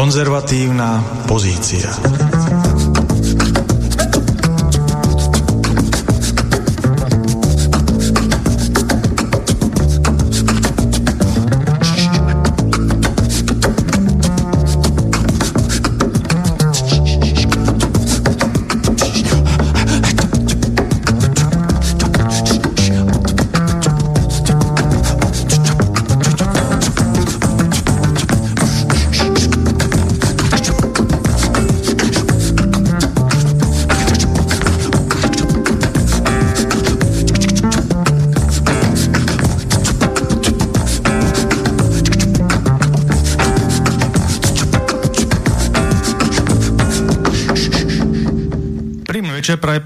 Konzervatívna pozícia.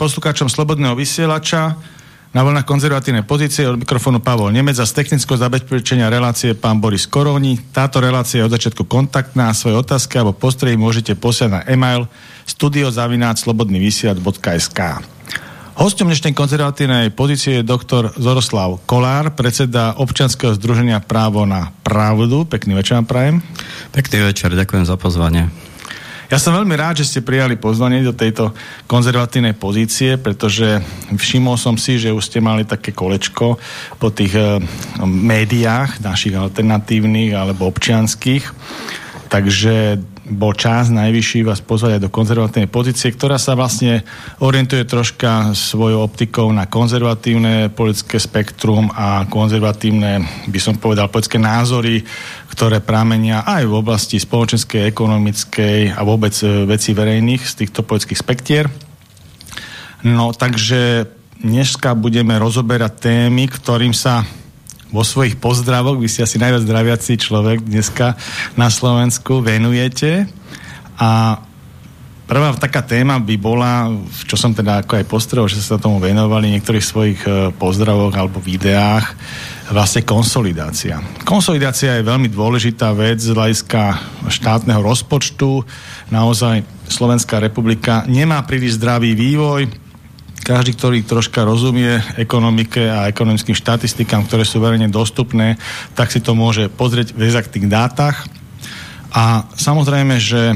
Poslucháčom Slobodného vysielača na vlnách konzervatívnej pozície od mikrofónu Pavol Nemec a z technického zabezpečenia relácie pán Boris Koroni. Táto relácia je od začiatku kontaktná a svoje otázky alebo postrehy môžete posiať na e-mail studiozavináčslobodnyvysielač.sk Hostom dnešnej konzervatívnej pozície je doktor Zoroslav Kolár, predseda občanského združenia Právo na pravdu. Pekný večer vám prajem. Pekný večer, ďakujem za pozvanie. Ja som veľmi rád, že ste prijali pozvanie do tejto konzervatívnej pozície, pretože všimol som si, že už ste mali také kolečko po tých uh, médiách, našich alternatívnych alebo občianských. Takže bol čas najvyšší vás pozvať aj do konzervatívnej pozície, ktorá sa vlastne orientuje troška svojou optikou na konzervatívne politické spektrum a konzervatívne, by som povedal, politické názory, ktoré pramenia aj v oblasti spoločenskej, ekonomickej a vôbec e, veci verejných z týchto politických spektier. No takže dneska budeme rozoberať témy, ktorým sa vo svojich pozdravoch, vy ste asi najviac zdraviaci človek dneska na Slovensku, venujete. A prvá taká téma by bola, čo som teda ako aj postrel, že sa tomu venovali v niektorých svojich e, pozdravoch alebo videách, vlastne konsolidácia. Konsolidácia je veľmi dôležitá vec z hľadiska štátneho rozpočtu. Naozaj Slovenská republika nemá príliš zdravý vývoj, každý, ktorý troška rozumie ekonomike a ekonomickým štatistikám, ktoré sú verejne dostupné, tak si to môže pozrieť v exaktných dátach. A samozrejme, že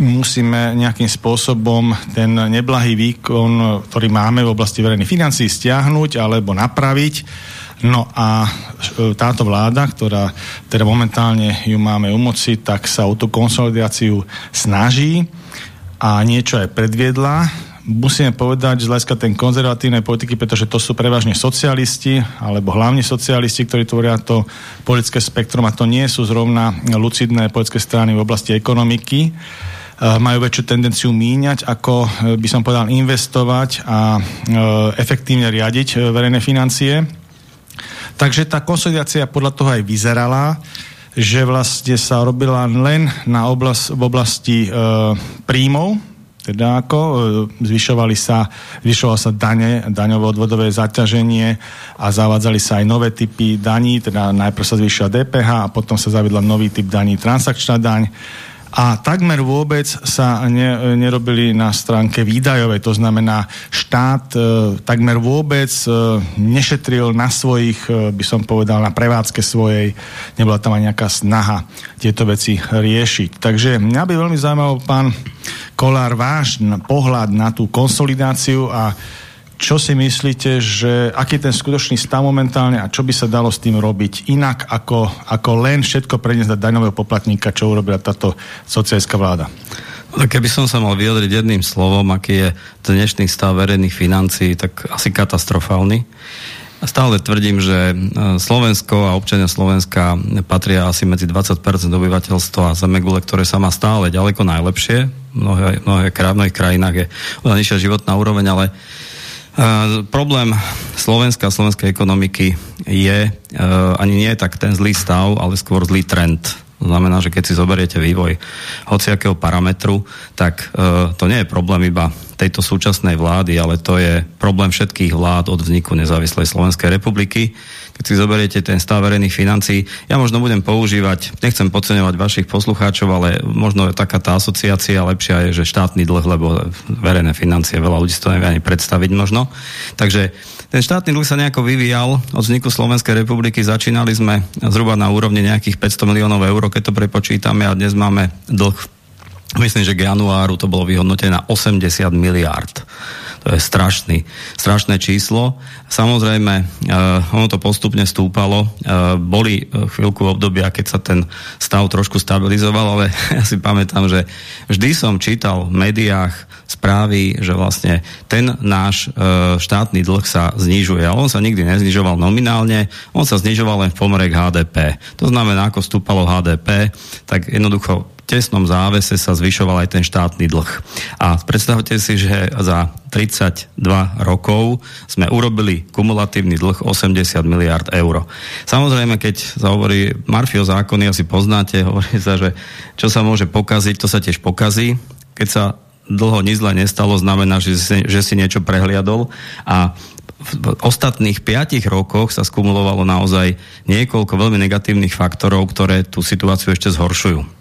musíme nejakým spôsobom ten neblahý výkon, ktorý máme v oblasti verejných financí, stiahnuť alebo napraviť. No a táto vláda, ktorá teda momentálne ju máme u moci, tak sa o tú konsolidáciu snaží a niečo aj predviedla musíme povedať, že hľadiska ten konzervatívnej politiky, pretože to sú prevažne socialisti, alebo hlavne socialisti, ktorí tvoria to politické spektrum a to nie sú zrovna lucidné politické strany v oblasti ekonomiky, majú väčšiu tendenciu míňať, ako e, by som povedal investovať a e, efektívne riadiť verejné financie. Takže tá konsolidácia podľa toho aj vyzerala, že vlastne sa robila len na oblast, v oblasti e, príjmov, teda ako e, zvyšovali sa, zvyšovalo sa dane, daňové odvodové zaťaženie a zavádzali sa aj nové typy daní, teda najprv sa zvýšila DPH a potom sa zavedla nový typ daní, transakčná daň a takmer vôbec sa ne, nerobili na stránke výdajovej, to znamená štát e, takmer vôbec e, nešetril na svojich, e, by som povedal, na prevádzke svojej, nebola tam aj nejaká snaha tieto veci riešiť. Takže mňa by veľmi zaujímal pán Kolár váš pohľad na tú konsolidáciu a čo si myslíte, že aký je ten skutočný stav momentálne a čo by sa dalo s tým robiť inak, ako, ako len všetko preniesť na daňového poplatníka, čo urobila táto sociálska vláda? No, keby som sa mal vyjadriť jedným slovom, aký je dnešný stav verejných financií, tak asi katastrofálny. Stále tvrdím, že e, Slovensko a občania Slovenska patria asi medzi 20% obyvateľstva zemegule, ktoré sa má stále ďaleko najlepšie. Mnohé, mnohé, v mnohých krajinách je nižšia životná úroveň, ale Uh, problém Slovenska slovenskej ekonomiky je uh, ani nie tak ten zlý stav, ale skôr zlý trend. To znamená, že keď si zoberiete vývoj hociakého parametru, tak uh, to nie je problém iba tejto súčasnej vlády, ale to je problém všetkých vlád od vzniku nezávislej Slovenskej republiky. Keď si zoberiete ten stav verejných financí, ja možno budem používať, nechcem podceňovať vašich poslucháčov, ale možno taká tá asociácia lepšia je, že štátny dlh, lebo verejné financie, veľa ľudí si to nevie ani predstaviť možno. Takže ten štátny dlh sa nejako vyvíjal od vzniku Slovenskej republiky. Začínali sme zhruba na úrovni nejakých 500 miliónov eur, keď to prepočítame a dnes máme dlh Myslím, že k januáru to bolo vyhodnotené na 80 miliárd. To je strašný, strašné číslo. Samozrejme, uh, ono to postupne stúpalo. Uh, boli chvíľku obdobia, keď sa ten stav trošku stabilizoval, ale ja si pamätám, že vždy som čítal v médiách správy, že vlastne ten náš štátny dlh sa znižuje. Ale on sa nikdy neznižoval nominálne, on sa znižoval len v pomere k HDP. To znamená, ako stúpalo HDP, tak jednoducho tesnom závese sa zvyšoval aj ten štátny dlh. A predstavte si, že za 32 rokov sme urobili kumulatívny dlh 80 miliard eur. Samozrejme, keď sa hovorí Marfio zákony, asi poznáte, hovorí sa, že čo sa môže pokaziť, to sa tiež pokazí. Keď sa dlho nič zle nestalo, znamená, že si, že si niečo prehliadol a v ostatných piatich rokoch sa skumulovalo naozaj niekoľko veľmi negatívnych faktorov, ktoré tú situáciu ešte zhoršujú.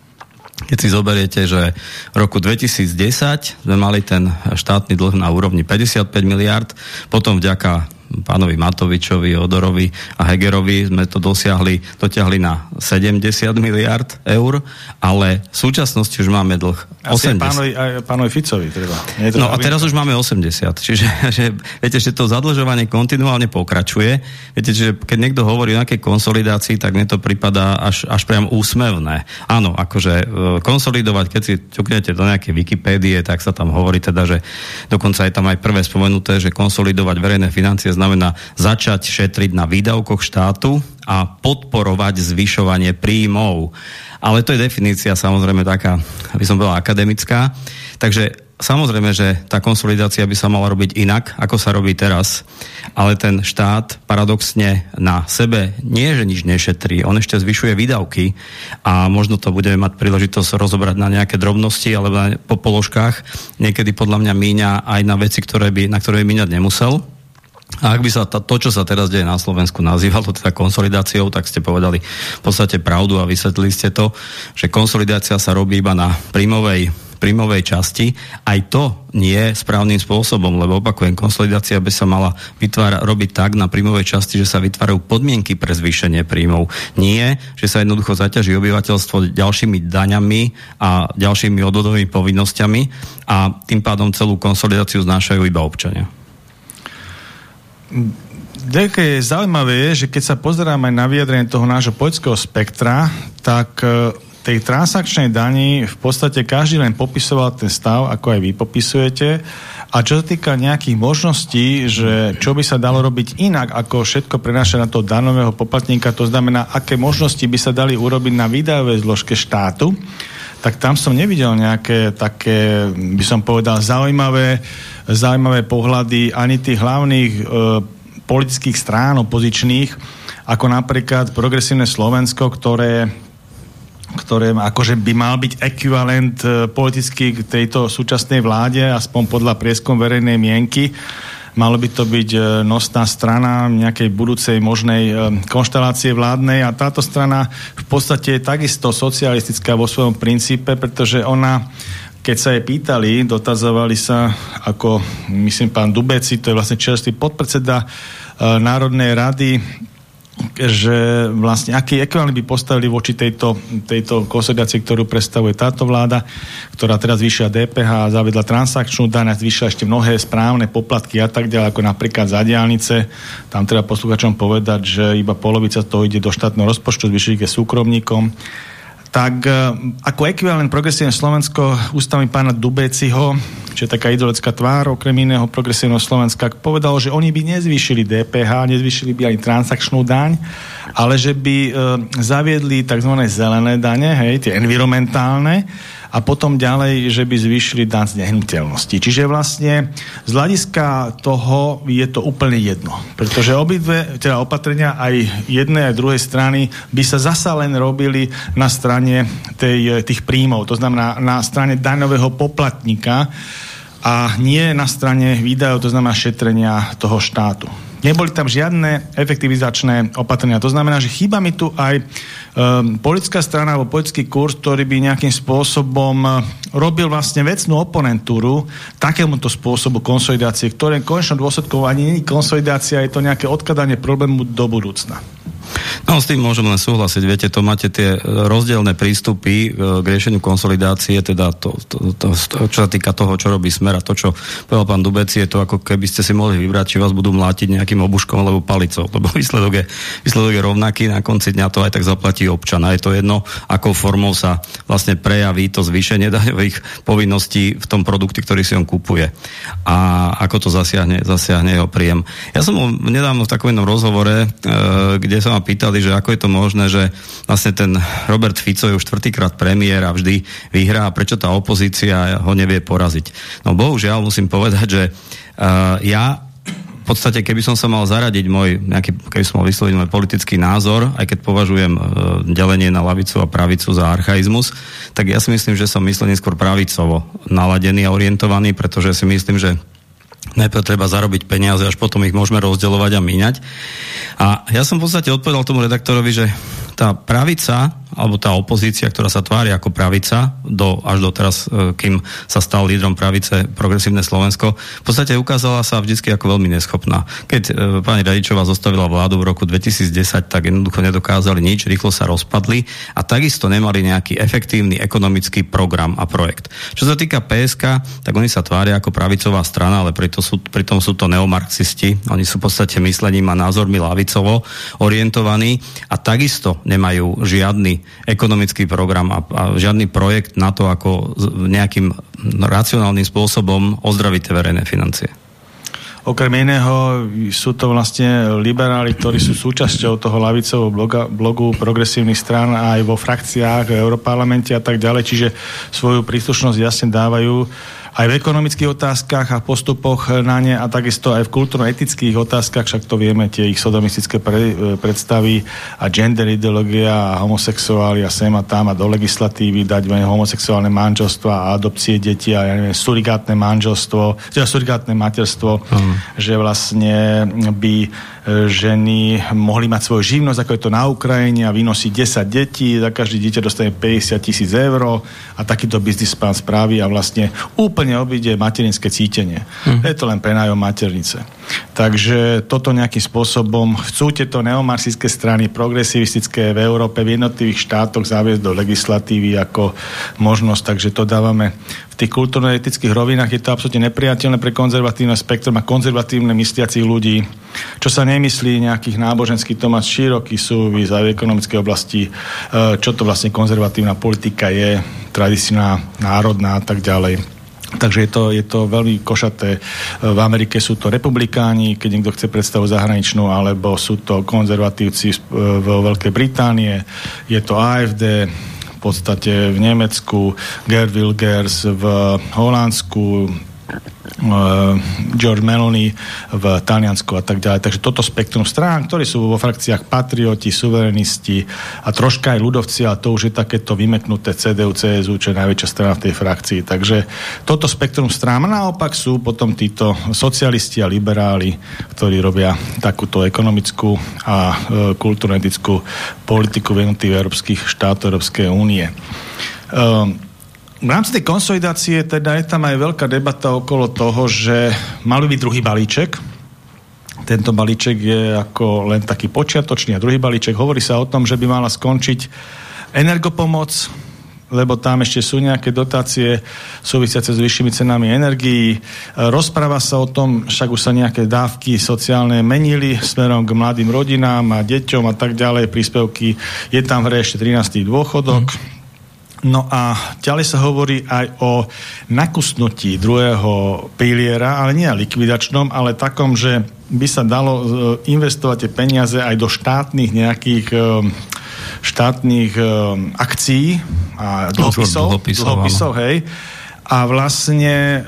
Keď si zoberiete, že v roku 2010 sme mali ten štátny dlh na úrovni 55 miliard, potom vďaka pánovi Matovičovi, Odorovi a Hegerovi sme to dosiahli, dotiahli na 70 miliard eur, ale v súčasnosti už máme dlh 80. Pánovi, pánovi Ficovi treba. No a teraz už máme 80. Čiže že, viete, že to zadlžovanie kontinuálne pokračuje. Viete, že keď niekto hovorí o nejakej konsolidácii, tak mne to pripadá až, až priam úsmevné. Áno, akože e, konsolidovať, keď si ťuknete do nejakej Wikipédie, tak sa tam hovorí teda, že dokonca je tam aj prvé spomenuté, že konsolidovať verejné financie znamená začať šetriť na výdavkoch štátu a podporovať zvyšovanie príjmov. Ale to je definícia samozrejme taká, aby som bola akademická. Takže samozrejme, že tá konsolidácia by sa mala robiť inak, ako sa robí teraz, ale ten štát paradoxne na sebe nie, že nič nešetrí, on ešte zvyšuje výdavky a možno to budeme mať príležitosť rozobrať na nejaké drobnosti alebo po položkách. Niekedy podľa mňa míňa aj na veci, ktoré by, na ktoré by míňať nemusel a ak by sa to, čo sa teraz deje na Slovensku, nazývalo teda konsolidáciou, tak ste povedali v podstate pravdu a vysvetlili ste to, že konsolidácia sa robí iba na príjmovej príjmovej časti, aj to nie správnym spôsobom, lebo opakujem, konsolidácia by sa mala vytvára, robiť tak na príjmovej časti, že sa vytvárajú podmienky pre zvýšenie príjmov. Nie, že sa jednoducho zaťaží obyvateľstvo ďalšími daňami a ďalšími odvodovými povinnosťami a tým pádom celú konsolidáciu znášajú iba občania. Také zaujímavé je, že keď sa pozeráme na vyjadrenie toho nášho poľského spektra, tak e, tej transakčnej dani v podstate každý len popisoval ten stav, ako aj vy popisujete. A čo sa týka nejakých možností, že čo by sa dalo robiť inak, ako všetko prenáša na toho danového poplatníka, to znamená, aké možnosti by sa dali urobiť na výdajovej zložke štátu, tak tam som nevidel nejaké také, by som povedal, zaujímavé, zaujímavé pohľady ani tých hlavných e, politických strán opozičných, ako napríklad Progresívne Slovensko, ktoré ktoré akože by mal byť ekvivalent e, politicky k tejto súčasnej vláde, aspoň podľa prieskom verejnej mienky. Malo by to byť e, nosná strana nejakej budúcej možnej e, konštelácie vládnej a táto strana v podstate je takisto socialistická vo svojom princípe, pretože ona keď sa jej pýtali, dotazovali sa, ako myslím pán Dubeci, to je vlastne čerstvý podpredseda Národnej rady že vlastne aký ekvivalent by postavili voči tejto, tejto konsolidácii, ktorú predstavuje táto vláda, ktorá teraz vyššia DPH a zavedla transakčnú daň a zvýšila ešte mnohé správne poplatky a tak ďalej, ako napríklad za diálnice. Tam treba posluchačom povedať, že iba polovica toho ide do štátneho rozpočtu, zvyšik je súkromníkom tak e, ako ekvivalent progresívne Slovensko ústavy pána Dubeciho, čo je taká idolecká tvár, okrem iného progresívneho Slovenska, povedal, že oni by nezvýšili DPH, nezvýšili by ani transakčnú daň, ale že by e, zaviedli tzv. zelené dane, hej, tie environmentálne, a potom ďalej, že by zvýšili dan z nehnuteľnosti. Čiže vlastne z hľadiska toho je to úplne jedno. Pretože obidve teda opatrenia aj jednej aj druhej strany by sa zasa len robili na strane tej, tých príjmov, to znamená na strane daňového poplatníka a nie na strane výdajov, to znamená šetrenia toho štátu. Neboli tam žiadne efektivizačné opatrenia. To znamená, že chýba mi tu aj um, politická strana alebo politický kurz, ktorý by nejakým spôsobom uh, robil vlastne vecnú oponentúru takémuto spôsobu konsolidácie, ktoré v konečnom dôsledku ani nie je konsolidácia, je to nejaké odkladanie problému do budúcna. No s tým môžem len súhlasiť. Viete, to máte tie rozdielne prístupy e, k riešeniu konsolidácie, teda to, to, to, to, čo sa týka toho, čo robí Smer a to, čo povedal pán Dubec, je to ako keby ste si mohli vybrať, či vás budú mlátiť nejakým obuškom alebo palicou, lebo výsledok je, výsledok je rovnaký, na konci dňa to aj tak zaplatí občan. A je to jedno, akou formou sa vlastne prejaví to zvýšenie daňových povinností v tom produkte, ktorý si on kupuje. A ako to zasiahne, zasiahne jeho príjem. Ja som nedávno v takovom rozhovore, e, kde sa ma pýtali, že ako je to možné, že vlastne ten Robert Fico je už štvrtýkrát premiér a vždy vyhrá a prečo tá opozícia ho nevie poraziť. No bohužiaľ musím povedať, že uh, ja v podstate, keby som sa mal zaradiť môj, nejaký, keby som mal vysloviť môj politický názor, aj keď považujem e, delenie na lavicu a pravicu za archaizmus, tak ja si myslím, že som myslel skôr pravicovo naladený a orientovaný, pretože si myslím, že najprv treba zarobiť peniaze, až potom ich môžeme rozdeľovať a míňať. A ja som v podstate odpovedal tomu redaktorovi, že tá pravica alebo tá opozícia, ktorá sa tvári ako pravica, do, až do teraz, e, kým sa stal lídrom pravice Progresívne Slovensko, v podstate ukázala sa vždy ako veľmi neschopná. Keď e, pani Radičová zostavila vládu v roku 2010, tak jednoducho nedokázali nič, rýchlo sa rozpadli a takisto nemali nejaký efektívny ekonomický program a projekt. Čo sa týka PSK, tak oni sa tvária ako pravicová strana, ale pritom sú, pritom sú to neomarxisti. Oni sú v podstate myslením a názormi lavicovo orientovaní a takisto nemajú žiadny ekonomický program a, a žiadny projekt na to, ako nejakým racionálnym spôsobom ozdraviť tie verejné financie. Okrem iného sú to vlastne liberáli, ktorí sú súčasťou toho lavicového blogu progresívnych strán aj vo frakciách v Európarlamente a tak ďalej, čiže svoju príslušnosť jasne dávajú aj v ekonomických otázkach a postupoch na ne a takisto aj v kultúrno-etických otázkach, však to vieme, tie ich sodomistické pre, e, predstavy a gender ideológia a homosexuáli a sem a tam a do legislatívy dať homosexuálne manželstvo a adopcie detí a ja neviem, surigátne manželstvo, teda surigátne materstvo, mm. že vlastne by ženy mohli mať svoju živnosť, ako je to na Ukrajine a vynosiť 10 detí, za každé dieťa dostane 50 tisíc eur a takýto biznis pán spraví a vlastne úplne obíde materinské cítenie. Mm. Je to len prenájom maternice. Takže toto nejakým spôsobom chcú tieto neomarxistické strany progresivistické v Európe v jednotlivých štátoch zaviesť do legislatívy ako možnosť, takže to dávame v tých kultúrno-etických rovinách je to absolútne nepriateľné pre konzervatívne spektrum a konzervatívne mysliacich ľudí. Čo sa nemyslí nejakých náboženských, to má široký súvis aj v ekonomickej oblasti, e, čo to vlastne konzervatívna politika je, tradičná, národná a tak ďalej. Takže je to, je to veľmi košaté. V Amerike sú to republikáni, keď niekto chce predstavu zahraničnú, alebo sú to konzervatívci vo Veľkej Británie, je to AFD, podstate v Nemecku, Gerd Wilgers v Holandsku, George Meloni v Taliansku a tak ďalej. Takže toto spektrum strán, ktorí sú vo frakciách patrioti, suverenisti a troška aj ľudovci, a to už je takéto vymeknuté CDU, CSU, čo je najväčšia strana v tej frakcii. Takže toto spektrum strán naopak sú potom títo socialisti a liberáli, ktorí robia takúto ekonomickú a e, kultúrno-etickú politiku v jednotlivých európskych štátov Európskej únie. Um, v rámci tej konsolidácie teda je tam aj veľká debata okolo toho, že mal byť druhý balíček. Tento balíček je ako len taký počiatočný a druhý balíček hovorí sa o tom, že by mala skončiť energopomoc, lebo tam ešte sú nejaké dotácie súvisiace s vyššími cenami energií. Rozpráva sa o tom, však už sa nejaké dávky sociálne menili smerom k mladým rodinám a deťom a tak ďalej, príspevky. Je tam v ešte 13. dôchodok. Mm No a ďalej sa hovorí aj o nakusnutí druhého piliera, ale nie likvidačnom, ale takom, že by sa dalo e, investovať tie peniaze aj do štátnych nejakých e, štátnych e, akcií a dlhopisov, dlhopisov, dlhopisov hej. A vlastne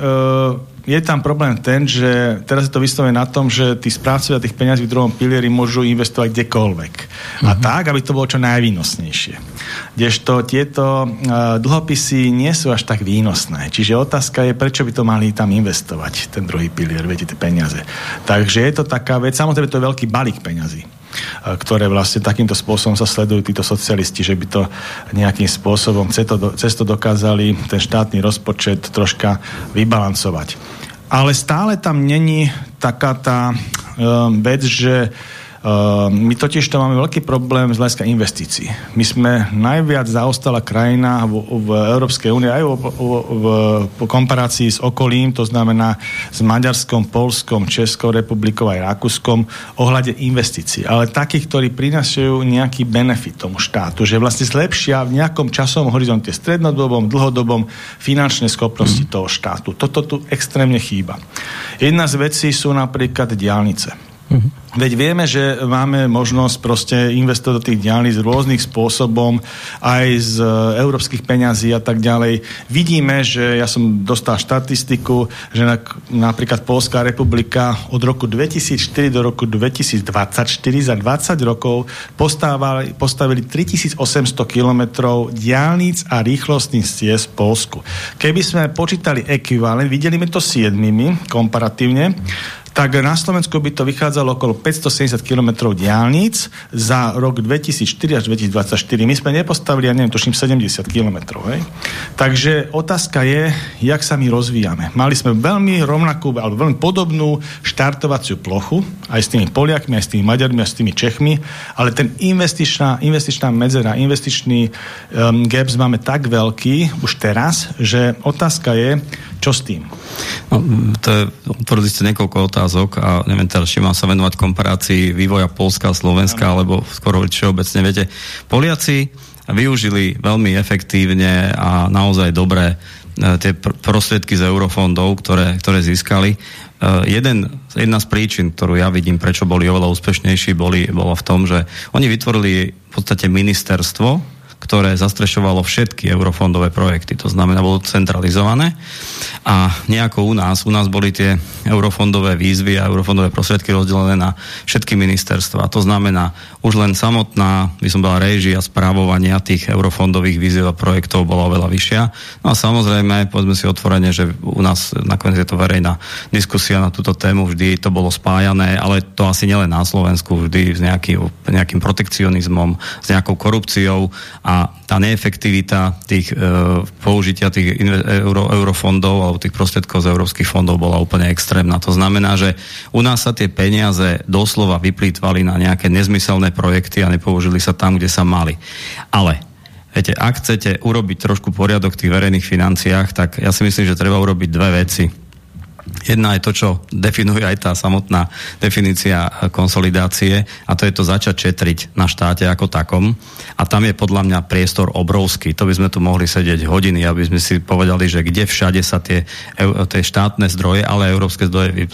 je tam problém ten, že teraz je to vystavené na tom, že tí správcovia tých peňazí v druhom pilieri môžu investovať kdekoľvek. Uh-huh. A mhm. tak, aby to bolo čo najvýnosnejšie. Kdežto tieto uh, dlhopisy nie sú až tak výnosné. Čiže otázka je, prečo by to mali tam investovať, ten druhý pilier, viete, tie peniaze. Takže je to taká vec, samozrejme to je veľký balík peňazí ktoré vlastne takýmto spôsobom sa sledujú títo socialisti, že by to nejakým spôsobom cez dokázali ten štátny rozpočet troška vybalancovať. Ale stále tam není taká tá um, vec, že my totiž to máme veľký problém z hľadiska investícií. My sme najviac zaostala krajina v, v Európskej únie aj v, v, v, v komparácii s okolím, to znamená s Maďarskom, Polskom, Českou republikou aj Rakúskom ohľade investícií. Ale takých, ktorí prinašajú nejaký benefit tomu štátu, že vlastne zlepšia v nejakom časovom horizonte, strednodobom, dlhodobom finančné schopnosti mm. toho štátu. Toto tu extrémne chýba. Jedna z vecí sú napríklad diálnice. Mm-hmm. Veď vieme, že máme možnosť proste investovať do tých diálnic rôznych spôsobom, aj z e, európskych peňazí a tak ďalej. Vidíme, že ja som dostal štatistiku, že na, napríklad Polská republika od roku 2004 do roku 2024 za 20 rokov postavili, postavili 3800 kilometrov diálnic a rýchlostných ciest v Polsku. Keby sme počítali ekvivalent, videli sme to siedmimi komparatívne, tak na Slovensku by to vychádzalo okolo 570 km diálnic za rok 2004 až 2024. My sme nepostavili, ja neviem, tuším 70 km. Hej? Takže otázka je, jak sa my rozvíjame. Mali sme veľmi rovnakú, alebo veľmi podobnú štartovaciu plochu, aj s tými Poliakmi, aj s tými Maďarmi, aj s tými Čechmi, ale ten investičná, investičná medzera, investičný um, gaps máme tak veľký už teraz, že otázka je, čo s tým? No, to je, otvorili ste niekoľko otázok a neviem teraz, či mám sa venovať komparácii vývoja Polska a Slovenska, ano. alebo skoro všeobecne. Viete, Poliaci využili veľmi efektívne a naozaj dobre e, tie pr- prostriedky z eurofondov, ktoré, ktoré získali. Uh, jeden, jedna z príčin, ktorú ja vidím, prečo boli oveľa úspešnejší, boli, bolo v tom, že oni vytvorili v podstate ministerstvo, ktoré zastrešovalo všetky eurofondové projekty. To znamená, bolo centralizované a nejako u nás, u nás boli tie eurofondové výzvy a eurofondové prostriedky rozdelené na všetky ministerstva. To znamená, už len samotná, by som bola režia správovania tých eurofondových výziev a projektov bola oveľa vyššia. No a samozrejme, povedzme si otvorene, že u nás nakoniec je to verejná diskusia na túto tému, vždy to bolo spájané, ale to asi nielen na Slovensku, vždy s nejaký, nejakým protekcionizmom, s nejakou korupciou a tá neefektivita tých e, použitia tých euro, eurofondov alebo tých prostriedkov z európskych fondov bola úplne extrémna. To znamená, že u nás sa tie peniaze doslova vyplýtvali na nejaké nezmyselné projekty a nepoužili sa tam, kde sa mali. Ale Viete, ak chcete urobiť trošku poriadok v tých verejných financiách, tak ja si myslím, že treba urobiť dve veci. Jedna je to, čo definuje aj tá samotná definícia konsolidácie a to je to začať šetriť na štáte ako takom a tam je podľa mňa priestor obrovský. To by sme tu mohli sedieť hodiny, aby sme si povedali, že kde všade sa tie, tie štátne zdroje, ale európske zdroje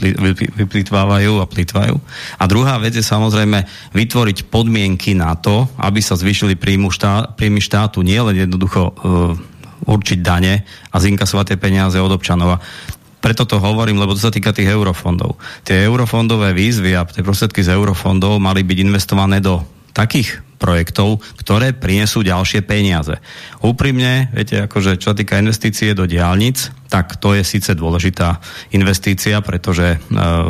vyplýtvajú a plýtvajú. A druhá vec je samozrejme vytvoriť podmienky na to, aby sa zvyšili príjmy, štá, príjmy štátu, nie len jednoducho uh, určiť dane a zinkasovať tie peniaze od občanov. Preto to hovorím, lebo to sa týka tých eurofondov. Tie eurofondové výzvy a tie prostriedky z eurofondov mali byť investované do takých projektov, ktoré prinesú ďalšie peniaze. Úprimne, viete, akože čo týka investície do diálnic, tak to je síce dôležitá investícia, pretože e,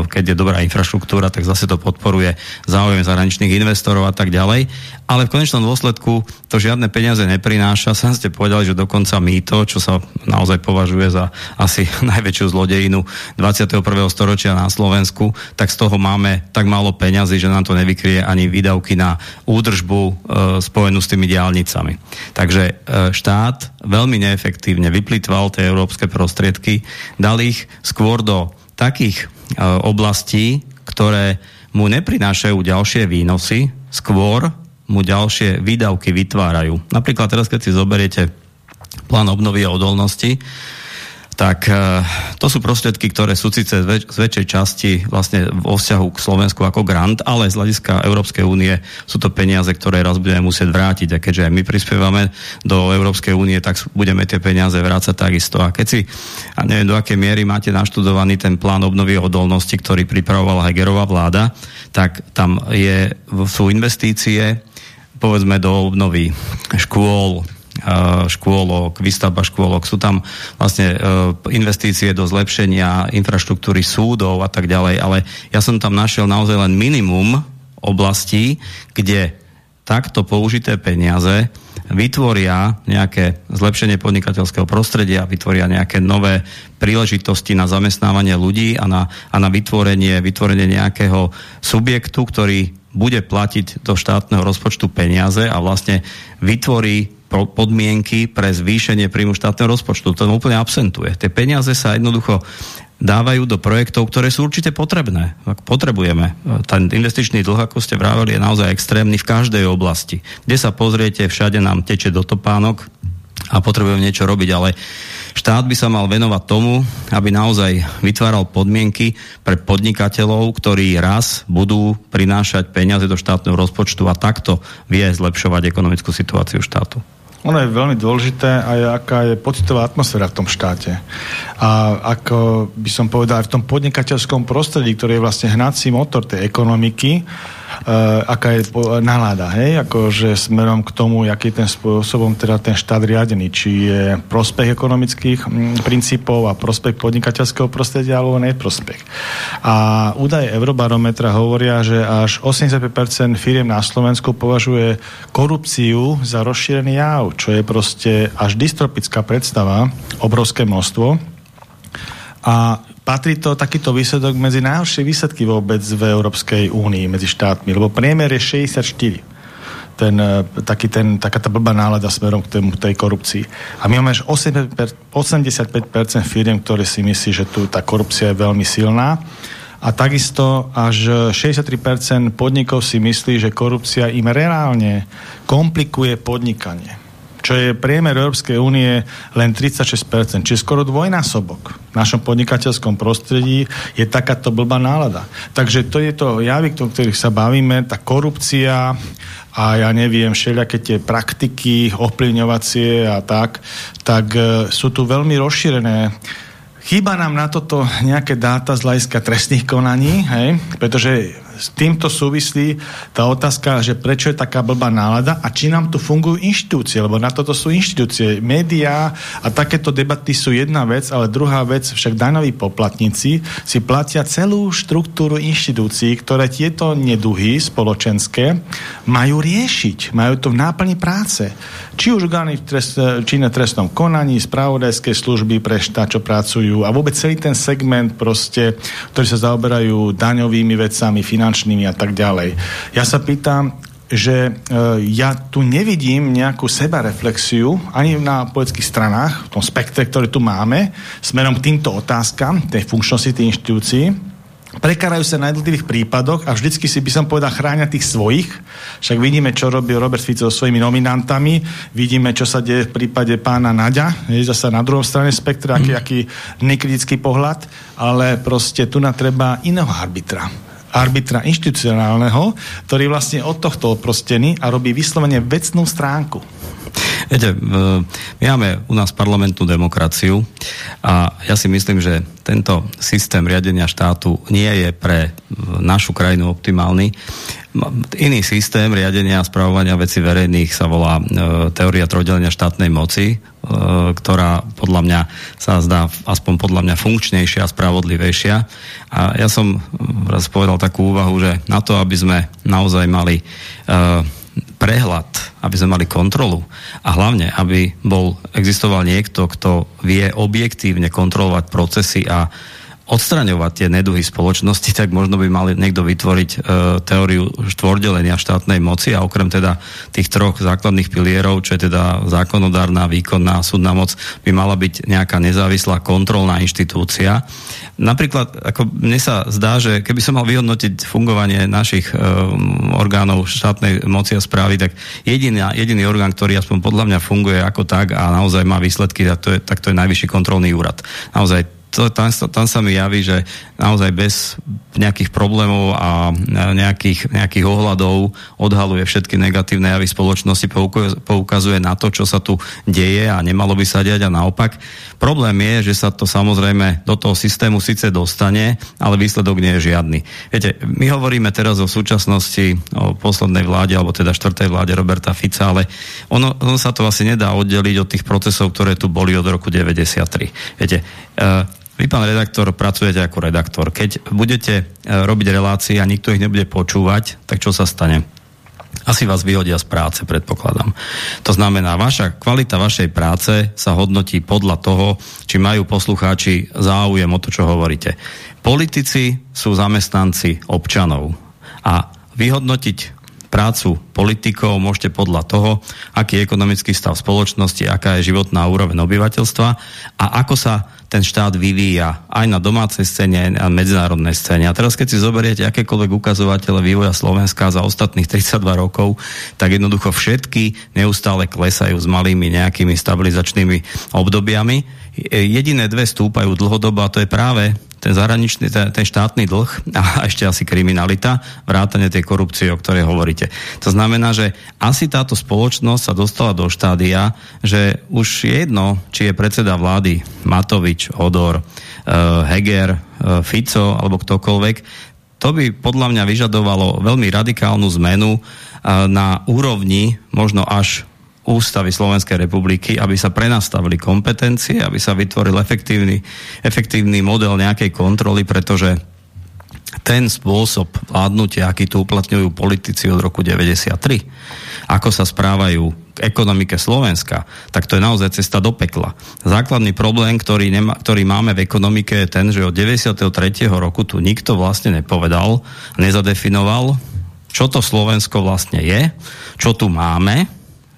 keď je dobrá infraštruktúra, tak zase to podporuje záujem zahraničných investorov a tak ďalej. Ale v konečnom dôsledku to žiadne peniaze neprináša. Sam ste povedali, že dokonca mýto, čo sa naozaj považuje za asi najväčšiu zlodejinu 21. storočia na Slovensku, tak z toho máme tak málo peňazí, že nám to nevykrie ani výdavky na údržbu e, spojenú s tými diálnicami. Takže e, štát veľmi neefektívne vyplýtval tie európske prostriedky dal ich skôr do takých e, oblastí, ktoré mu neprinášajú ďalšie výnosy, skôr mu ďalšie výdavky vytvárajú. Napríklad teraz, keď si zoberiete plán obnovy a odolnosti, tak e, to sú prostriedky, ktoré sú síce z, väč- z väčšej časti vlastne vo vzťahu k Slovensku ako grant, ale z hľadiska Európskej únie sú to peniaze, ktoré raz budeme musieť vrátiť. A keďže aj my prispievame do Európskej únie, tak budeme tie peniaze vrácať takisto. A keď si, a neviem do akej miery máte naštudovaný ten plán obnovy odolnosti, ktorý pripravovala Hegerová vláda, tak tam je, sú investície povedzme do obnovy škôl, škôlok, výstavba škôlok, sú tam vlastne e, investície do zlepšenia infraštruktúry súdov a tak ďalej, ale ja som tam našiel naozaj len minimum oblastí, kde takto použité peniaze vytvoria nejaké zlepšenie podnikateľského prostredia, vytvoria nejaké nové príležitosti na zamestnávanie ľudí a na, a na vytvorenie, vytvorenie nejakého subjektu, ktorý bude platiť do štátneho rozpočtu peniaze a vlastne vytvorí podmienky pre zvýšenie príjmu štátneho rozpočtu. To úplne absentuje. Tie peniaze sa jednoducho dávajú do projektov, ktoré sú určite potrebné. Ak potrebujeme. Ten investičný dlh, ako ste vraveli, je naozaj extrémny v každej oblasti. Kde sa pozriete, všade nám teče do topánok a potrebujeme niečo robiť, ale štát by sa mal venovať tomu, aby naozaj vytváral podmienky pre podnikateľov, ktorí raz budú prinášať peniaze do štátneho rozpočtu a takto vie zlepšovať ekonomickú situáciu štátu. Ono je veľmi dôležité aj aká je pocitová atmosféra v tom štáte. A ako by som povedal, aj v tom podnikateľskom prostredí, ktoré je vlastne hnací motor tej ekonomiky, uh, aká je nálada, hej, akože smerom k tomu, aký ten spôsobom teda ten štát riadený, či je prospech ekonomických m, princípov a prospech podnikateľského prostredia alebo neprospech. A údaje Eurobarometra hovoria, že až 85% firiem na Slovensku považuje korupciu za rozšírený jav, čo je proste až dystropická predstava, obrovské množstvo. A patrí to takýto výsledok medzi najhoršie výsledky vôbec v Európskej únii, medzi štátmi, lebo priemer je 64 ten, e, taký ten, taká tá blbá nálada smerom k tému, tej korupcii. A my máme až 85% firiem, ktoré si myslí, že tu tá korupcia je veľmi silná. A takisto až 63% podnikov si myslí, že korupcia im reálne komplikuje podnikanie čo je priemer Európskej únie len 36%, čiže skoro dvojnásobok v našom podnikateľskom prostredí je takáto blbá nálada. Takže to je to javy, o ktorých sa bavíme, tá korupcia a ja neviem, všelijaké tie praktiky ovplyvňovacie a tak, tak e, sú tu veľmi rozšírené Chýba nám na toto nejaké dáta z hľadiska trestných konaní, hej? pretože s týmto súvislí tá otázka, že prečo je taká blbá nálada a či nám tu fungujú inštitúcie, lebo na toto sú inštitúcie. Médiá a takéto debaty sú jedna vec, ale druhá vec, však daňoví poplatníci si platia celú štruktúru inštitúcií, ktoré tieto neduhy spoločenské majú riešiť, majú to v náplni práce. Či už orgány v trest, činné trestnom konaní, spravodajské služby pre štát, čo pracujú a vôbec celý ten segment proste, ktorý sa zaoberajú daňovými vecami, finančnými finančnými a tak ďalej. Ja sa pýtam, že e, ja tu nevidím nejakú sebareflexiu ani na politických stranách, v tom spektre, ktoré tu máme, smerom k týmto otázkam, tej funkčnosti tých inštitúcií. Prekárajú sa na jednotlivých prípadoch a vždycky si by som povedal chráňa tých svojich. Však vidíme, čo robí Robert Fico so svojimi nominantami, vidíme, čo sa deje v prípade pána Naďa, je zase na druhom strane spektra, aký, aký nekritický pohľad, ale proste tu na treba iného arbitra arbitra inštitucionálneho, ktorý vlastne od tohto oprostený a robí vyslovene vecnú stránku. Viete, my máme u nás parlamentnú demokraciu a ja si myslím, že tento systém riadenia štátu nie je pre našu krajinu optimálny. Iný systém riadenia a spravovania veci verejných sa volá e, teória trojdelenia štátnej moci, e, ktorá podľa mňa sa zdá aspoň podľa mňa funkčnejšia a spravodlivejšia. A ja som raz povedal takú úvahu, že na to, aby sme naozaj mali e, prehľad, aby sme mali kontrolu a hlavne, aby bol, existoval niekto, kto vie objektívne kontrolovať procesy a odstraňovať tie neduhy spoločnosti, tak možno by mali niekto vytvoriť e, teóriu štvordelenia štátnej moci a okrem teda tých troch základných pilierov, čo je teda zákonodárna, výkonná, súdna moc, by mala byť nejaká nezávislá kontrolná inštitúcia. Napríklad, ako mne sa zdá, že keby som mal vyhodnotiť fungovanie našich e, orgánov štátnej moci a správy, tak jediná, jediný orgán, ktorý aspoň podľa mňa funguje ako tak a naozaj má výsledky, tak to je, tak to je najvyšší kontrolný úrad. Naozaj to, tam, tam sa mi javí, že naozaj bez nejakých problémov a nejakých, nejakých ohľadov odhaluje všetky negatívne javy spoločnosti, poukazuje na to, čo sa tu deje a nemalo by sa diať a naopak. Problém je, že sa to samozrejme do toho systému síce dostane, ale výsledok nie je žiadny. Viete, my hovoríme teraz o súčasnosti, o poslednej vláde, alebo teda štvrtej vláde Roberta Fica, ale ono, ono sa to asi nedá oddeliť od tých procesov, ktoré tu boli od roku 93. Viete, uh, vy, pán redaktor, pracujete ako redaktor. Keď budete e, robiť relácie a nikto ich nebude počúvať, tak čo sa stane? Asi vás vyhodia z práce, predpokladám. To znamená, vaša kvalita vašej práce sa hodnotí podľa toho, či majú poslucháči záujem o to, čo hovoríte. Politici sú zamestnanci občanov a vyhodnotiť prácu politikov môžete podľa toho, aký je ekonomický stav spoločnosti, aká je životná úroveň obyvateľstva a ako sa ten štát vyvíja aj na domácej scéne, aj na medzinárodnej scéne. A teraz, keď si zoberiete akékoľvek ukazovatele vývoja Slovenska za ostatných 32 rokov, tak jednoducho všetky neustále klesajú s malými nejakými stabilizačnými obdobiami. Jediné dve stúpajú dlhodobo a to je práve ten zahraničný, ten, ten štátny dlh a ešte asi kriminalita, vrátane tej korupcie, o ktorej hovoríte. To znamená, že asi táto spoločnosť sa dostala do štádia, že už je jedno, či je predseda vlády Matovič, Odor, uh, Heger, uh, Fico alebo ktokoľvek, to by podľa mňa vyžadovalo veľmi radikálnu zmenu uh, na úrovni možno až ústavy Slovenskej republiky, aby sa prenastavili kompetencie, aby sa vytvoril efektívny, efektívny model nejakej kontroly, pretože ten spôsob vládnutia, aký tu uplatňujú politici od roku 93, ako sa správajú k ekonomike Slovenska, tak to je naozaj cesta do pekla. Základný problém, ktorý, nema, ktorý máme v ekonomike je ten, že od 93. roku tu nikto vlastne nepovedal, nezadefinoval, čo to Slovensko vlastne je, čo tu máme,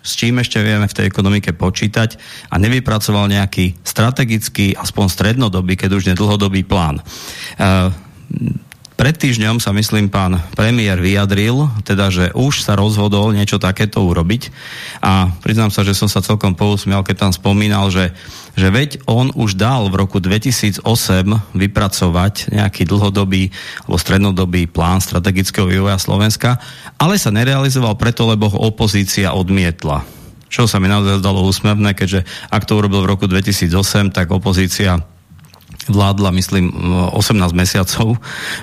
s čím ešte vieme v tej ekonomike počítať a nevypracoval nejaký strategický, aspoň strednodobý, keď už nedlhodobý plán. Pred týždňom sa, myslím, pán premiér vyjadril, teda, že už sa rozhodol niečo takéto urobiť. A priznám sa, že som sa celkom pousmial, keď tam spomínal, že, že veď on už dal v roku 2008 vypracovať nejaký dlhodobý alebo strednodobý plán strategického vývoja Slovenska, ale sa nerealizoval preto, lebo ho opozícia odmietla. Čo sa mi naozaj zdalo úsmevné, keďže ak to urobil v roku 2008, tak opozícia vládla, myslím, 18 mesiacov.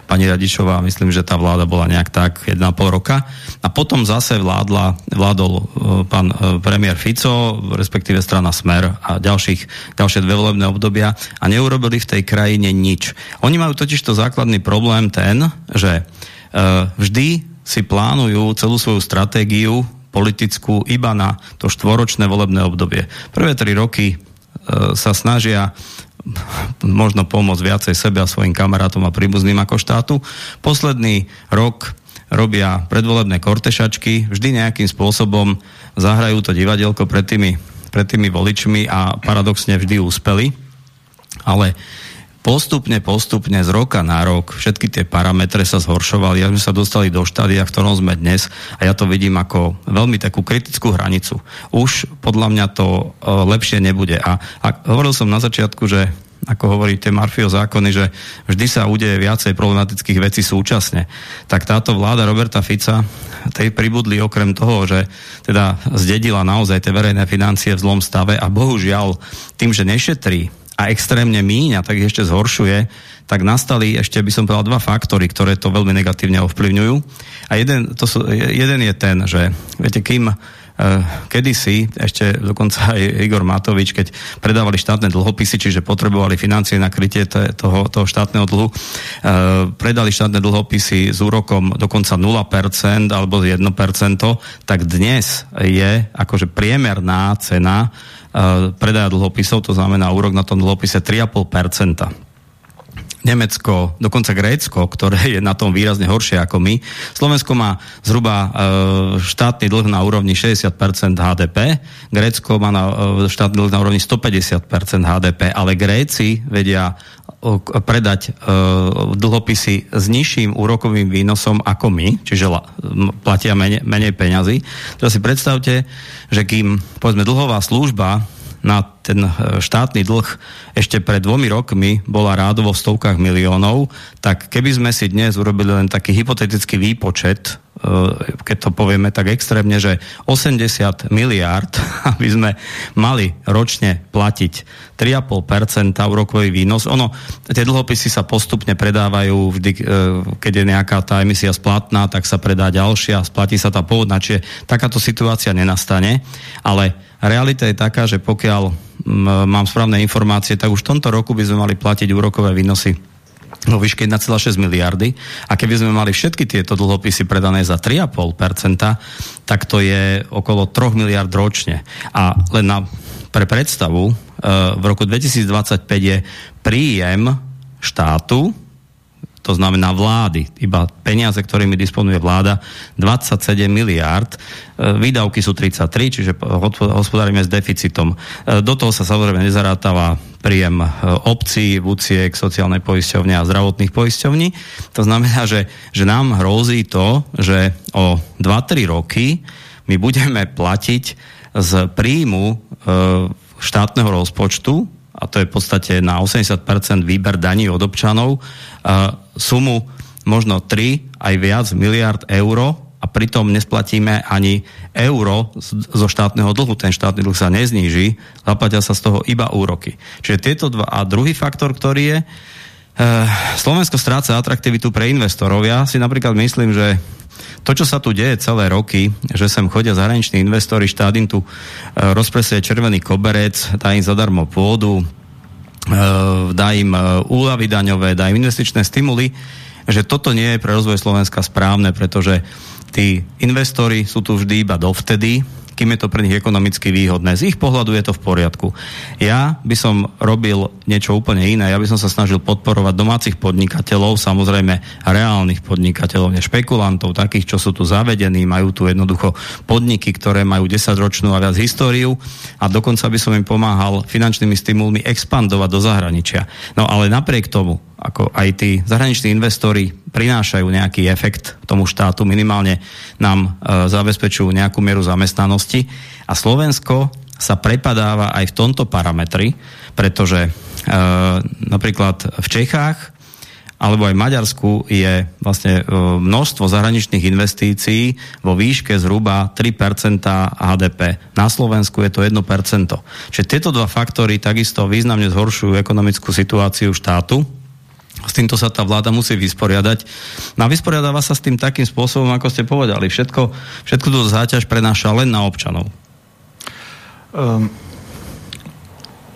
Pani Radičová, myslím, že tá vláda bola nejak tak 1,5 roka. A potom zase vládla, vládol e, pán e, premiér Fico, respektíve strana Smer a ďalších, ďalšie dve volebné obdobia a neurobili v tej krajine nič. Oni majú totiž to základný problém ten, že e, vždy si plánujú celú svoju stratégiu politickú iba na to štvoročné volebné obdobie. Prvé tri roky sa snažia možno pomôcť viacej sebe a svojim kamarátom a príbuzným ako štátu. Posledný rok robia predvolebné kortešačky, vždy nejakým spôsobom zahrajú to divadielko pred tými, pred tými voličmi a paradoxne vždy úspeli. Ale postupne, postupne z roka na rok všetky tie parametre sa zhoršovali a sme sa dostali do štádia, v ktorom sme dnes a ja to vidím ako veľmi takú kritickú hranicu. Už podľa mňa to uh, lepšie nebude. A, a hovoril som na začiatku, že ako hovoríte Marfio zákony, že vždy sa udeje viacej problematických vecí súčasne. Tak táto vláda Roberta Fica, tej pribudli okrem toho, že teda zdedila naozaj tie verejné financie v zlom stave a bohužiaľ tým, že nešetrí a extrémne míňa, tak ešte zhoršuje, tak nastali ešte, by som povedal, dva faktory, ktoré to veľmi negatívne ovplyvňujú. A jeden, to sú, jeden je ten, že viete, kým uh, kedysi, ešte dokonca aj Igor Matovič, keď predávali štátne dlhopisy, čiže potrebovali financie na krytie toho, toho štátneho dlhu, uh, predali štátne dlhopisy s úrokom dokonca 0% alebo 1%, tak dnes je akože priemerná cena predaja dlhopisov, to znamená úrok na tom dlhopise 3,5%. Nemecko, dokonca Grécko, ktoré je na tom výrazne horšie ako my. Slovensko má zhruba e, štátny dlh na úrovni 60% HDP, Grécko má na, e, štátny dlh na úrovni 150% HDP, ale Gréci vedia predať e, dlhopisy s nižším úrokovým výnosom ako my, čiže la, platia menej, menej peňazí. Teraz si predstavte, že kým povedzme dlhová služba na ten e, štátny dlh ešte pred dvomi rokmi bola rádovo v stovkách miliónov, tak keby sme si dnes urobili len taký hypotetický výpočet, e, keď to povieme tak extrémne, že 80 miliárd, aby sme mali ročne platiť 3,5% úrokový výnos. Ono, tie dlhopisy sa postupne predávajú, vždy, e, keď je nejaká tá emisia splatná, tak sa predá ďalšia, splatí sa tá pôvodná, čiže takáto situácia nenastane, ale Realita je taká, že pokiaľ mám správne informácie, tak už v tomto roku by sme mali platiť úrokové výnosy vo výške 1,6 miliardy a keby sme mali všetky tieto dlhopisy predané za 3,5%, tak to je okolo 3 miliard ročne. A len na, pre predstavu, e, v roku 2025 je príjem štátu to znamená vlády, iba peniaze, ktorými disponuje vláda, 27 miliárd, e, výdavky sú 33, čiže hospodárime s deficitom. E, do toho sa samozrejme nezarátava príjem e, obcí, vúciek, sociálnej poisťovne a zdravotných poisťovní. To znamená, že, že nám hrozí to, že o 2-3 roky my budeme platiť z príjmu štátneho rozpočtu a to je v podstate na 80% výber daní od občanov, sumu možno 3 aj viac miliard eur a pritom nesplatíme ani euro zo štátneho dlhu. Ten štátny dlh sa nezníži, zaplatia sa z toho iba úroky. Čiže tieto dva. A druhý faktor, ktorý je, e, Slovensko stráca atraktivitu pre investorov. Ja si napríklad myslím, že to, čo sa tu deje celé roky, že sem chodia zahraniční investori, štát im tu e, rozpresie červený koberec, dá im zadarmo pôdu, Eh, dá im eh, úlavy daňové, dá im investičné stimuly, že toto nie je pre rozvoj Slovenska správne, pretože tí investori sú tu vždy iba dovtedy, kým je to pre nich ekonomicky výhodné. Z ich pohľadu je to v poriadku. Ja by som robil niečo úplne iné. Ja by som sa snažil podporovať domácich podnikateľov, samozrejme reálnych podnikateľov, ne špekulantov, takých, čo sú tu zavedení, majú tu jednoducho podniky, ktoré majú 10-ročnú a viac históriu a dokonca by som im pomáhal finančnými stimulmi expandovať do zahraničia. No ale napriek tomu, ako aj tí zahraniční investori prinášajú nejaký efekt tomu štátu, minimálne nám e, zabezpečujú nejakú mieru zamestnanosti a Slovensko sa prepadáva aj v tomto parametri, pretože e, napríklad v Čechách alebo aj v Maďarsku je vlastne e, množstvo zahraničných investícií vo výške zhruba 3% HDP. Na Slovensku je to 1%. Čiže tieto dva faktory takisto významne zhoršujú ekonomickú situáciu štátu s týmto sa tá vláda musí vysporiadať. No a vysporiadáva sa s tým takým spôsobom, ako ste povedali. Všetko, všetko tú záťaž prenáša len na občanov. Um,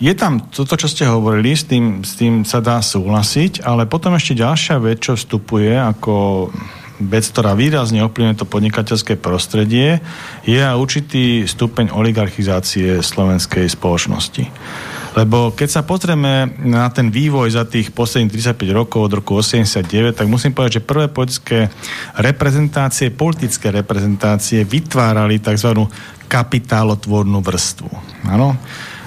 je tam toto, čo ste hovorili, s tým, s tým sa dá súhlasiť, ale potom ešte ďalšia vec, čo vstupuje ako vec, ktorá výrazne ovplyvňuje to podnikateľské prostredie, je určitý stupeň oligarchizácie slovenskej spoločnosti. Lebo keď sa pozrieme na ten vývoj za tých posledných 35 rokov od roku 89, tak musím povedať, že prvé politické reprezentácie, politické reprezentácie vytvárali tzv. kapitálotvornú vrstvu. Áno?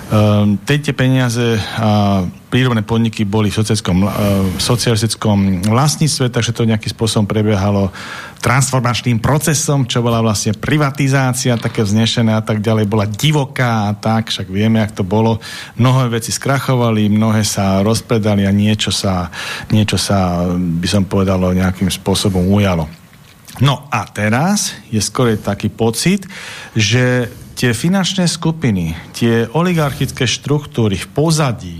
Ehm, tie peniaze a prírodné podniky boli v socialistickom, v socialistickom vlastníctve, takže to nejakým spôsobom prebiehalo transformačným procesom, čo bola vlastne privatizácia, také vznešené a tak ďalej, bola divoká a tak, však vieme, jak to bolo. Mnohé veci skrachovali, mnohé sa rozpredali a niečo sa, niečo sa by som povedalo, nejakým spôsobom ujalo. No a teraz je skôr taký pocit, že tie finančné skupiny, tie oligarchické štruktúry v pozadí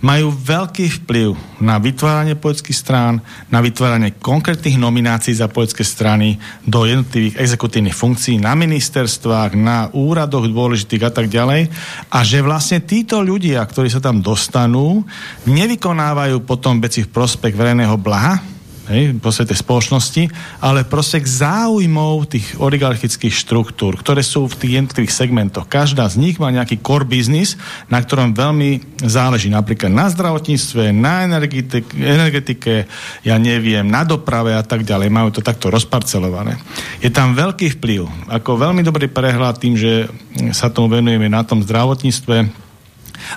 majú veľký vplyv na vytváranie politických strán, na vytváranie konkrétnych nominácií za politické strany do jednotlivých exekutívnych funkcií na ministerstvách, na úradoch dôležitých a tak ďalej. A že vlastne títo ľudia, ktorí sa tam dostanú, nevykonávajú potom veci v prospech verejného blaha, hej, tej spoločnosti, ale proste k záujmov tých oligarchických štruktúr, ktoré sú v tých jednotlivých segmentoch. Každá z nich má nejaký core business, na ktorom veľmi záleží napríklad na zdravotníctve, na energetike ja neviem, na doprave a tak ďalej. Majú to takto rozparcelované. Je tam veľký vplyv. Ako veľmi dobrý prehľad tým, že sa tomu venujeme na tom zdravotníctve,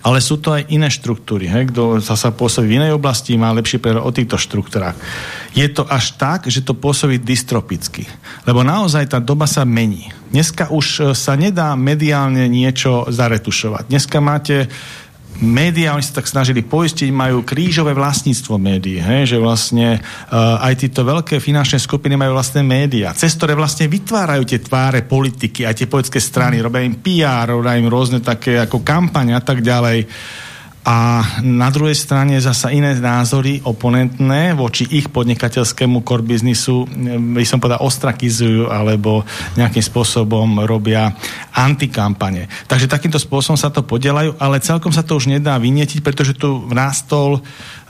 ale sú to aj iné štruktúry. He? Kto sa pôsobí v inej oblasti, má lepší prehľad o týchto štruktúrach. Je to až tak, že to pôsobí dystropicky. Lebo naozaj tá doba sa mení. Dneska už e, sa nedá mediálne niečo zaretušovať. Dneska máte médiá, oni sa tak snažili poistiť, majú krížové vlastníctvo médií, hej? že vlastne uh, aj títo veľké finančné skupiny majú vlastné médiá, cez ktoré vlastne vytvárajú tie tváre politiky, aj tie politické strany, robia im PR, robia im rôzne také ako kampane a tak ďalej. A na druhej strane zasa iné názory oponentné voči ich podnikateľskému core biznisu, by som povedal, ostrakizujú alebo nejakým spôsobom robia antikampane. Takže takýmto spôsobom sa to podielajú, ale celkom sa to už nedá vynietiť, pretože tu rástol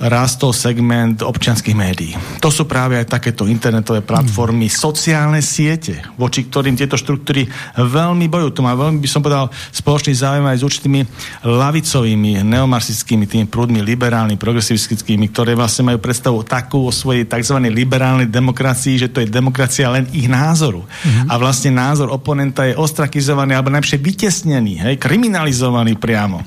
rástol segment občianských médií. To sú práve aj takéto internetové platformy, mm. sociálne siete, voči ktorým tieto štruktúry veľmi bojujú. To má veľmi, by som povedal, spoločný záujem aj s určitými lavicovými, neomarxistickými, tými prúdmi, liberálnymi, progresivistickými, ktoré vlastne majú predstavu takú o svojej tzv. liberálnej demokracii, že to je demokracia len ich názoru. Mm. A vlastne názor oponenta je ostrakizovaný alebo najlepšie vytesnený, hej, kriminalizovaný priamo.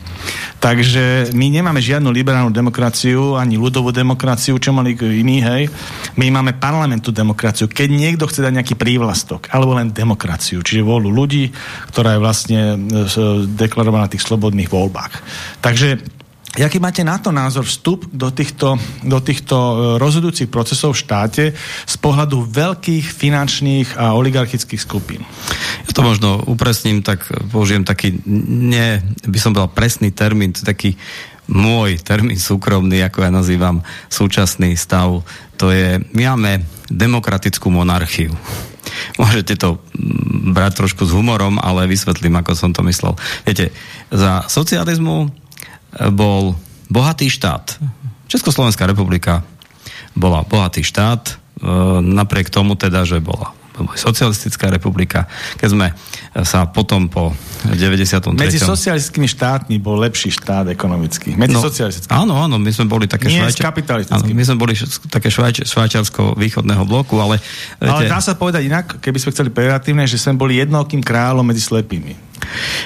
Takže my nemáme žiadnu liberálnu demokraciu, ani ľudovú demokraciu, čo mali iní, hej. My máme parlamentú demokraciu. Keď niekto chce dať nejaký prívlastok, alebo len demokraciu, čiže volu ľudí, ktorá je vlastne e, deklarovaná v tých slobodných voľbách. Takže Jaký máte na to názor vstup do týchto, do týchto e, rozhodujúcich procesov v štáte z pohľadu veľkých finančných a oligarchických skupín? Ja to možno upresním, tak použijem taký, nie by som povedal presný termín, taký môj termín súkromný, ako ja nazývam súčasný stav, to je, my máme demokratickú monarchiu. Môžete to mm, brať trošku s humorom, ale vysvetlím, ako som to myslel. Viete, za socializmu bol bohatý štát. Československá republika bola bohatý štát, e, napriek tomu teda, že bola socialistická republika. Keď sme sa potom po 93. Medzi socialistickými štátmi bol lepší štát ekonomický. Medzi no, socialistickými. Áno, áno, my sme boli také Nie švajča... kapitalistickými. my sme boli také švajč... švajčiarsko-východného bloku, ale... Ale dá sa povedať inak, keby sme chceli pejoratívne, že sme boli jednokým kráľom medzi slepými.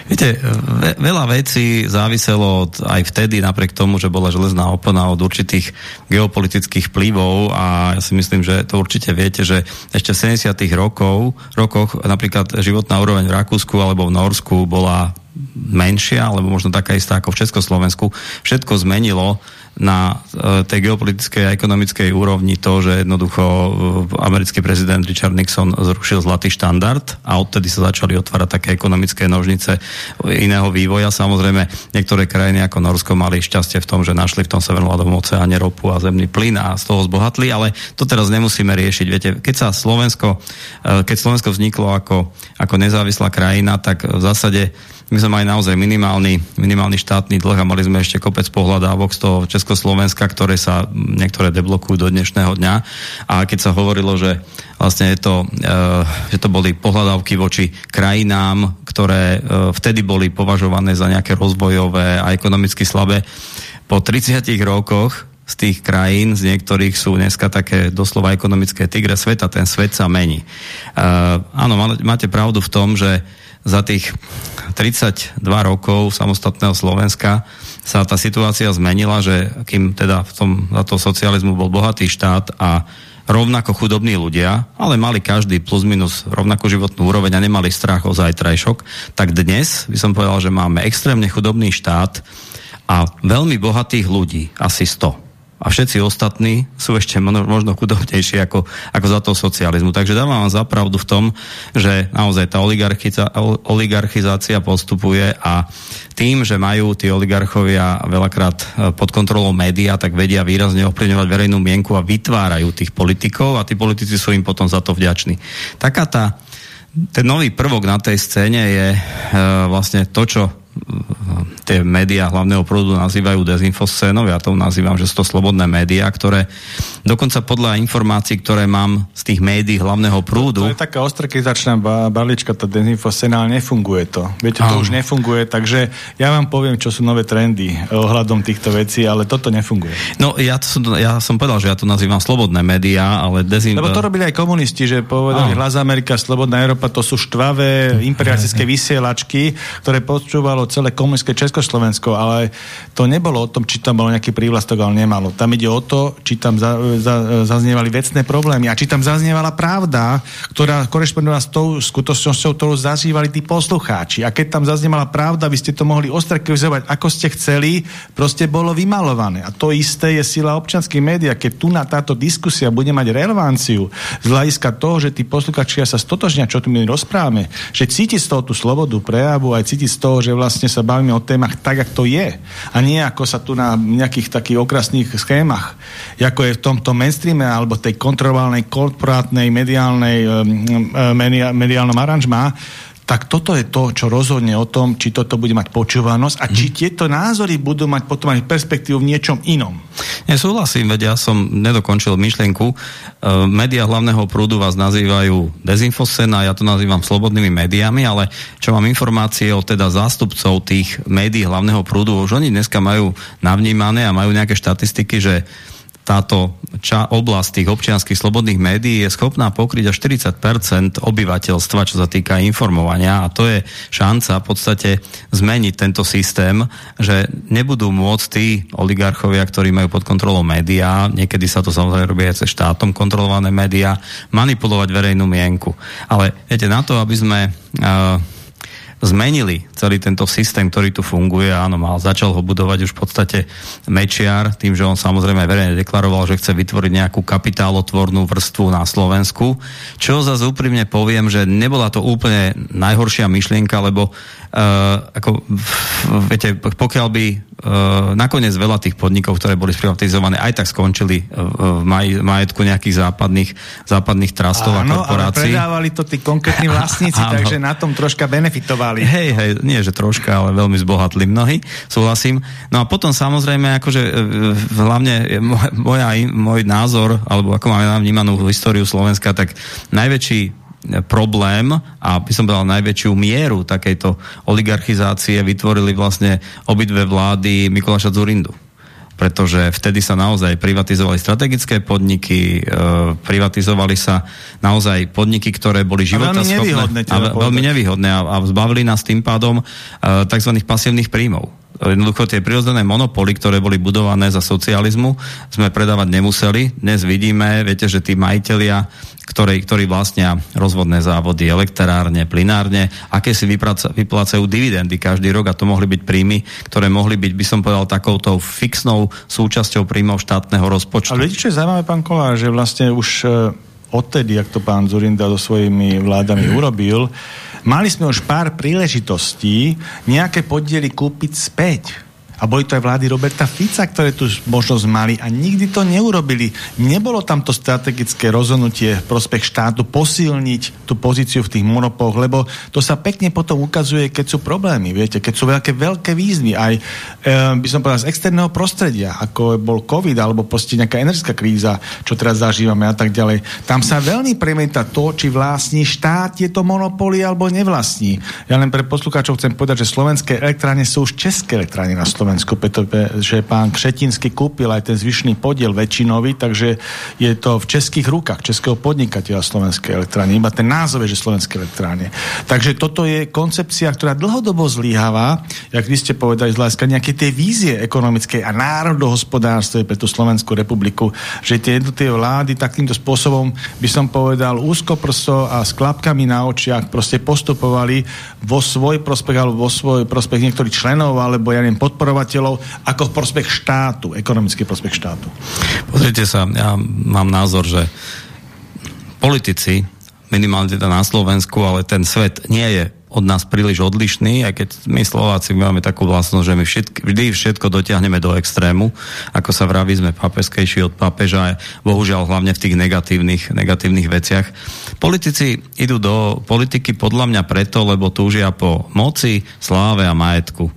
Viete, ve, veľa vecí záviselo od, aj vtedy, napriek tomu, že bola železná opona od určitých geopolitických vplyvov a ja si myslím, že to určite viete, že ešte v 70 rokov, rokoch napríklad životná úroveň v Rakúsku alebo v Norsku bola menšia, alebo možno taká istá ako v Československu. Všetko zmenilo na e, tej geopolitickej a ekonomickej úrovni to, že jednoducho e, americký prezident Richard Nixon zrušil zlatý štandard a odtedy sa začali otvárať také ekonomické nožnice iného vývoja. Samozrejme, niektoré krajiny ako Norsko mali šťastie v tom, že našli v tom severnom oceáne ropu a zemný plyn a z toho zbohatli, ale to teraz nemusíme riešiť. Viete, keď sa Slovensko, e, keď Slovensko vzniklo ako, ako nezávislá krajina, tak v zásade my sme mali naozaj minimálny, minimálny štátny dlh a mali sme ešte kopec pohľadávok z toho Československa, ktoré sa niektoré deblokujú do dnešného dňa. A keď sa hovorilo, že vlastne je to, e, že to boli pohľadávky voči krajinám, ktoré e, vtedy boli považované za nejaké rozvojové a ekonomicky slabé, po 30 rokoch z tých krajín, z niektorých sú dneska také doslova ekonomické tigre sveta, ten svet sa mení. Uh, áno, máte pravdu v tom, že za tých 32 rokov samostatného Slovenska sa tá situácia zmenila, že kým teda v tom, za to socializmu bol bohatý štát a rovnako chudobní ľudia, ale mali každý plus minus rovnakú životnú úroveň a nemali strach o zajtrajšok, tak dnes by som povedal, že máme extrémne chudobný štát a veľmi bohatých ľudí, asi 100 a všetci ostatní sú ešte možno chudobnejší ako, ako za toho socializmu. Takže dávam vám zapravdu v tom, že naozaj tá oligarchizácia postupuje a tým, že majú tí oligarchovia veľakrát e, pod kontrolou média, tak vedia výrazne ovplyvňovať verejnú mienku a vytvárajú tých politikov a tí politici sú im potom za to vďační. Taká tá ten nový prvok na tej scéne je e, vlastne to, čo tie médiá hlavného prúdu nazývajú dezinfoscénou, ja to nazývam, že sú to slobodné médiá, ktoré dokonca podľa informácií, ktoré mám z tých médií hlavného prúdu... To, to je taká ostrakizačná balička, tá dezinfoscéna, ale nefunguje to. Viete, to už nefunguje, takže ja vám poviem, čo sú nové trendy ohľadom týchto vecí, ale toto nefunguje. No ja, to som, ja som povedal, že ja to nazývam slobodné médiá, ale dezin... Lebo to robili aj komunisti, že povedali Hlas Amerika, Slobodná Európa, to sú štvavé imperialistické vysielačky, ktoré počúvalo celé komunistické Československo, ale to nebolo o tom, či tam bolo nejaký prívlastok, ale nemalo. Tam ide o to, či tam za, za, zaznievali vecné problémy a či tam zaznievala pravda, ktorá korešpondovala s tou skutočnosťou, ktorú zažívali tí poslucháči. A keď tam zaznievala pravda, vy ste to mohli ostrakivizovať, ako ste chceli, proste bolo vymalované. A to isté je sila občanských médií. Keď tu na táto diskusia bude mať relevanciu z hľadiska toho, že tí poslucháči sa stotožnia, čo tu my rozprávame, že cíti z toho tú slobodu prejavu, aj cíti z toho, že vlastne sa bavíme o témach tak, ako to je. A nie ako sa tu na nejakých takých okrasných schémach, ako je v tomto mainstreame alebo tej kontrolovanej korporátnej mediálnej mediálnom aranžmá, tak toto je to, čo rozhodne o tom, či toto bude mať počúvanosť a či mhm. tieto názory budú mať potom aj perspektívu v niečom inom. Nesúhlasím, veď ja som nedokončil myšlienku. E, média hlavného prúdu vás nazývajú dezinfoscéna, ja to nazývam slobodnými médiami, ale čo mám informácie od teda zástupcov tých médií hlavného prúdu, už oni dneska majú navnímané a majú nejaké štatistiky, že táto ča- oblasť tých občianských slobodných médií je schopná pokryť až 40% obyvateľstva, čo sa týka informovania a to je šanca v podstate zmeniť tento systém, že nebudú môcť tí oligarchovia, ktorí majú pod kontrolou médiá, niekedy sa to samozrejme robí aj cez štátom kontrolované médiá, manipulovať verejnú mienku. Ale viete, na to, aby sme uh, zmenili celý tento systém, ktorý tu funguje. Áno, mal, začal ho budovať už v podstate Mečiar, tým, že on samozrejme verejne deklaroval, že chce vytvoriť nejakú kapitálotvornú vrstvu na Slovensku. Čo zase úprimne poviem, že nebola to úplne najhoršia myšlienka, lebo uh, ako, viete, pokiaľ by uh, nakoniec veľa tých podnikov, ktoré boli sprivatizované, aj tak skončili uh, v maj, majetku nejakých západných, západných trastov Áno, a korporácií. ale predávali to tí konkrétni vlastníci, takže na tom troška benefitovali. Hej, hej, nie že troška, ale veľmi zbohatli mnohí, súhlasím. No a potom samozrejme, akože hlavne moja, môj názor, alebo ako máme vnímanú históriu Slovenska, tak najväčší problém a by som povedal najväčšiu mieru takejto oligarchizácie vytvorili vlastne obidve vlády Mikuláša Zurindu pretože vtedy sa naozaj privatizovali strategické podniky, e, privatizovali sa naozaj podniky, ktoré boli životaschopné a veľmi nevýhodné a, a zbavili nás tým pádom e, tzv. pasívnych príjmov jednoducho tie prirodzené monopoly, ktoré boli budované za socializmu, sme predávať nemuseli. Dnes vidíme, viete, že tí majiteľia, ktorí, ktorí vlastnia rozvodné závody, elektrárne, plinárne, aké si vyplácajú dividendy každý rok a to mohli byť príjmy, ktoré mohli byť, by som povedal, takouto fixnou súčasťou príjmov štátneho rozpočtu. Ale viete, čo je zaujímavé, pán Kolár, že vlastne už e, odtedy, ak to pán Zurinda so svojimi vládami urobil, mali sme už pár príležitostí nejaké podiely kúpiť späť a boli to aj vlády Roberta Fica, ktoré tu možnosť mali a nikdy to neurobili. Nebolo tam to strategické rozhodnutie v prospech štátu posilniť tú pozíciu v tých monopoloch, lebo to sa pekne potom ukazuje, keď sú problémy, viete, keď sú veľké, veľké výzvy, aj e, by som povedal z externého prostredia, ako bol COVID, alebo proste nejaká energická kríza, čo teraz zažívame a tak ďalej. Tam sa veľmi premieta to, či vlastní štát tieto monopoly alebo nevlastní. Ja len pre poslucháčov chcem povedať, že slovenské elektrárne sú už české elektrárne na Slovensku Slovensku, pretože pán Kšetinsky kúpil aj ten zvyšný podiel väčšinový, takže je to v českých rukách, českého podnikateľa Slovenskej elektrárne. Iba ten názov je, že Slovenské elektrárne. Takže toto je koncepcia, ktorá dlhodobo zlyháva, jak vy ste povedali, z hľadiska nejakej tej vízie ekonomickej a národohospodárstve pre tú Slovenskú republiku, že tie jednotlivé vlády takýmto spôsobom, by som povedal, úzkoprso a s klapkami na očiach proste postupovali vo svoj prospech alebo vo svoj prospech niektorých členov alebo ja neviem, podporovať zamestnávateľov ako v prospech štátu, ekonomický prospech štátu. Pozrite sa, ja mám názor, že politici, minimálne teda na Slovensku, ale ten svet nie je od nás príliš odlišný, aj keď my Slováci máme takú vlastnosť, že my všetky, vždy všetko dotiahneme do extrému. Ako sa vraví, sme papeskejší od papeža, a bohužiaľ hlavne v tých negatívnych, negatívnych veciach. Politici idú do politiky podľa mňa preto, lebo túžia po moci, sláve a majetku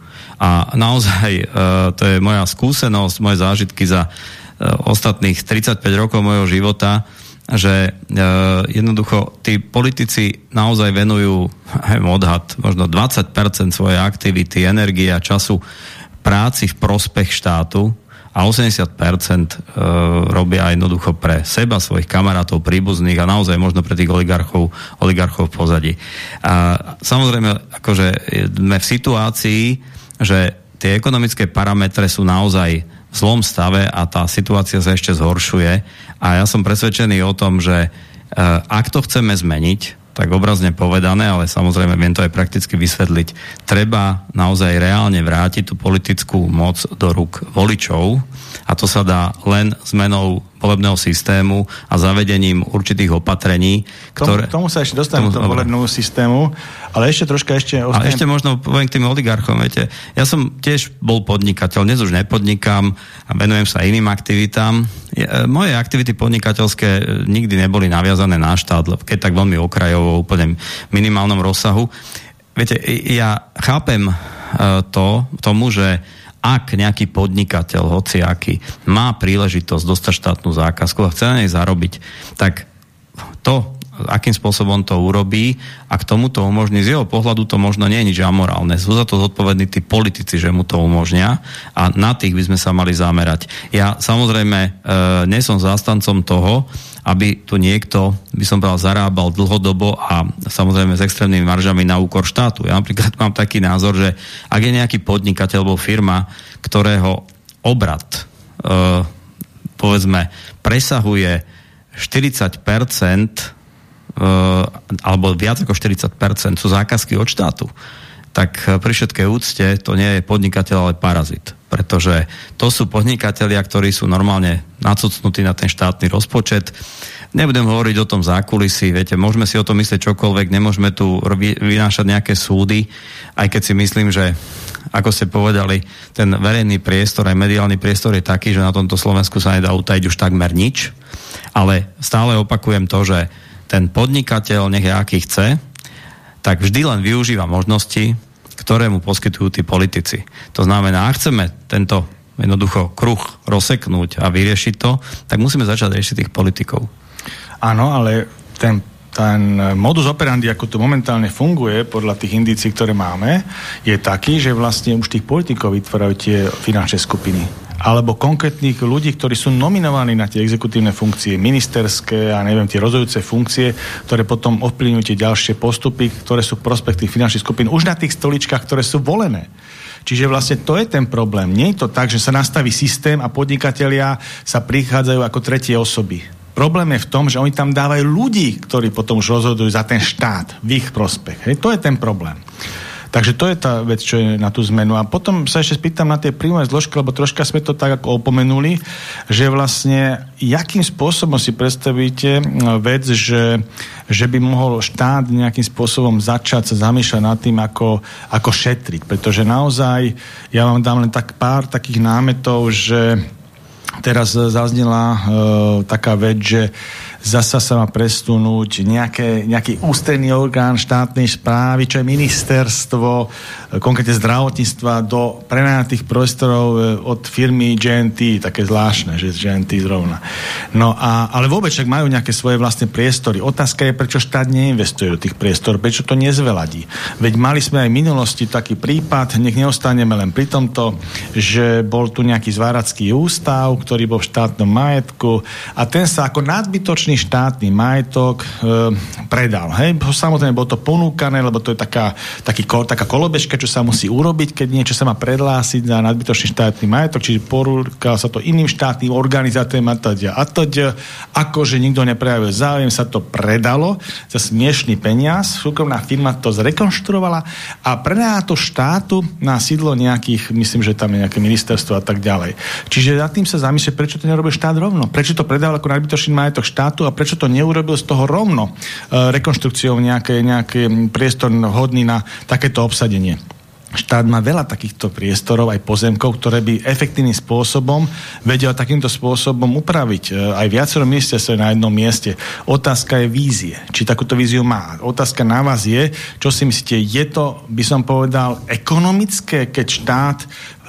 A naozaj, e, to je moja skúsenosť, moje zážitky za e, ostatných 35 rokov mojho života, že e, jednoducho tí politici naozaj venujú odhad možno 20% svojej aktivity, energie a času práci v prospech štátu a 80% e, robia jednoducho pre seba, svojich kamarátov, príbuzných a naozaj možno pre tých oligarchov, oligarchov v pozadí. A samozrejme, akože sme v situácii, že tie ekonomické parametre sú naozaj v zlom stave a tá situácia sa ešte zhoršuje. A ja som presvedčený o tom, že e, ak to chceme zmeniť, tak obrazne povedané, ale samozrejme viem to aj prakticky vysvetliť, treba naozaj reálne vrátiť tú politickú moc do rúk voličov a to sa dá len zmenou volebného systému a zavedením určitých opatrení, ktoré... Tomu, tomu sa ešte dostaneme k tomu volebnému systému, ale ešte troška ešte... Ostanem... A ešte možno poviem k tým oligarchom, viete. Ja som tiež bol podnikateľ, dnes už nepodnikám a venujem sa iným aktivitám. E, moje aktivity podnikateľské e, nikdy neboli naviazané na štát, keď tak veľmi okrajovo, úplne minimálnom rozsahu. Viete, ja chápem e, to, tomu, že ak nejaký podnikateľ, hociaký, má príležitosť dostať štátnu zákazku a chce na nej zarobiť, tak to, akým spôsobom to urobí a k tomu to umožní. Z jeho pohľadu to možno nie je nič amorálne. Sú za to zodpovední tí politici, že mu to umožnia a na tých by sme sa mali zamerať. Ja samozrejme e, nie som zástancom toho, aby tu niekto, by som povedal, zarábal dlhodobo a samozrejme s extrémnymi maržami na úkor štátu. Ja napríklad mám taký názor, že ak je nejaký podnikateľ alebo firma, ktorého obrad e, povedzme presahuje 40% e, alebo viac ako 40% sú zákazky od štátu, tak pri všetkej úcte to nie je podnikateľ, ale parazit pretože to sú podnikatelia, ktorí sú normálne nacucnutí na ten štátny rozpočet. Nebudem hovoriť o tom zákulisí, viete, môžeme si o tom myslieť čokoľvek, nemôžeme tu vynášať nejaké súdy, aj keď si myslím, že ako ste povedali, ten verejný priestor, aj mediálny priestor je taký, že na tomto Slovensku sa nedá utajiť už takmer nič, ale stále opakujem to, že ten podnikateľ, nech je aký chce, tak vždy len využíva možnosti, ktoré mu poskytujú tí politici. To znamená, ak chceme tento jednoducho kruh rozseknúť a vyriešiť to, tak musíme začať riešiť tých politikov. Áno, ale ten, ten modus operandi, ako to momentálne funguje, podľa tých indícií, ktoré máme, je taký, že vlastne už tých politikov vytvárajú tie finančné skupiny alebo konkrétnych ľudí, ktorí sú nominovaní na tie exekutívne funkcie, ministerské a neviem, tie rozhodujúce funkcie, ktoré potom ovplyvňujú tie ďalšie postupy, ktoré sú v prospech tých finančných skupín, už na tých stoličkách, ktoré sú volené. Čiže vlastne to je ten problém. Nie je to tak, že sa nastaví systém a podnikatelia sa prichádzajú ako tretie osoby. Problém je v tom, že oni tam dávajú ľudí, ktorí potom už rozhodujú za ten štát v ich prospech. Hej? To je ten problém. Takže to je tá vec, čo je na tú zmenu. A potom sa ešte spýtam na tie príjmové zložky, lebo troška sme to tak ako opomenuli, že vlastne jakým spôsobom si predstavíte vec, že, že by mohol štát nejakým spôsobom začať sa zamýšľať nad tým, ako, ako šetriť. Pretože naozaj, ja vám dám len tak pár takých námetov, že teraz zaznela e, taká vec, že zasa sa má prestunúť nejaké, nejaký ústredný orgán štátnej správy, čo je ministerstvo, e, konkrétne zdravotníctva, do prenajatých prostorov e, od firmy GNT, také zvláštne, že GNT zrovna. No a, ale vôbec však majú nejaké svoje vlastné priestory. Otázka je, prečo štát neinvestuje do tých priestor, prečo to nezveladí. Veď mali sme aj v minulosti taký prípad, nech neostaneme len pri tomto, že bol tu nejaký zváracký ústav, ktorý bol v štátnom majetku a ten sa ako nadbytočný štátny štátny majetok e, predal. Hej? Samozrejme, bolo to ponúkané, lebo to je taká, taký, taká kolobežka, čo sa musí urobiť, keď niečo sa má predlásiť za nadbytočný štátny majetok, čiže porúkal sa to iným štátnym organizátorom a teda. A teda, akože nikto neprejavil záujem, sa to predalo za smiešný peniaz, súkromná firma to zrekonštruovala a prenajala to štátu na sídlo nejakých, myslím, že tam je nejaké ministerstvo a tak ďalej. Čiže za tým sa zamyslieť, prečo to nerobil štát rovno. Prečo to predával ako nadbytočný majetok štátu a prečo to neurobil z toho rovno e, rekonštrukciou nejaký priestor hodný na takéto obsadenie. štát má veľa takýchto priestorov, aj pozemkov, ktoré by efektívnym spôsobom vedel takýmto spôsobom upraviť. E, aj viacero ministerstve na jednom mieste. Otázka je vízie. Či takúto víziu má. Otázka na vás je, čo si myslíte, je to, by som povedal, ekonomické, keď štát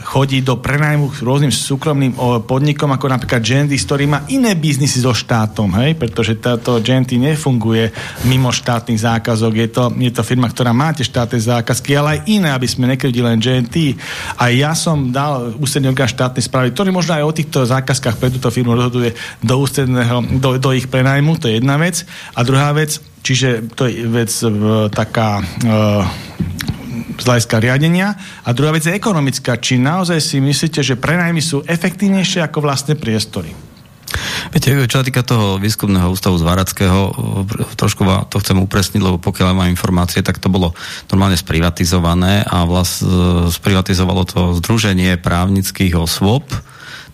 chodí do prenajmu rôznym súkromným podnikom, ako napríklad Gentis, ktorý má iné biznisy so štátom, hej? pretože táto Genty nefunguje mimo štátnych zákazok. Je to, je to firma, ktorá máte štátne zákazky, ale aj iné, aby sme nekryli len Genty. A ja som dal ústredný orgán štátnej správy, ktorý možno aj o týchto zákazkách pre túto firmu rozhoduje do ústredného, do, do ich prenajmu, to je jedna vec. A druhá vec, čiže to je vec taká uh, z hľadiska riadenia. A druhá vec je ekonomická. Či naozaj si myslíte, že prenajmy sú efektívnejšie ako vlastné priestory? Viete, čo sa týka toho výskumného ústavu z Varackého, trošku to chcem upresniť, lebo pokiaľ mám informácie, tak to bolo normálne sprivatizované a vlast, sprivatizovalo to Združenie právnických osôb,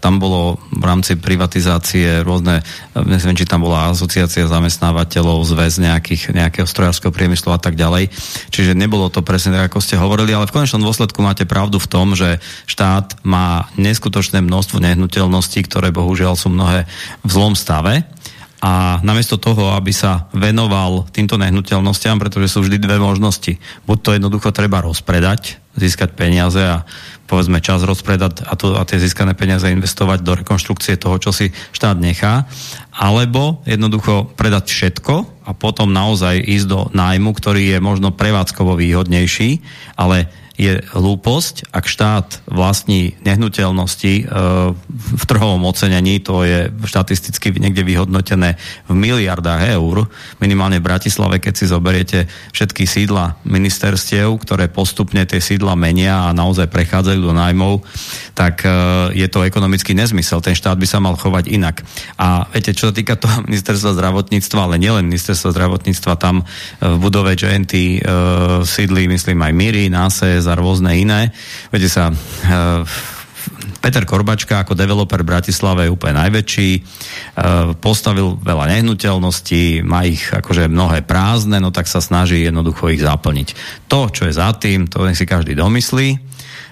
tam bolo v rámci privatizácie rôzne, neviem, či tam bola asociácia zamestnávateľov, zväz nejakých, nejakého strojárskeho priemyslu a tak ďalej. Čiže nebolo to presne tak, ako ste hovorili, ale v konečnom dôsledku máte pravdu v tom, že štát má neskutočné množstvo nehnuteľností, ktoré bohužiaľ sú mnohé v zlom stave a namiesto toho, aby sa venoval týmto nehnuteľnostiam, pretože sú vždy dve možnosti. Buď to jednoducho treba rozpredať, získať peniaze a povedzme čas rozpredať a, to, a tie získané peniaze investovať do rekonštrukcie toho, čo si štát nechá, alebo jednoducho predať všetko a potom naozaj ísť do nájmu, ktorý je možno prevádzkovo výhodnejší, ale je hlúposť, ak štát vlastní nehnuteľnosti e, v trhovom ocenení, to je štatisticky niekde vyhodnotené v miliardách eur, minimálne v Bratislave, keď si zoberiete všetky sídla ministerstiev, ktoré postupne tie sídla menia a naozaj prechádzajú do nájmov, tak e, je to ekonomický nezmysel. Ten štát by sa mal chovať inak. A viete, čo sa týka toho ministerstva zdravotníctva, ale nielen ministerstva zdravotníctva, tam e, v budove JNT e, sídli, myslím, aj Miri, NASE, a rôzne iné. Viete sa, uh, Peter Korbačka ako developer Bratislave je úplne najväčší, e, postavil veľa nehnuteľností, má ich akože mnohé prázdne, no tak sa snaží jednoducho ich zaplniť. To, čo je za tým, to si každý domyslí,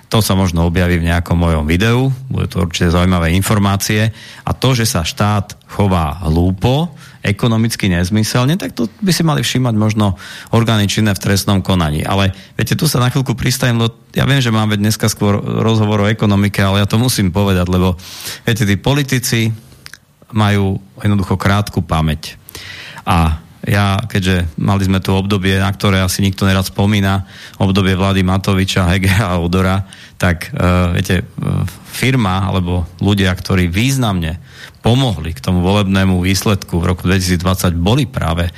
to sa možno objaví v nejakom mojom videu, bude to určite zaujímavé informácie. A to, že sa štát chová hlúpo, ekonomicky nezmyselne, tak to by si mali všímať možno orgány činné v trestnom konaní. Ale viete, tu sa na chvíľku pristavím, lebo ja viem, že máme dneska skôr rozhovor o ekonomike, ale ja to musím povedať, lebo viete, tí politici majú jednoducho krátku pamäť. A ja, keďže mali sme tu obdobie, na ktoré asi nikto nerad spomína, obdobie vlády Matoviča, Hegera a Odora, tak uh, viete, uh, firma alebo ľudia, ktorí významne pomohli k tomu volebnému výsledku v roku 2020 boli práve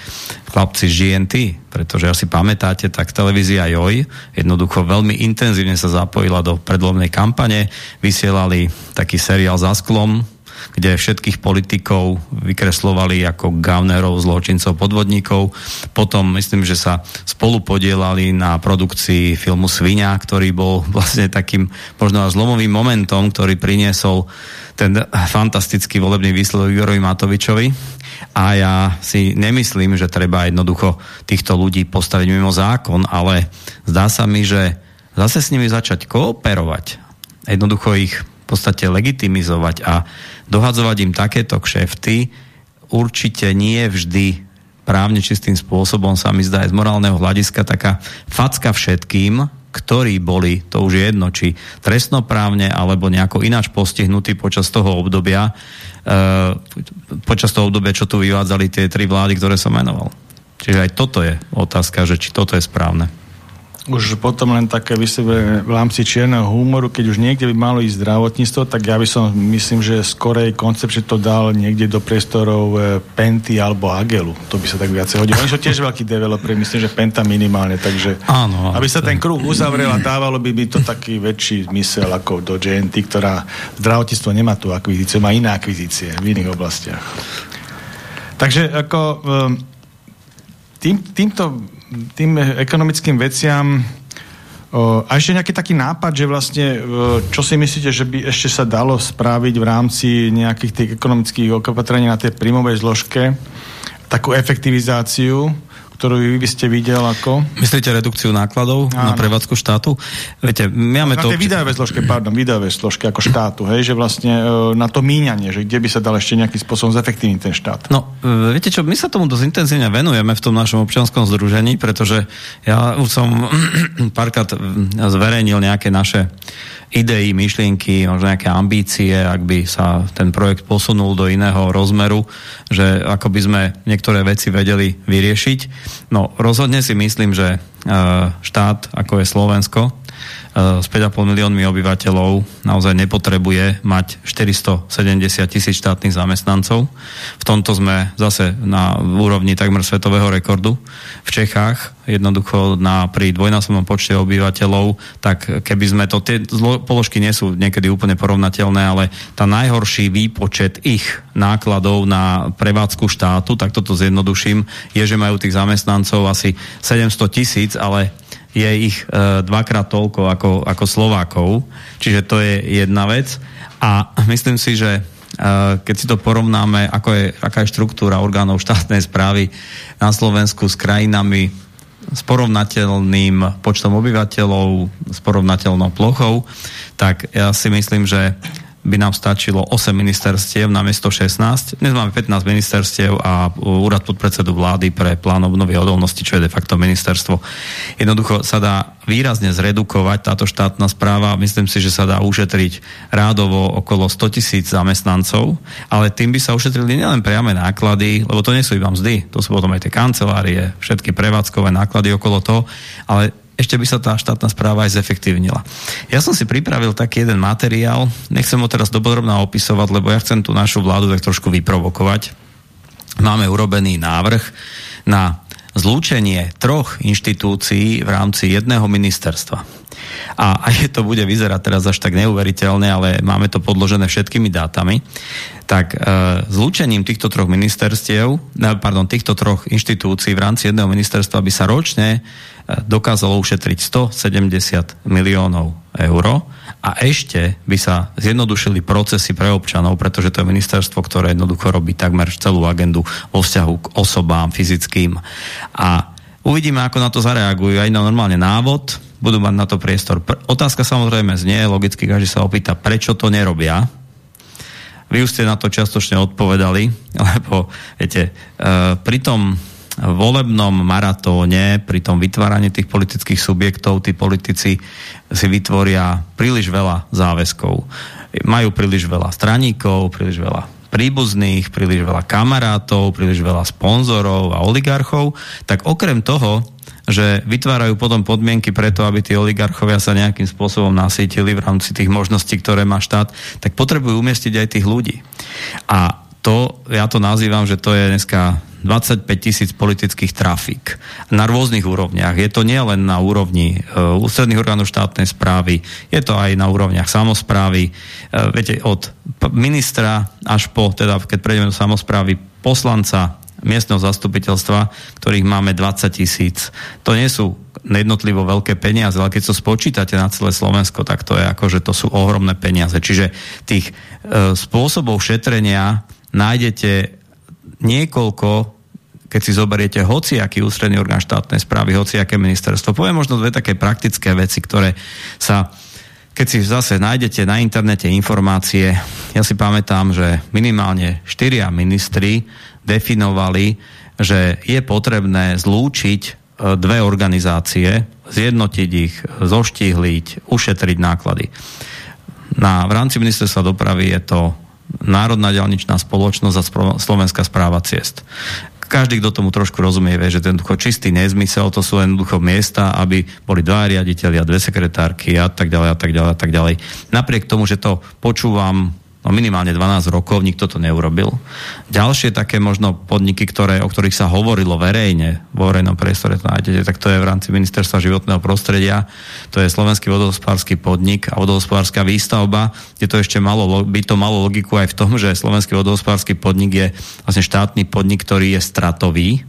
chlapci z GNT, pretože asi pamätáte, tak televízia JOJ jednoducho veľmi intenzívne sa zapojila do predvolebnej kampane, vysielali taký seriál za sklom, kde všetkých politikov vykreslovali ako gavnerov, zločincov, podvodníkov. Potom myslím, že sa spolu podielali na produkcii filmu Svinia, ktorý bol vlastne takým možno zlomovým momentom, ktorý priniesol ten fantastický volebný výsledok Igorovi Matovičovi. A ja si nemyslím, že treba jednoducho týchto ľudí postaviť mimo zákon, ale zdá sa mi, že zase s nimi začať kooperovať, jednoducho ich podstate legitimizovať a dohadzovať im takéto kšefty určite nie vždy právne čistým spôsobom sa mi zdá aj z morálneho hľadiska taká facka všetkým, ktorí boli, to už je jedno, či trestnoprávne alebo nejako ináč postihnutí počas toho obdobia, e, počas toho obdobia, čo tu vyvádzali tie tri vlády, ktoré som menoval. Čiže aj toto je otázka, že či toto je správne už potom len také vysvetlenie v rámci čierneho humoru, keď už niekde by malo ísť zdravotníctvo, tak ja by som, myslím, že skorej koncept, že to dal niekde do priestorov e, Penty alebo Agelu. To by sa tak viacej hodilo. Oni sú tiež veľký developer, myslím, že Penta minimálne, takže Áno, aby sa ten kruh uzavrel a dávalo by by to taký väčší zmysel ako do GNT, ktorá zdravotníctvo nemá tú akvizíciu, má iné akvizície v iných oblastiach. Takže ako e, tým, týmto tým ekonomickým veciam a ešte nejaký taký nápad, že vlastne, čo si myslíte, že by ešte sa dalo spraviť v rámci nejakých tých ekonomických opatrení na tej príjmovej zložke, takú efektivizáciu, ktorú vy ste videl ako? Myslíte redukciu nákladov Áno. na prevádzku štátu? Viete, máme na to... Na tej videové zložke, pardon, videové zložke ako štátu, hej, že vlastne e, na to míňanie, že kde by sa dal ešte nejakým spôsobom zefektívniť ten štát. No, e, viete čo, my sa tomu dosť intenzívne venujeme v tom našom občianskom združení, pretože ja už som párkrát zverejnil nejaké naše idei, myšlienky, možno nejaké ambície, ak by sa ten projekt posunul do iného rozmeru, že ako by sme niektoré veci vedeli vyriešiť. No rozhodne si myslím, že e, štát, ako je Slovensko, s 5,5 miliónmi obyvateľov naozaj nepotrebuje mať 470 tisíc štátnych zamestnancov. V tomto sme zase na úrovni takmer svetového rekordu. V Čechách jednoducho na, pri dvojnásobnom počte obyvateľov, tak keby sme to, tie zlo, položky nie sú niekedy úplne porovnateľné, ale tá najhorší výpočet ich nákladov na prevádzku štátu, tak toto zjednoduším, je, že majú tých zamestnancov asi 700 tisíc, ale je ich e, dvakrát toľko ako, ako Slovákov, čiže to je jedna vec. A myslím si, že e, keď si to porovnáme, ako je, aká je štruktúra orgánov štátnej správy na Slovensku s krajinami s porovnateľným počtom obyvateľov, s porovnateľnou plochou, tak ja si myslím, že by nám stačilo 8 ministerstiev na miesto 16. Dnes máme 15 ministerstiev a úrad podpredsedu vlády pre plán obnovy odolnosti, čo je de facto ministerstvo. Jednoducho sa dá výrazne zredukovať táto štátna správa. Myslím si, že sa dá ušetriť rádovo okolo 100 tisíc zamestnancov, ale tým by sa ušetrili nielen priame náklady, lebo to nie sú iba mzdy, to sú potom aj tie kancelárie, všetky prevádzkové náklady okolo toho, ale ešte by sa tá štátna správa aj zefektívnila. Ja som si pripravil taký jeden materiál, nechcem ho teraz dobodrobne opisovať, lebo ja chcem tú našu vládu tak trošku vyprovokovať. Máme urobený návrh na zlúčenie troch inštitúcií v rámci jedného ministerstva. A aj to bude vyzerať teraz až tak neuveriteľne, ale máme to podložené všetkými dátami, tak e, zlúčením týchto troch ministerstiev, pardon, týchto troch inštitúcií v rámci jedného ministerstva by sa ročne dokázalo ušetriť 170 miliónov eur a ešte by sa zjednodušili procesy pre občanov, pretože to je ministerstvo, ktoré jednoducho robí takmer celú agendu vo vzťahu k osobám fyzickým. A uvidíme, ako na to zareagujú. Aj na normálne návod, budú mať na to priestor. Otázka samozrejme znie, logicky každý sa opýta, prečo to nerobia. Vy už ste na to častočne odpovedali, lebo viete, e, pri tom volebnom maratóne, pri tom vytváraní tých politických subjektov, tí politici si vytvoria príliš veľa záväzkov. Majú príliš veľa straníkov, príliš veľa príbuzných, príliš veľa kamarátov, príliš veľa sponzorov a oligarchov, tak okrem toho, že vytvárajú potom podmienky preto, aby tí oligarchovia sa nejakým spôsobom nasítili v rámci tých možností, ktoré má štát, tak potrebujú umiestniť aj tých ľudí. A to, ja to nazývam, že to je dneska 25 tisíc politických trafík na rôznych úrovniach. Je to nielen na úrovni uh, ústredných orgánov štátnej správy, je to aj na úrovniach samozprávy. Uh, viete, od ministra až po, teda keď prejdeme do samozprávy, poslanca miestneho zastupiteľstva, ktorých máme 20 tisíc. To nie sú jednotlivo veľké peniaze, ale keď to spočítate na celé Slovensko, tak to je ako, že to sú ohromné peniaze. Čiže tých e, spôsobov šetrenia nájdete niekoľko keď si zoberiete hociaký ústredný orgán štátnej správy, hociaké ministerstvo. Poviem možno dve také praktické veci, ktoré sa keď si zase nájdete na internete informácie, ja si pamätám, že minimálne štyria ministri definovali, že je potrebné zlúčiť e, dve organizácie, zjednotiť ich, zoštihliť, ušetriť náklady. Na, v rámci ministerstva dopravy je to Národná ďalničná spoločnosť a Slovenská správa ciest. Každý, kto tomu trošku rozumie, vie, že ten čistý nezmysel, to sú jednoducho miesta, aby boli dva riaditeľi a dve sekretárky a tak ďalej a tak ďalej a tak ďalej. Napriek tomu, že to počúvam no minimálne 12 rokov, nikto to neurobil. Ďalšie také možno podniky, ktoré, o ktorých sa hovorilo verejne, vo verejnom priestore to nájdete, tak to je v rámci Ministerstva životného prostredia, to je Slovenský vodohospodársky podnik a vodohospodárska výstavba, kde to ešte malo, by to malo logiku aj v tom, že Slovenský vodohospodársky podnik je vlastne štátny podnik, ktorý je stratový,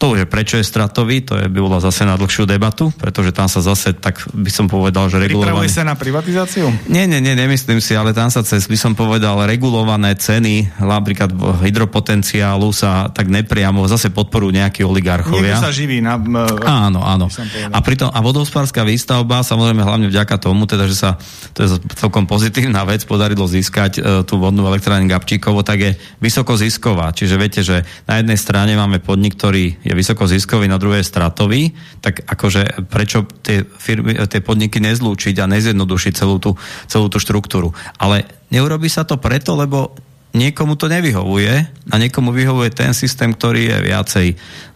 To, že prečo je stratový, to je, by bola zase na dlhšiu debatu, pretože tam sa zase, tak by som povedal, že regulované... Pripravuje sa na privatizáciu? Nie, nie, nie, nemyslím si, ale tam sa cez, by som povedal, regulované ceny, napríklad hydropotenciálu sa tak nepriamo zase podporujú nejakí oligarchovia. Niekto sa živí na... Áno, áno. A, pritom, a vodohospodárska výstavba, samozrejme hlavne vďaka tomu, teda, že sa, to je celkom pozitívna vec, podarilo získať e, tú vodnú elektrárnu Gabčíkovo, tak je vysoko zisková. Čiže viete, že na jednej strane máme podnik, ktorý je vysoko ziskový, na druhej stratový, tak akože prečo tie, firmy, tie podniky nezlúčiť a nezjednodušiť celú tú, celú tú štruktúru. Ale neurobi sa to preto, lebo niekomu to nevyhovuje a niekomu vyhovuje ten systém, ktorý je viacej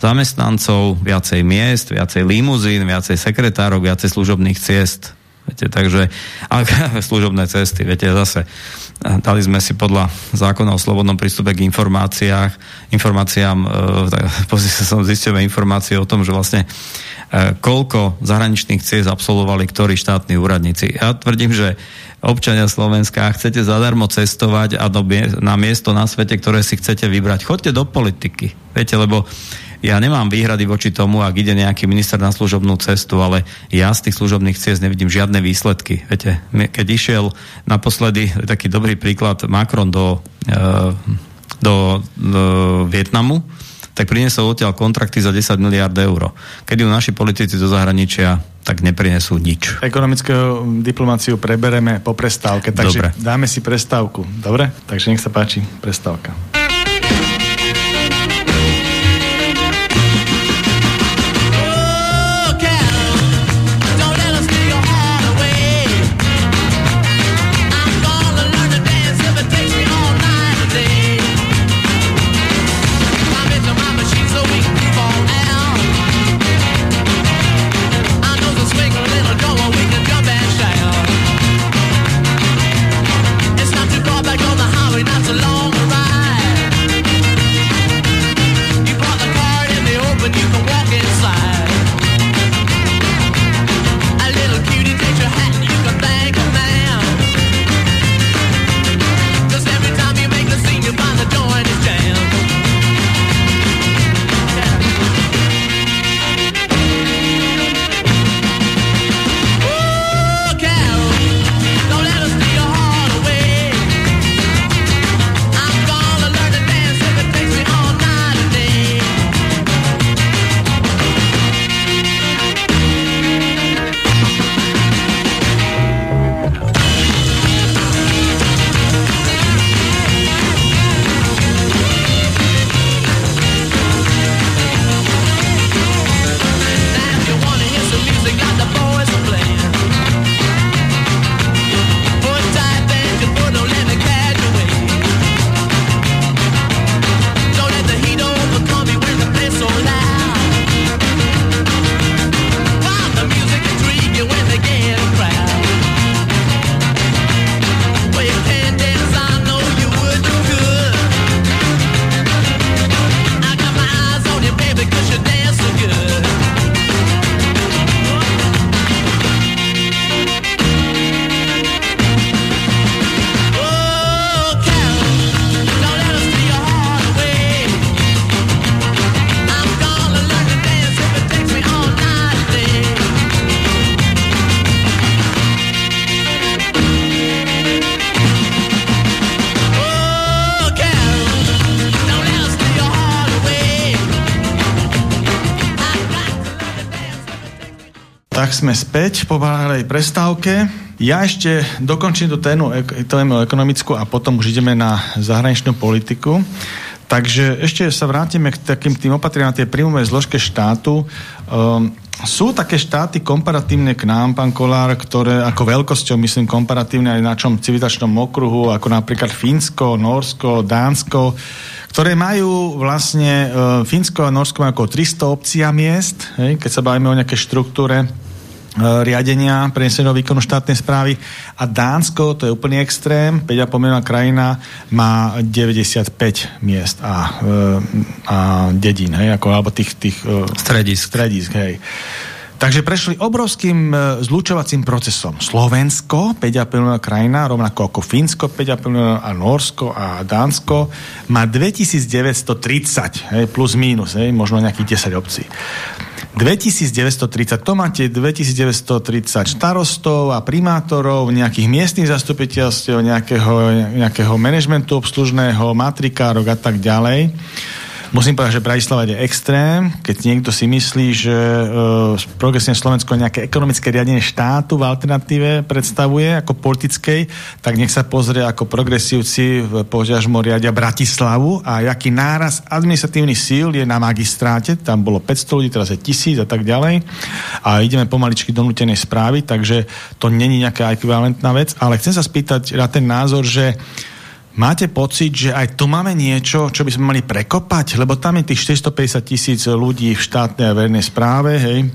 zamestnancov, viacej miest, viacej limuzín, viacej sekretárov, viacej služobných ciest. Viete, takže a služobné cesty, viete, zase dali sme si podľa zákona o slobodnom prístupe k informáciách, informáciám, e, som zistil informácie o tom, že vlastne e, koľko zahraničných ciest absolvovali ktorí štátni úradníci. Ja tvrdím, že občania Slovenska, chcete zadarmo cestovať a do, na miesto na svete, ktoré si chcete vybrať, choďte do politiky. Viete, lebo ja nemám výhrady voči tomu, ak ide nejaký minister na služobnú cestu, ale ja z tých služobných ciest nevidím žiadne výsledky. Viete, keď išiel naposledy, taký dobrý príklad, Macron do, e, do, do Vietnamu, tak priniesol odtiaľ kontrakty za 10 miliard eur. Keď ju naši politici do zahraničia tak neprinesú nič. Ekonomickú diplomáciu prebereme po prestávke, takže Dobre. dáme si prestávku. Dobre? Takže nech sa páči, prestávka. Sme späť po malej prestávke. Ja ešte dokončím tú tému, tému ekonomickú a potom už ideme na zahraničnú politiku. Takže ešte sa vrátime k takým tým opatreniam na tej príjmovej zložke štátu. Um, sú také štáty komparatívne k nám, pán Kolár, ktoré ako veľkosťou, myslím, komparatívne aj na čom civilizačnom okruhu, ako napríklad Fínsko, Norsko, Dánsko, ktoré majú vlastne, uh, Fínsko a Norsko ako 300 obcí miest, hej, keď sa bavíme o nejakej štruktúre E, riadenia preneseného výkonu štátnej správy a Dánsko, to je úplný extrém, 5,5 milióna krajina má 95 miest a, e, a dedín, hej, ako, alebo tých, tých stredisk. stredisk hej. Takže prešli obrovským e, zlučovacím procesom. Slovensko, 5,5 milióna krajina, rovnako ako Fínsko, 5,5 milióna a Norsko a Dánsko, má 2930, hej, plus mínus, hej, možno nejakých 10 obcí. 2930, to máte 2930 starostov a primátorov, nejakých miestnych zastupiteľstiev, nejakého, nejakého manažmentu obslužného, matrikárok a tak ďalej. Musím povedať, že Bratislava je extrém. Keď niekto si myslí, že uh, progresívne Slovensko nejaké ekonomické riadenie štátu v alternatíve predstavuje ako politickej, tak nech sa pozrie ako progresívci v požiažmo riadia Bratislavu a jaký náraz administratívnych síl je na magistráte. Tam bolo 500 ľudí, teraz je 1000 a tak ďalej. A ideme pomaličky do nutenej správy, takže to není nejaká ekvivalentná vec. Ale chcem sa spýtať na ten názor, že Máte pocit, že aj tu máme niečo, čo by sme mali prekopať? Lebo tam je tých 450 tisíc ľudí v štátnej a verejnej správe, hej,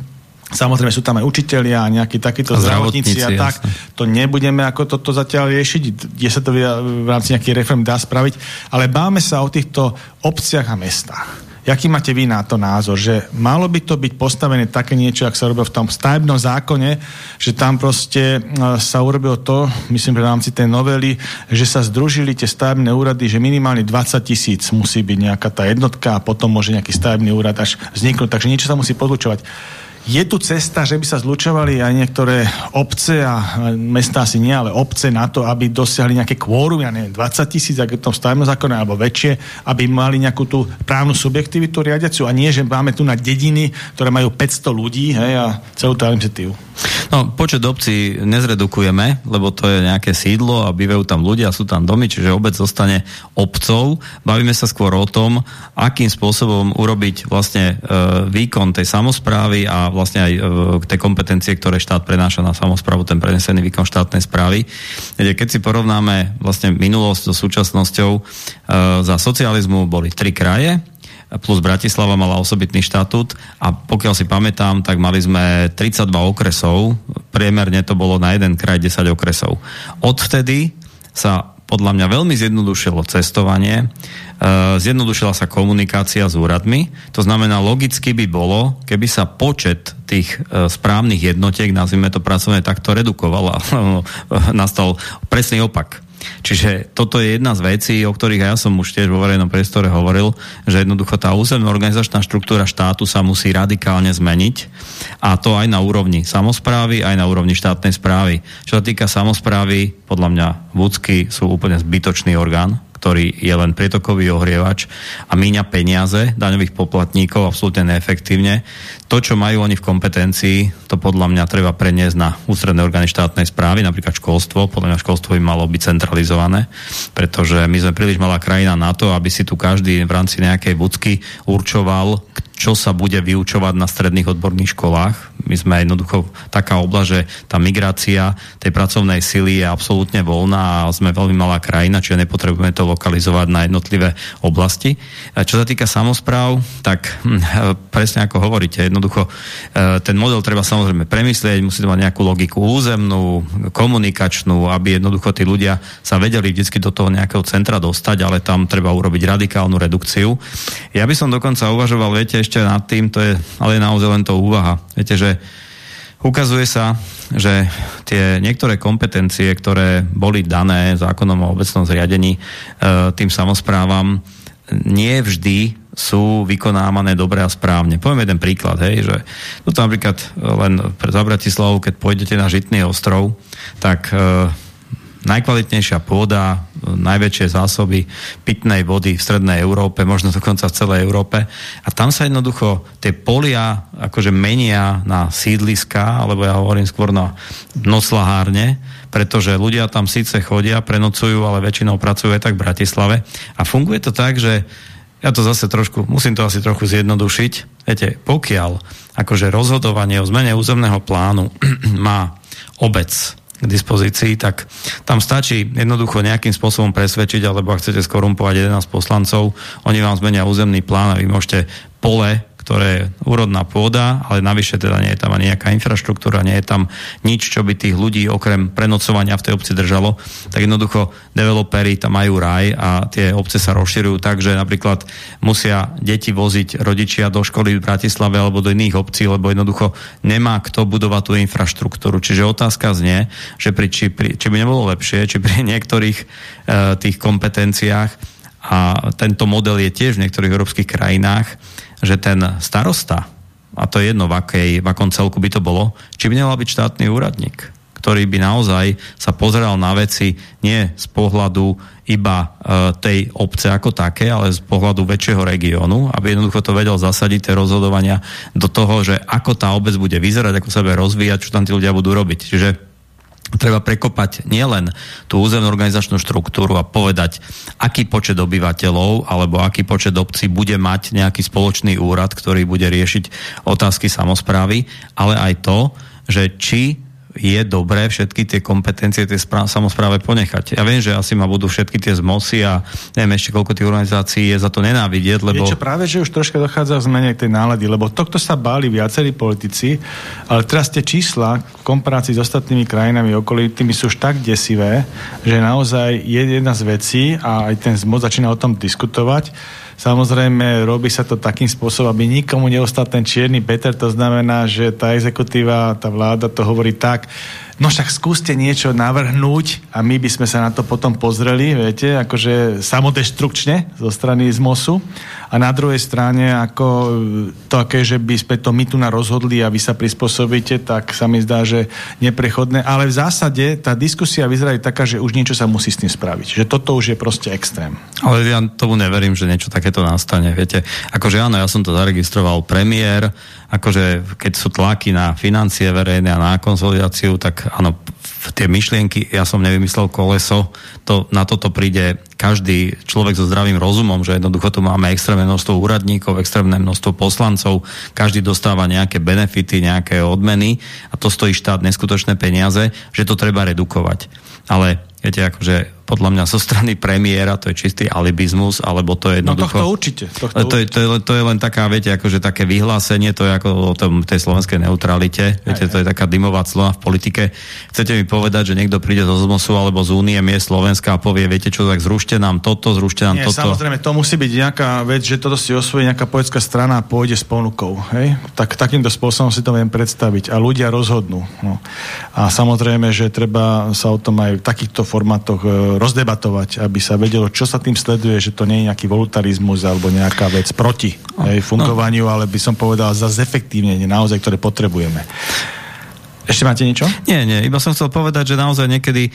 Samozrejme sú tam aj učitelia a nejakí takíto zdravotníci a tak. Jasne. To nebudeme ako toto zatiaľ riešiť, kde sa to v rámci nejakých reform dá spraviť, ale báme sa o týchto obciach a mestách. Jaký máte vy na to názor, že malo by to byť postavené také niečo, ak sa robilo v tom stavebnom zákone, že tam proste e, sa urobilo to, myslím, že v rámci tej novely, že sa združili tie stavebné úrady, že minimálne 20 tisíc musí byť nejaká tá jednotka a potom môže nejaký stavebný úrad až vzniknúť, takže niečo sa musí podlučovať. Je tu cesta, že by sa zlučovali aj niektoré obce a mesta asi nie, ale obce na to, aby dosiahli nejaké kvórum, ja neviem, 20 tisíc, ak je to v stavnom zákone, alebo väčšie, aby mali nejakú tú právnu subjektivitu riadiaciu a nie, že máme tu na dediny, ktoré majú 500 ľudí hej, a celú tú administratívu. No, počet obcí nezredukujeme, lebo to je nejaké sídlo a bývajú tam ľudia, sú tam domy, čiže obec zostane obcov. Bavíme sa skôr o tom, akým spôsobom urobiť vlastne e, výkon tej samozprávy a vlastne aj e, tie kompetencie, ktoré štát prenáša na samozprávu, ten prenesený výkon štátnej správy. Keď si porovnáme vlastne minulosť so súčasnosťou, e, za socializmu boli tri kraje, plus Bratislava mala osobitný štatút a pokiaľ si pamätám, tak mali sme 32 okresov, priemerne to bolo na jeden kraj 10 okresov. Odvtedy sa podľa mňa veľmi zjednodušilo cestovanie, e, zjednodušila sa komunikácia s úradmi, to znamená logicky by bolo, keby sa počet tých e, správnych jednotiek, nazvime to pracovne takto, redukovala. Nastal presný opak Čiže toto je jedna z vecí, o ktorých ja som už tiež vo verejnom priestore hovoril, že jednoducho tá územná organizačná štruktúra štátu sa musí radikálne zmeniť a to aj na úrovni samozprávy, aj na úrovni štátnej správy. Čo sa týka samozprávy, podľa mňa vúcky sú úplne zbytočný orgán, ktorý je len prietokový ohrievač a míňa peniaze daňových poplatníkov absolútne neefektívne. To, čo majú oni v kompetencii, to podľa mňa treba preniesť na ústredné orgány štátnej správy, napríklad školstvo. Podľa mňa školstvo by malo byť centralizované, pretože my sme príliš malá krajina na to, aby si tu každý v rámci nejakej vúcky určoval, čo sa bude vyučovať na stredných odborných školách. My sme jednoducho taká oblasť, že tá migrácia tej pracovnej sily je absolútne voľná a sme veľmi malá krajina, čiže nepotrebujeme to lokalizovať na jednotlivé oblasti. Čo sa týka samozpráv, tak hm, presne ako hovoríte, jednoducho e, ten model treba samozrejme premyslieť, musí to mať nejakú logiku územnú, komunikačnú, aby jednoducho tí ľudia sa vedeli vždy do toho nejakého centra dostať, ale tam treba urobiť radikálnu redukciu. Ja by som dokonca uvažoval, viete, ešte nad tým, to je ale je naozaj len to úvaha. Viete, že ukazuje sa, že tie niektoré kompetencie, ktoré boli dané zákonom o obecnom zriadení e, tým samozprávam, nie vždy sú vykonávané dobre a správne. Poviem jeden príklad, hej, že tu napríklad len pre Zabratislavu, keď pôjdete na Žitný ostrov, tak e, najkvalitnejšia pôda, najväčšie zásoby pitnej vody v strednej Európe, možno dokonca v celej Európe. A tam sa jednoducho tie polia akože menia na sídliska, alebo ja hovorím skôr na noclahárne, pretože ľudia tam síce chodia, prenocujú, ale väčšinou pracujú aj tak v Bratislave. A funguje to tak, že ja to zase trošku, musím to asi trochu zjednodušiť. Viete, pokiaľ akože rozhodovanie o zmene územného plánu má obec, k dispozícii, tak tam stačí jednoducho nejakým spôsobom presvedčiť, alebo ak chcete skorumpovať 11 poslancov, oni vám zmenia územný plán a vy môžete pole ktoré je úrodná pôda, ale navyše teda nie je tam ani nejaká infraštruktúra, nie je tam nič, čo by tých ľudí okrem prenocovania v tej obci držalo, tak jednoducho developeri tam majú raj a tie obce sa rozširujú tak, že napríklad musia deti voziť rodičia do školy v Bratislave alebo do iných obcí, lebo jednoducho nemá kto budovať tú infraštruktúru. Čiže otázka znie, že pri, či, pri, či by nebolo lepšie, či pri niektorých e, tých kompetenciách a tento model je tiež v niektorých európskych krajinách, že ten starosta, a to je jedno v, akej, v akom celku by to bolo, či by nemal byť štátny úradník, ktorý by naozaj sa pozeral na veci nie z pohľadu iba e, tej obce ako také, ale z pohľadu väčšieho regiónu, aby jednoducho to vedel zasadiť tie rozhodovania do toho, že ako tá obec bude vyzerať, ako sa bude rozvíjať, čo tam tí ľudia budú robiť. Čiže treba prekopať nielen tú územnú organizačnú štruktúru a povedať, aký počet obyvateľov alebo aký počet obcí bude mať nejaký spoločný úrad, ktorý bude riešiť otázky samozprávy, ale aj to, že či je dobré všetky tie kompetencie tej samozpráve ponechať. Ja viem, že asi ma budú všetky tie zmosy a neviem ešte koľko tých organizácií je za to nenávidieť, lebo... Vieš čo, práve, že už troška dochádza v zmene tej nálady, lebo tohto sa báli viacerí politici, ale teraz tie čísla v komparácii s ostatnými krajinami okolitými sú už tak desivé, že naozaj je jedna z vecí a aj ten zmoc začína o tom diskutovať, Samozrejme, robí sa to takým spôsobom, aby nikomu neostal ten čierny Peter, to znamená, že tá exekutíva, tá vláda to hovorí tak, no však skúste niečo navrhnúť a my by sme sa na to potom pozreli, viete, akože samodeštrukčne zo strany z MOSu a na druhej strane ako to, aké, že by sme to my tu na rozhodli a vy sa prispôsobíte, tak sa mi zdá, že neprechodné, ale v zásade tá diskusia vyzerá taká, že už niečo sa musí s tým spraviť, že toto už je proste extrém. Ale ja tomu neverím, že niečo takéto nastane, viete, akože áno, ja som to zaregistroval premiér, akože keď sú tlaky na financie verejné a na konsolidáciu, tak áno, tie myšlienky, ja som nevymyslel koleso, to, na toto príde každý človek so zdravým rozumom, že jednoducho tu máme extrémne množstvo úradníkov, extrémne množstvo poslancov, každý dostáva nejaké benefity, nejaké odmeny a to stojí štát neskutočné peniaze, že to treba redukovať. Ale viete, akože podľa mňa zo strany premiéra to je čistý alibizmus, alebo to je no jednoducho... No tohto určite. Tohto to, je, to, je, to je len taká, viete, akože také vyhlásenie, to je ako o tom, tej slovenskej neutralite, viete, aj, to je taká dymová slova v politike. Chcete mi povedať, že niekto príde zo ZMOSu alebo z Únie, je Slovenska a povie, viete čo, tak zrušte nám toto, zrušte nám Nie, toto. samozrejme, to musí byť nejaká vec, že toto si osvojí nejaká poetská strana a pôjde s ponukou. Hej? Tak takýmto spôsobom si to viem predstaviť. A ľudia rozhodnú. No. A samozrejme, že treba sa o tom aj v takýchto formátoch e, rozdebatovať aby sa vedelo, čo sa tým sleduje, že to nie je nejaký voluntarizmus alebo nejaká vec proti jej fungovaniu, no. ale by som povedal za zefektívnenie naozaj, ktoré potrebujeme. Ešte máte niečo? Nie, nie, iba som chcel povedať, že naozaj niekedy e,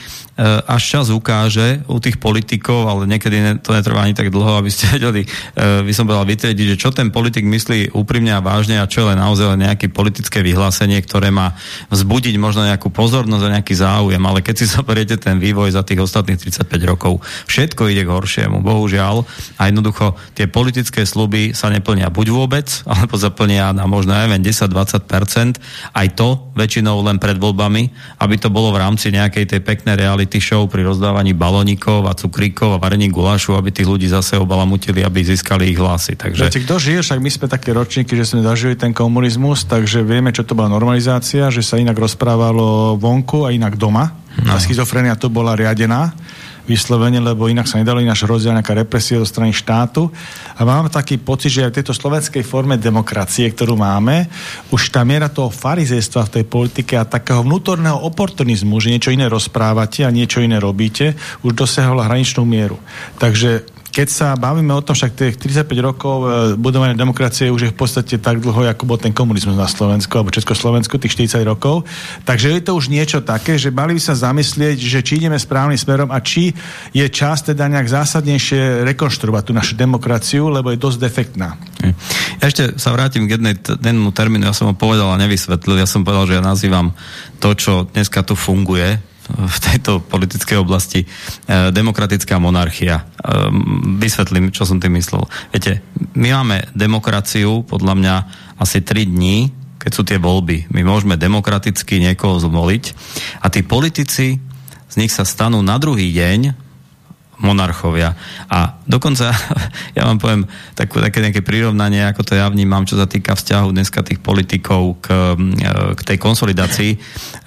až čas ukáže u tých politikov, ale niekedy ne, to netrvá ani tak dlho, aby ste vedeli, e, by som povedal, vytriediť, že čo ten politik myslí úprimne a vážne a čo je naozaj nejaké politické vyhlásenie, ktoré má vzbudiť možno nejakú pozornosť a nejaký záujem, ale keď si zoberiete ten vývoj za tých ostatných 35 rokov, všetko ide k horšiemu, bohužiaľ, a jednoducho tie politické sluby sa neplnia buď vôbec, alebo zaplnia na možno, neviem, 10-20%, aj to väčšinou len pred voľbami, aby to bolo v rámci nejakej tej peknej reality show pri rozdávaní balónikov a cukríkov a varení gulášu, aby tých ľudí zase obalamutili, aby získali ich hlasy. Takže... Viete, kto žije, však my sme také ročníky, že sme zažili ten komunizmus, takže vieme, čo to bola normalizácia, že sa inak rozprávalo vonku a inak doma. No. A schizofrenia to bola riadená vyslovene, lebo inak sa nedalo ináč rozdiel nejaká represia zo strany štátu. A mám taký pocit, že aj v tejto slovenskej forme demokracie, ktorú máme, už tá miera toho farizejstva v tej politike a takého vnútorného oportunizmu, že niečo iné rozprávate a niečo iné robíte, už dosiahla hraničnú mieru. Takže keď sa bavíme o tom, však tých 35 rokov e, budovania demokracie už je v podstate tak dlho, ako bol ten komunizmus na Slovensku alebo Československu, tých 40 rokov. Takže je to už niečo také, že mali by sa zamyslieť, že či ideme správnym smerom a či je čas teda nejak zásadnejšie rekonštruovať tú našu demokraciu, lebo je dosť defektná. Ja ešte sa vrátim k jednej, jednému termínu, ja som ho povedal a nevysvetlil, ja som povedal, že ja nazývam to, čo dneska tu funguje, v tejto politickej oblasti e, demokratická monarchia. E, vysvetlím, čo som tým myslel. Viete, my máme demokraciu podľa mňa asi 3 dní, keď sú tie voľby. My môžeme demokraticky niekoho zvoliť a tí politici z nich sa stanú na druhý deň monarchovia. A dokonca, ja vám poviem takú, také nejaké prirovnanie, ako to ja vnímam, čo sa týka vzťahu dneska tých politikov k, k tej konsolidácii.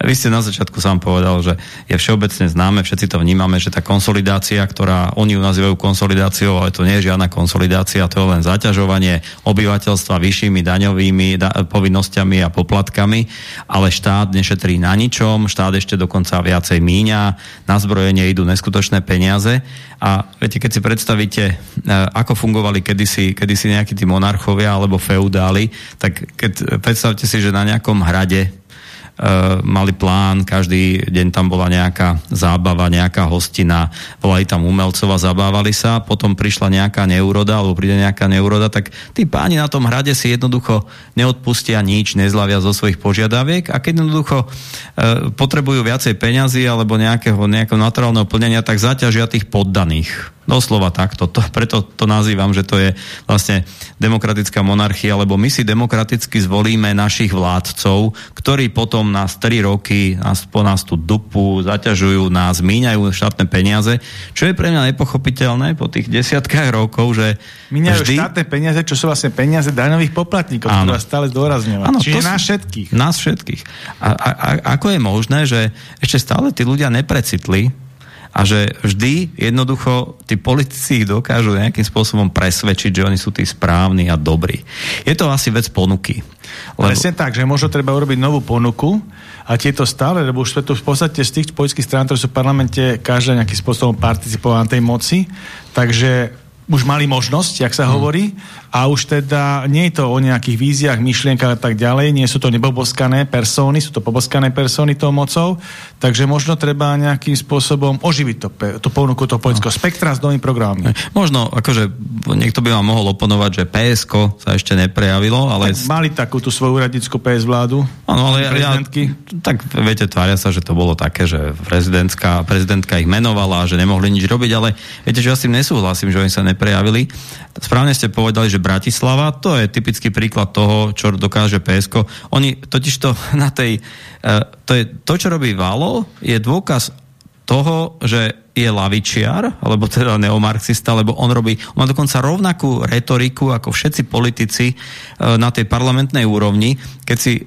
Vy ste na začiatku sám povedal, že je všeobecne známe, všetci to vnímame, že tá konsolidácia, ktorá oni ju nazývajú konsolidáciou, ale to nie je žiadna konsolidácia, to je len zaťažovanie obyvateľstva vyššími daňovými da, povinnosťami a poplatkami, ale štát nešetrí na ničom, štát ešte dokonca viacej míňa, na zbrojenie idú neskutočné peniaze a viete, keď si predstavíte, e, ako fungovali kedysi, kedysi nejakí tí monarchovia alebo feudáli, tak keď predstavte si, že na nejakom hrade mali plán, každý deň tam bola nejaká zábava, nejaká hostina, volali tam umelcov a zabávali sa, potom prišla nejaká neuroda, alebo príde nejaká neuroda, tak tí páni na tom hrade si jednoducho neodpustia nič, nezlavia zo svojich požiadaviek a keď jednoducho uh, potrebujú viacej peňazí alebo nejakého, nejakého naturálneho plnenia, tak zaťažia tých poddaných Doslova takto. To, preto to nazývam, že to je vlastne demokratická monarchia, lebo my si demokraticky zvolíme našich vládcov, ktorí potom nás 3 roky nás, po nás tu dupu, zaťažujú nás, míňajú štátne peniaze, čo je pre mňa nepochopiteľné po tých desiatkách rokov, že Míňajú vždy... štátne peniaze, čo sú vlastne peniaze daňových poplatníkov, ktoré stále zdôrazňovať. Čiže nás všetkých. Nás všetkých. A, a, a ako je možné, že ešte stále tí ľudia neprecitli, a že vždy jednoducho tí politici ich dokážu nejakým spôsobom presvedčiť, že oni sú tí správni a dobrí. Je to asi vec ponuky. Lebo... Presne tak, že možno treba urobiť novú ponuku a tieto stále, lebo už to v podstate z tých politických strán, ktoré sú v parlamente, každá nejakým spôsobom participovala na tej moci, takže už mali možnosť, jak sa hmm. hovorí, a už teda nie je to o nejakých víziách, myšlienkach a tak ďalej, nie sú to neboboskané persóny, sú to poboskané persóny tou mocou, takže možno treba nejakým spôsobom oživiť to, tú ponuku toho politického no. spektra s novým programom. Možno, akože niekto by vám mohol oponovať, že PSK sa ešte neprejavilo, ale... Tak mali takú tú svoju úradnickú PS vládu. Áno, ale ja, tak viete, tvária sa, že to bolo také, že prezidentka, prezidentka ich menovala, že nemohli nič robiť, ale viete, že ja s tým nesúhlasím, že oni sa neprejavili. Správne ste povedali, že že Bratislava, to je typický príklad toho, čo dokáže PSK. Oni totiž to na tej, e, to, je, to, čo robí Valo, je dôkaz toho, že je lavičiar, alebo teda neomarxista, lebo on robí, on má dokonca rovnakú retoriku ako všetci politici e, na tej parlamentnej úrovni. Keď si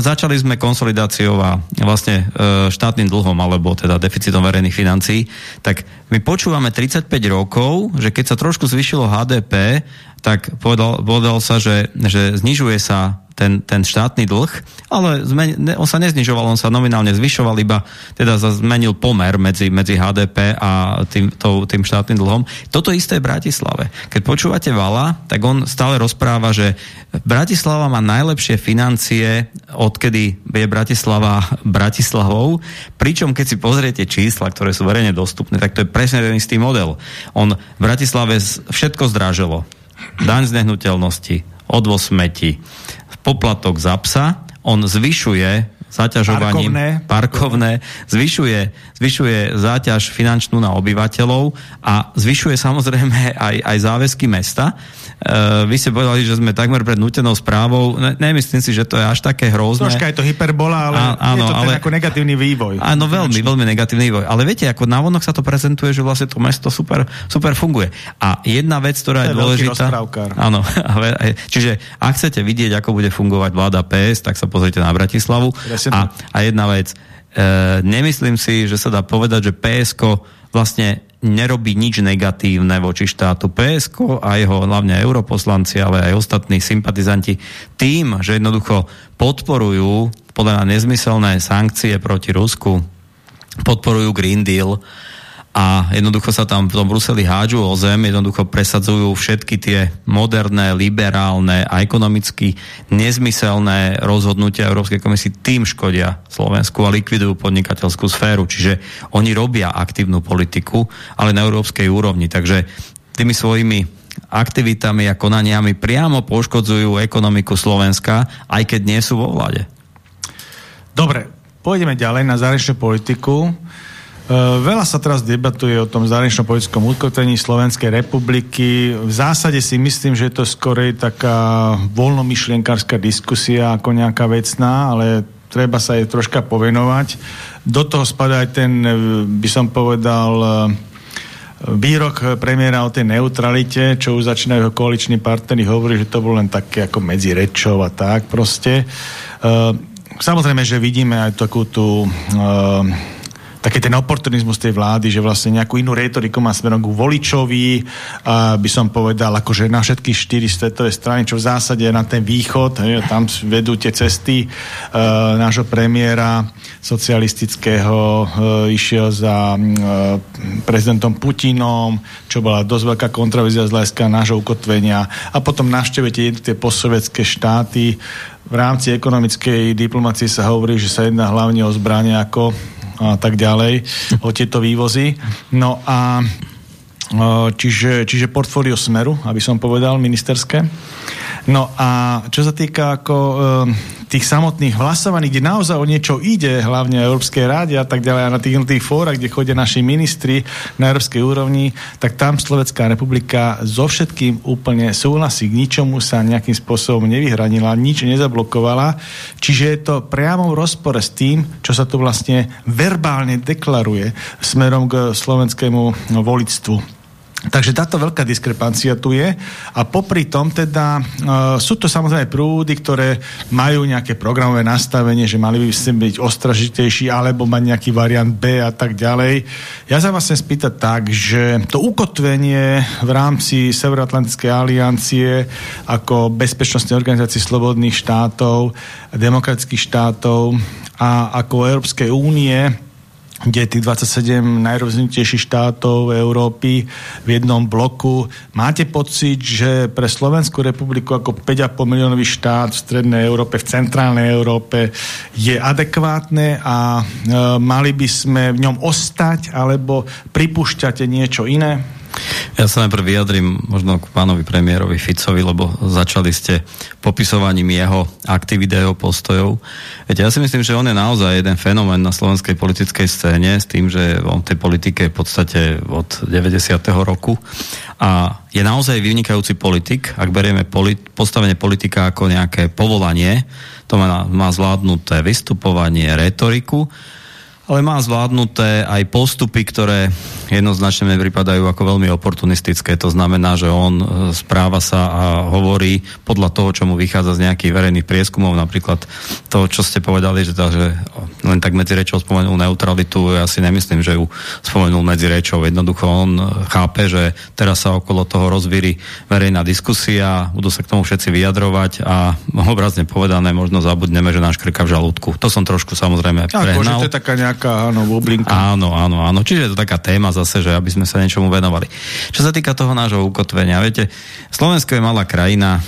začali sme konsolidáciou a vlastne e, štátnym dlhom, alebo teda deficitom verejných financií, tak my počúvame 35 rokov, že keď sa trošku zvyšilo HDP, tak povedal, povedal sa, že, že znižuje sa ten, ten štátny dlh, ale zmen, ne, on sa neznižoval, on sa nominálne zvyšoval, iba teda zmenil pomer medzi, medzi HDP a tým, to, tým štátnym dlhom. Toto isté v Bratislave. Keď počúvate Vala, tak on stále rozpráva, že Bratislava má najlepšie financie, odkedy je Bratislava Bratislavou, pričom keď si pozriete čísla, ktoré sú verejne dostupné, tak to je presne ten istý model. On v Bratislave všetko zdražilo. Daň z nehnuteľnosti, odvoz smeti, poplatok za psa, on zvyšuje zaťažovaním parkovné, parkovné zvyšuje, zvyšuje záťaž finančnú na obyvateľov a zvyšuje samozrejme aj, aj záväzky mesta. Uh, vy ste povedali, že sme takmer pred nutenou správou. Ne, nemyslím si, že to je až také hrozné. Troška je to hyperbola, ale a, áno, je to ale, ako negatívny vývoj. Áno, veľmi, veľmi negatívny vývoj. Ale viete, ako návonok sa to prezentuje, že vlastne to mesto super, super funguje. A jedna vec, ktorá je, je dôležitá... Áno, čiže ak chcete vidieť, ako bude fungovať vláda PS, tak sa pozrite na Bratislavu. A, a jedna vec, e, nemyslím si, že sa dá povedať, že PSK vlastne nerobí nič negatívne voči štátu. PSK a jeho hlavne europoslanci, ale aj ostatní sympatizanti tým, že jednoducho podporujú podľa nezmyselné sankcie proti Rusku, podporujú Green Deal, a jednoducho sa tam v tom Bruseli hádžu o zem, jednoducho presadzujú všetky tie moderné, liberálne a ekonomicky nezmyselné rozhodnutia Európskej komisie tým škodia Slovensku a likvidujú podnikateľskú sféru. Čiže oni robia aktívnu politiku, ale na európskej úrovni. Takže tými svojimi aktivitami a konaniami priamo poškodzujú ekonomiku Slovenska, aj keď nie sú vo vláde. Dobre, pôjdeme ďalej na zahraničnú politiku. Uh, veľa sa teraz debatuje o tom zahraničnom politickom ukotvení Slovenskej republiky. V zásade si myslím, že je to skorej taká voľnomyšlienkárska diskusia ako nejaká vecná, ale treba sa jej troška povenovať. Do toho spadá aj ten, by som povedal, uh, výrok premiéra o tej neutralite, čo už začínajú koaliční partnery hovoriť, že to bolo len také ako medzi rečou a tak proste. Samozrejme, že vidíme aj takú tú uh, taký ten oportunizmus tej vlády, že vlastne nejakú inú retoriku má smerom k voličovi, a by som povedal, akože na všetky štyri svetové strany, čo v zásade na ten východ, hej, tam vedú tie cesty uh, nášho premiéra socialistického, uh, išiel za uh, prezidentom Putinom, čo bola dosť veľká kontroverzia z hľadiska nášho ukotvenia. A potom navštevujete tie postsovetské štáty, v rámci ekonomickej diplomácie sa hovorí, že sa jedná hlavne o zbranie ako a tak ďalej, o tieto vývozy. No a čiže, čiže portfólio Smeru, aby som povedal, ministerské. No a čo sa týka ako tých samotných hlasovaní, kde naozaj o niečo ide, hlavne o Európskej ráde a tak ďalej, a na tých, tých fórach, kde chodia naši ministri na európskej úrovni, tak tam Slovenská republika so všetkým úplne súhlasí. K ničomu sa nejakým spôsobom nevyhranila, nič nezablokovala. Čiže je to priamo v rozpore s tým, čo sa tu vlastne verbálne deklaruje smerom k slovenskému volictvu. Takže táto veľká diskrepancia tu je a popri tom teda uh, sú to samozrejme prúdy, ktoré majú nejaké programové nastavenie, že mali by ste byť ostražitejší alebo mať nejaký variant B a tak ďalej. Ja sa vás chcem spýtať tak, že to ukotvenie v rámci Severoatlantickej aliancie ako bezpečnostnej organizácie slobodných štátov, demokratických štátov a ako Európskej únie kde tých 27 najrozvinutejších štátov Európy v jednom bloku. Máte pocit, že pre Slovenskú republiku ako 5,5 miliónový štát v strednej Európe, v centrálnej Európe je adekvátne a e, mali by sme v ňom ostať alebo pripúšťate niečo iné? Ja sa najprv vyjadrím možno k pánovi premiérovi Ficovi, lebo začali ste popisovaním jeho aktivít a jeho postojov. Viete, ja si myslím, že on je naozaj jeden fenomén na slovenskej politickej scéne s tým, že on v tej politike je v podstate od 90. roku a je naozaj vynikajúci politik, ak berieme polit- postavenie politika ako nejaké povolanie, to má, má zvládnuté vystupovanie, retoriku, ale má zvládnuté aj postupy, ktoré jednoznačne mi pripadajú ako veľmi oportunistické. To znamená, že on e, správa sa a hovorí podľa toho, čo mu vychádza z nejakých verejných prieskumov, napríklad to, čo ste povedali, že, tá, že len tak medzi rečou spomenul neutralitu, ja si nemyslím, že ju spomenul medzi rečou. Jednoducho on e, chápe, že teraz sa okolo toho rozvíri verejná diskusia, budú sa k tomu všetci vyjadrovať a obrazne povedané možno zabudneme, že náš krka v žalúdku. To som trošku samozrejme prehnal. Ako, to je taká nejaká, áno, bublinka. Áno, áno, áno. Čiže je to taká téma zase, že aby sme sa niečomu venovali. Čo sa týka toho nášho ukotvenia, viete, Slovensko je malá krajina,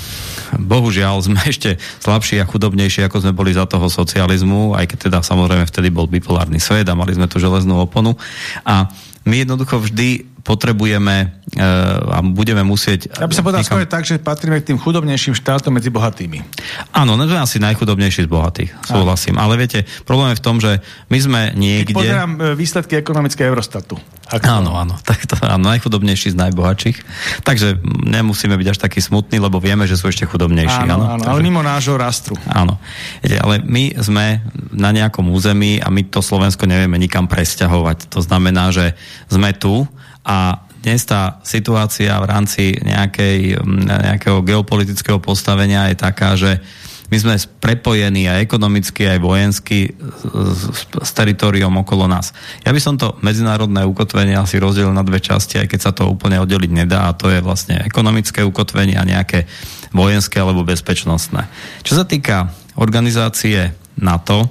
bohužiaľ sme ešte slabší a chudobnejší, ako sme boli za toho socializmu, aj keď teda samozrejme vtedy bol bipolárny svet a mali sme tú železnú oponu. A my jednoducho vždy potrebujeme uh, a budeme musieť... Ja by sa povedal niekam... skôr tak, že patríme k tým chudobnejším štátom medzi bohatými. Áno, no asi najchudobnejší z bohatých, súhlasím. Ale viete, problém je v tom, že my sme niekde... Keď pozerám e, výsledky ekonomické Eurostatu. Áno, áno, tak to, áno, najchudobnejší z najbohatších. Takže nemusíme byť až taký smutní, lebo vieme, že sú ešte chudobnejší. Áno, áno, áno Takže... ale mimo nášho rastru. Áno, ale my sme na nejakom území a my to Slovensko nevieme nikam presťahovať. To znamená, že sme tu a dnes tá situácia v rámci nejakej, nejakého geopolitického postavenia je taká, že my sme prepojení aj ekonomicky, aj vojensky s, s teritoriom okolo nás. Ja by som to medzinárodné ukotvenie asi rozdelil na dve časti, aj keď sa to úplne oddeliť nedá, a to je vlastne ekonomické ukotvenie a nejaké vojenské alebo bezpečnostné. Čo sa týka organizácie NATO,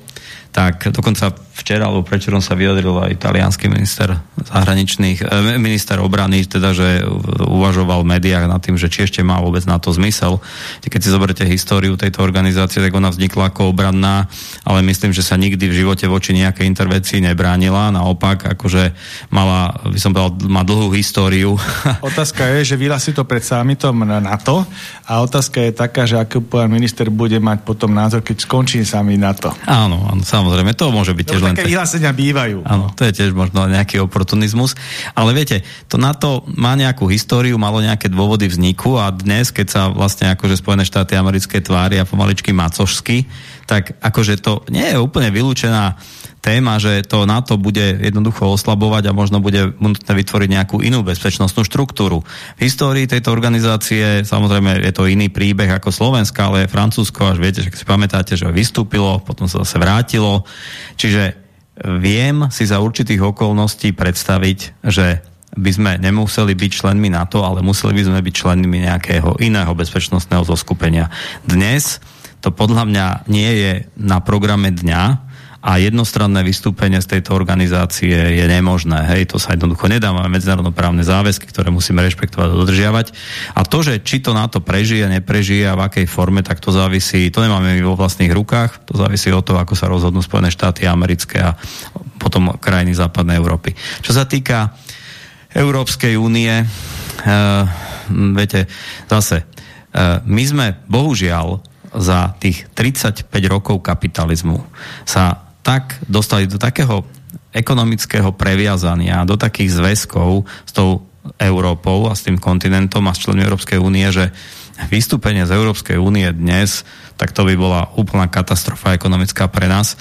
tak dokonca včera alebo prečerom sa vyjadril aj italianský minister zahraničných, eh, minister obrany, teda, že uvažoval v médiách nad tým, že či ešte má vôbec na to zmysel. Keď si zoberte históriu tejto organizácie, tak ona vznikla ako obranná, ale myslím, že sa nikdy v živote voči nejakej intervencii nebránila. Naopak, akože mala, by som povedal, má dlhú históriu. Otázka je, že vyhlási to pred samitom NATO a otázka je taká, že aký pán minister bude mať potom názor, keď skončí sami NATO. Áno, áno, samozrejme, to môže byť tiež len... Také vyhlásenia bývajú. Áno, to je tiež možno nejaký oportunizmus. Ale viete, to NATO má nejakú históriu, malo nejaké dôvody vzniku a dnes, keď sa vlastne akože Spojené štáty americké tvária pomaličky macošsky, tak akože to nie je úplne vylúčená téma, že to NATO bude jednoducho oslabovať a možno bude nutné vytvoriť nejakú inú bezpečnostnú štruktúru. V histórii tejto organizácie, samozrejme je to iný príbeh ako Slovenska, ale Francúzsko, až viete, že si pamätáte, že vystúpilo, potom sa zase vrátilo. Čiže viem si za určitých okolností predstaviť, že by sme nemuseli byť členmi NATO, ale museli by sme byť členmi nejakého iného bezpečnostného zoskupenia. Dnes to podľa mňa nie je na programe dňa, a jednostranné vystúpenie z tejto organizácie je nemožné. Hej, to sa jednoducho nedá. Máme medzinárodnoprávne záväzky, ktoré musíme rešpektovať a dodržiavať. A to, že či to na to prežije, neprežije a v akej forme, tak to závisí, to nemáme my vo vlastných rukách, to závisí od toho, ako sa rozhodnú Spojené štáty americké a potom krajiny západnej Európy. Čo sa týka Európskej únie, e, viete, zase, e, my sme bohužiaľ za tých 35 rokov kapitalizmu sa tak dostali do takého ekonomického previazania, do takých zväzkov s tou Európou a s tým kontinentom a s členmi Európskej únie, že vystúpenie z Európskej únie dnes tak to by bola úplná katastrofa ekonomická pre nás.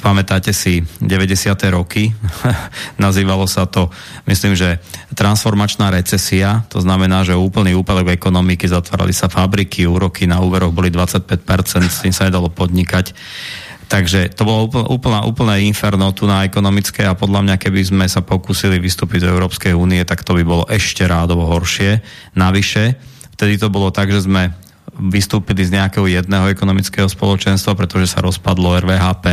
Pamätáte si 90. roky, nazývalo sa to, myslím, že transformačná recesia, to znamená, že úplný úpadok ekonomiky, zatvárali sa fabriky, úroky na úveroch boli 25%, s tým sa nedalo podnikať. Takže to bolo úplná, úplné inferno tu na ekonomické a podľa mňa, keby sme sa pokúsili vystúpiť z Európskej únie, tak to by bolo ešte rádovo horšie. Navyše, vtedy to bolo tak, že sme vystúpili z nejakého jedného ekonomického spoločenstva, pretože sa rozpadlo RVHP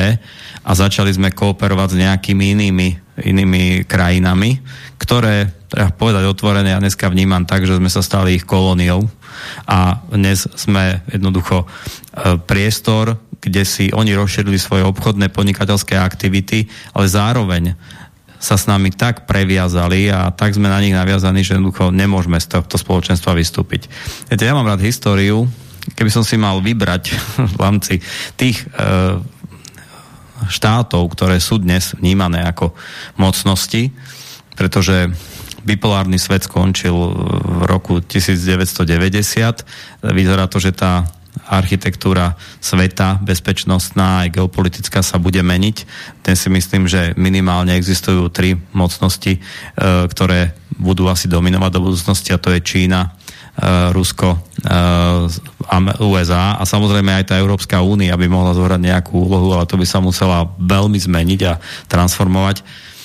a začali sme kooperovať s nejakými inými, inými krajinami, ktoré, treba povedať otvorené, ja dneska vnímam tak, že sme sa stali ich kolóniou a dnes sme jednoducho e, priestor, kde si oni rozšírili svoje obchodné podnikateľské aktivity, ale zároveň sa s nami tak previazali a tak sme na nich naviazaní, že jednoducho nemôžeme z tohto spoločenstva vystúpiť. Viete, ja mám rád históriu, keby som si mal vybrať v rámci tých e, štátov, ktoré sú dnes vnímané ako mocnosti, pretože bipolárny svet skončil v roku 1990. Vyzerá to, že tá architektúra sveta, bezpečnostná aj geopolitická sa bude meniť. Dnes si myslím, že minimálne existujú tri mocnosti, e, ktoré budú asi dominovať do budúcnosti a to je Čína, e, Rusko, e, USA a samozrejme aj tá Európska únia by mohla zohrať nejakú úlohu, ale to by sa musela veľmi zmeniť a transformovať.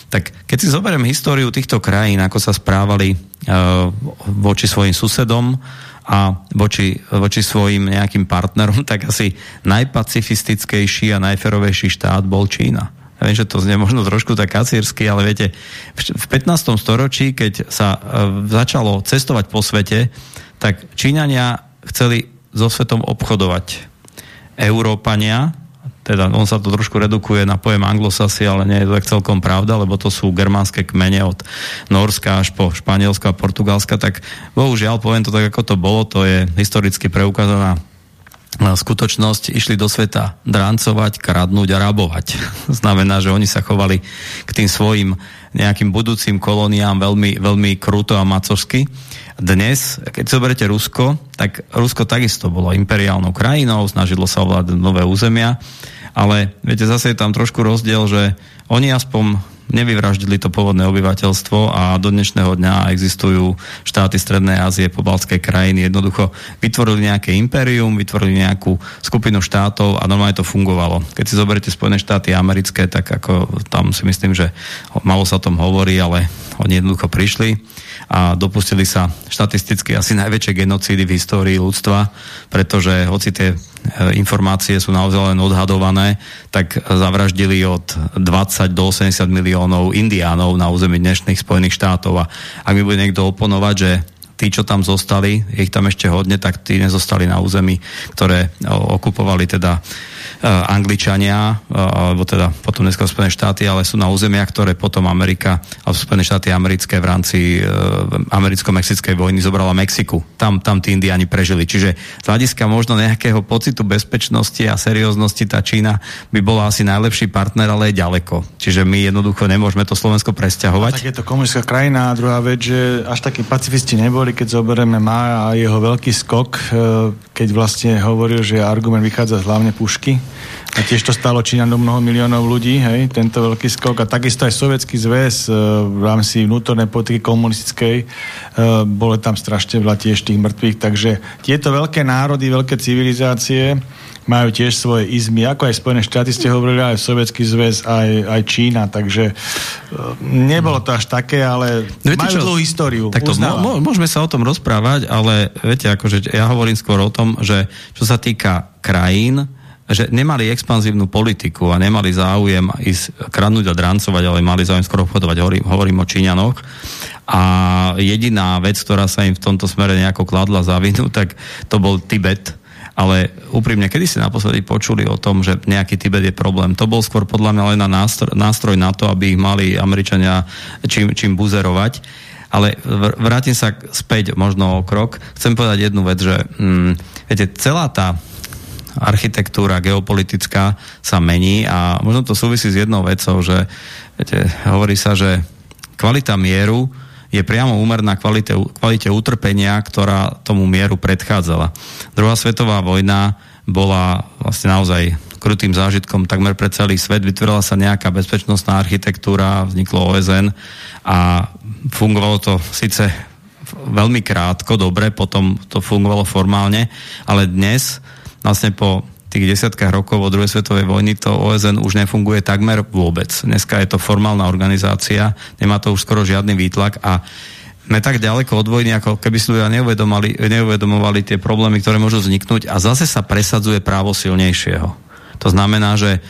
Tak keď si zoberiem históriu týchto krajín, ako sa správali voči svojim susedom, a voči, voči svojim nejakým partnerom, tak asi najpacifistickejší a najferovejší štát bol Čína. Ja viem, že to znie možno trošku tak kacírsky, ale viete, v 15. storočí, keď sa e, začalo cestovať po svete, tak Číňania chceli so svetom obchodovať. Európania teda on sa to trošku redukuje na pojem anglosasi, ale nie je to tak celkom pravda, lebo to sú germánske kmene od Norska až po Španielsko a Portugalska, tak bohužiaľ, poviem to tak, ako to bolo, to je historicky preukázaná skutočnosť išli do sveta drancovať, kradnúť a rabovať. Znamená, že oni sa chovali k tým svojim nejakým budúcim kolóniám veľmi, veľmi kruto a macovsky. Dnes, keď zoberete Rusko, tak Rusko takisto bolo imperiálnou krajinou, snažilo sa ovládať nové územia ale viete, zase je tam trošku rozdiel, že oni aspoň nevyvraždili to pôvodné obyvateľstvo a do dnešného dňa existujú štáty Strednej Ázie, pobaltské krajiny, jednoducho vytvorili nejaké impérium, vytvorili nejakú skupinu štátov a normálne to fungovalo. Keď si zoberiete Spojené štáty americké, tak ako tam si myslím, že malo sa o tom hovorí, ale oni jednoducho prišli a dopustili sa štatisticky asi najväčšie genocídy v histórii ľudstva, pretože hoci tie E, informácie sú naozaj len odhadované, tak zavraždili od 20 do 80 miliónov indiánov na území dnešných Spojených štátov. A ak mi bude niekto oponovať, že tí, čo tam zostali, ich tam ešte hodne, tak tí nezostali na území, ktoré okupovali teda Eh, Angličania, eh, alebo teda potom dneska Spojené štáty, ale sú na územiach, ktoré potom Amerika, alebo Spojené štáty americké v rámci eh, americko-mexickej vojny zobrala Mexiku. Tam, tam tí indiani prežili. Čiže z hľadiska možno nejakého pocitu bezpečnosti a serióznosti tá Čína by bola asi najlepší partner, ale je ďaleko. Čiže my jednoducho nemôžeme to Slovensko presťahovať. No, tak je to komunistická krajina a druhá vec, že až takí pacifisti neboli, keď zoberieme Má a jeho veľký skok, keď vlastne hovoril, že argument vychádza z hlavne pušky A tiež to stalo Číňanom mnoho miliónov ľudí, hej, tento veľký skok. A takisto aj Sovietský zväz e, v rámci vnútornej politiky komunistickej e, bolo tam strašne veľa tiež tých mŕtvych. Takže tieto veľké národy, veľké civilizácie majú tiež svoje izmy, ako aj Spojené štáty ste hovorili, aj Sovietský zväz, aj, aj Čína, takže e, nebolo to až také, ale no, viete, majú čo? dlhú históriu. Tak to môžeme sa o tom rozprávať, ale viete, akože ja hovorím skôr o tom, že čo sa týka krajín, že nemali expanzívnu politiku a nemali záujem ísť kradnúť a drancovať, ale mali záujem skoro obchodovať. Hovorím, hovorím o Číňanoch. A jediná vec, ktorá sa im v tomto smere nejako kladla za vinu, tak to bol Tibet, ale úprimne, kedy ste naposledy počuli o tom, že nejaký Tibet je problém? To bol skôr podľa mňa len na nástroj, nástroj na to, aby ich mali Američania čím, čím buzerovať. Ale vrátim sa späť možno o krok. Chcem povedať jednu vec, že hm, viete, celá tá architektúra geopolitická sa mení a možno to súvisí s jednou vecou, že viete, hovorí sa, že kvalita mieru je priamo úmerná kvalite, kvalite utrpenia, ktorá tomu mieru predchádzala. Druhá svetová vojna bola vlastne naozaj krutým zážitkom takmer pre celý svet. Vytvorila sa nejaká bezpečnostná architektúra, vzniklo OSN a fungovalo to síce veľmi krátko, dobre, potom to fungovalo formálne, ale dnes vlastne po tých desiatkách rokov od druhej svetovej vojny to OSN už nefunguje takmer vôbec. Dneska je to formálna organizácia, nemá to už skoro žiadny výtlak a sme tak ďaleko od vojny, ako keby si ľudia neuvedomovali, neuvedomovali tie problémy, ktoré môžu vzniknúť a zase sa presadzuje právo silnejšieho. To znamená, že,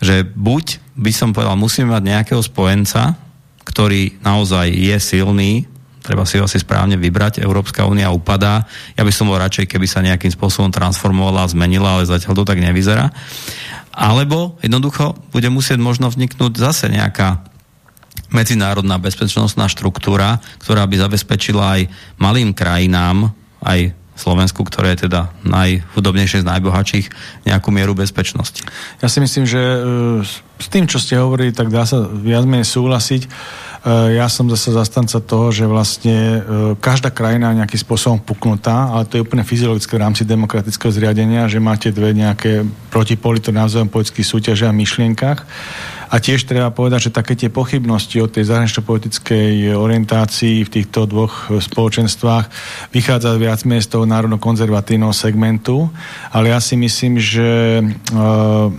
že buď by som povedal, musíme mať nejakého spojenca, ktorý naozaj je silný, treba si ho asi správne vybrať. Európska únia upadá. Ja by som bol radšej, keby sa nejakým spôsobom transformovala a zmenila, ale zatiaľ to tak nevyzerá. Alebo jednoducho bude musieť možno vzniknúť zase nejaká medzinárodná bezpečnostná štruktúra, ktorá by zabezpečila aj malým krajinám, aj Slovensku, ktoré je teda najchudobnejšie z najbohatších, nejakú mieru bezpečnosti. Ja si myslím, že e, s tým, čo ste hovorili, tak dá sa viac menej súhlasiť. E, ja som zase zastanca toho, že vlastne e, každá krajina je nejakým spôsobom puknutá, ale to je úplne fyziologické v rámci demokratického zriadenia, že máte dve nejaké protipoli, to navzájom politických súťaže a myšlienkach. A tiež treba povedať, že také tie pochybnosti o tej zahranično-politickej orientácii v týchto dvoch spoločenstvách vychádza viac z toho národno-konzervatívneho segmentu, ale ja si myslím, že uh,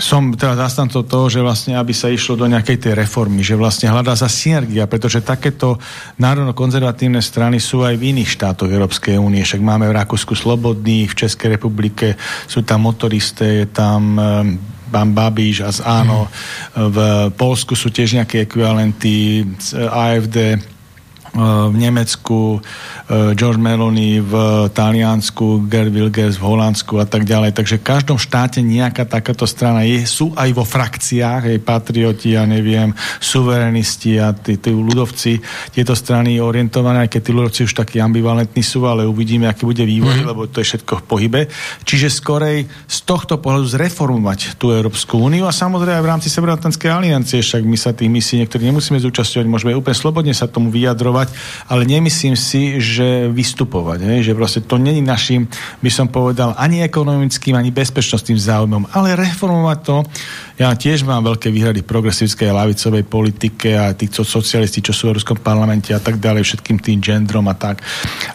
som teda zastancov toho, že vlastne, aby sa išlo do nejakej tej reformy, že vlastne hľadá sa synergia, pretože takéto národno-konzervatívne strany sú aj v iných štátoch Európskej únie. Však máme v Rakúsku Slobodný, v Českej republike sú tam motoristé, je tam eh, pán Babiš a z Áno. Mm. V Polsku sú tiež nejaké ekvivalenty AFD v Nemecku, e, George Meloni v Taliansku, Gerd Wilgers v Holandsku a tak ďalej. Takže v každom štáte nejaká takáto strana je. Sú aj vo frakciách, aj patrioti, ja neviem, suverenisti a tí, tí ľudovci, tieto strany orientované, aj keď tí ľudovci už takí ambivalentní sú, ale uvidíme, aký bude vývoj, mm. lebo to je všetko v pohybe. Čiže skorej z tohto pohľadu zreformovať tú Európsku úniu a samozrejme aj v rámci Severoatlantskej aliancie, však my sa tých misií niektorí nemusíme zúčastňovať, môžeme úplne slobodne sa tomu vyjadrovať vystupovať, ale nemyslím si, že vystupovať. Hej? Že proste to není našim, by som povedal, ani ekonomickým, ani bezpečnostným záujmom, ale reformovať to. Ja tiež mám veľké výhrady progresívskej lavicovej politike a týchto socialisti, čo sú v Európskom parlamente a tak ďalej, všetkým tým gendrom a tak.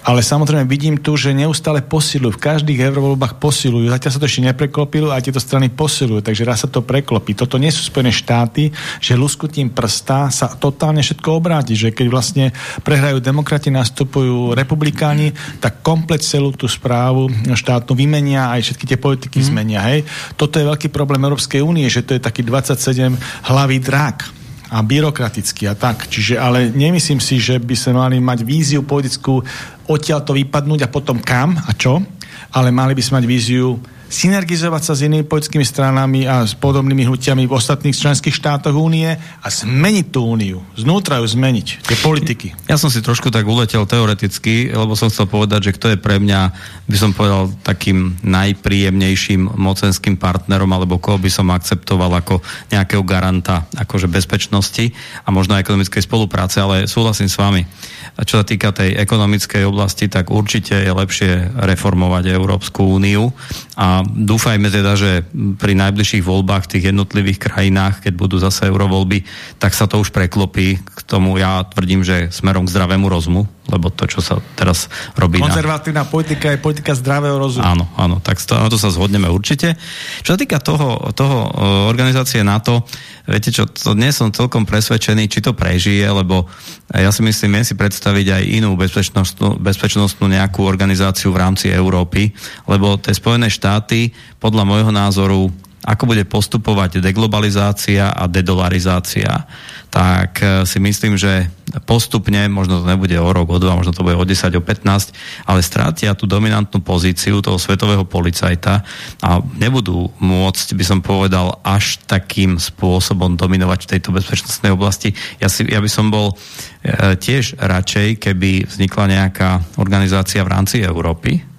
Ale samozrejme vidím tu, že neustále posilujú, v každých eurovoľbách posilujú. Zatiaľ sa to ešte nepreklopilo a tieto strany posilujú, takže raz sa to preklopí. Toto nie sú Spojené štáty, že luskutím prsta sa totálne všetko obráti, že keď vlastne prehrajú demokrati, nastupujú republikáni, tak komplet celú tú správu štátnu vymenia, aj všetky tie politiky mm. zmenia. Hej. Toto je veľký problém Európskej únie, že to je taký 27 hlavý drak a byrokratický a tak. Čiže, ale nemyslím si, že by sme mali mať víziu politickú odtiaľ to vypadnúť a potom kam a čo, ale mali by sme mať víziu synergizovať sa s inými politickými stranami a s podobnými hnutiami v ostatných členských štátoch únie a zmeniť tú úniu. Znútra ju zmeniť, tie politiky. Ja som si trošku tak uletel teoreticky, lebo som chcel povedať, že kto je pre mňa, by som povedal, takým najpríjemnejším mocenským partnerom, alebo koho by som akceptoval ako nejakého garanta akože bezpečnosti a možno ekonomickej spolupráce, ale súhlasím s vami. A čo sa týka tej ekonomickej oblasti, tak určite je lepšie reformovať Európsku úniu a dúfajme teda, že pri najbližších voľbách v tých jednotlivých krajinách, keď budú zase eurovoľby, tak sa to už preklopí k tomu, ja tvrdím, že smerom k zdravému rozumu, lebo to, čo sa teraz robí... Konzervatívna na... politika je politika zdravého rozumu. Áno, áno, tak to, na to sa zhodneme určite. Čo sa týka toho, toho organizácie NATO, viete čo, to nie som celkom presvedčený, či to prežije, lebo ja si myslím, viem si predstaviť aj inú bezpečnostnú, bezpečnostnú nejakú organizáciu v rámci Európy, lebo tie Spojené štáty, podľa môjho názoru, ako bude postupovať deglobalizácia a dedolarizácia, tak e, si myslím, že postupne, možno to nebude o rok, o dva, možno to bude o 10, o 15, ale strátia tú dominantnú pozíciu toho svetového policajta a nebudú môcť, by som povedal, až takým spôsobom dominovať v tejto bezpečnostnej oblasti. Ja, si, ja by som bol e, tiež radšej, keby vznikla nejaká organizácia v rámci Európy,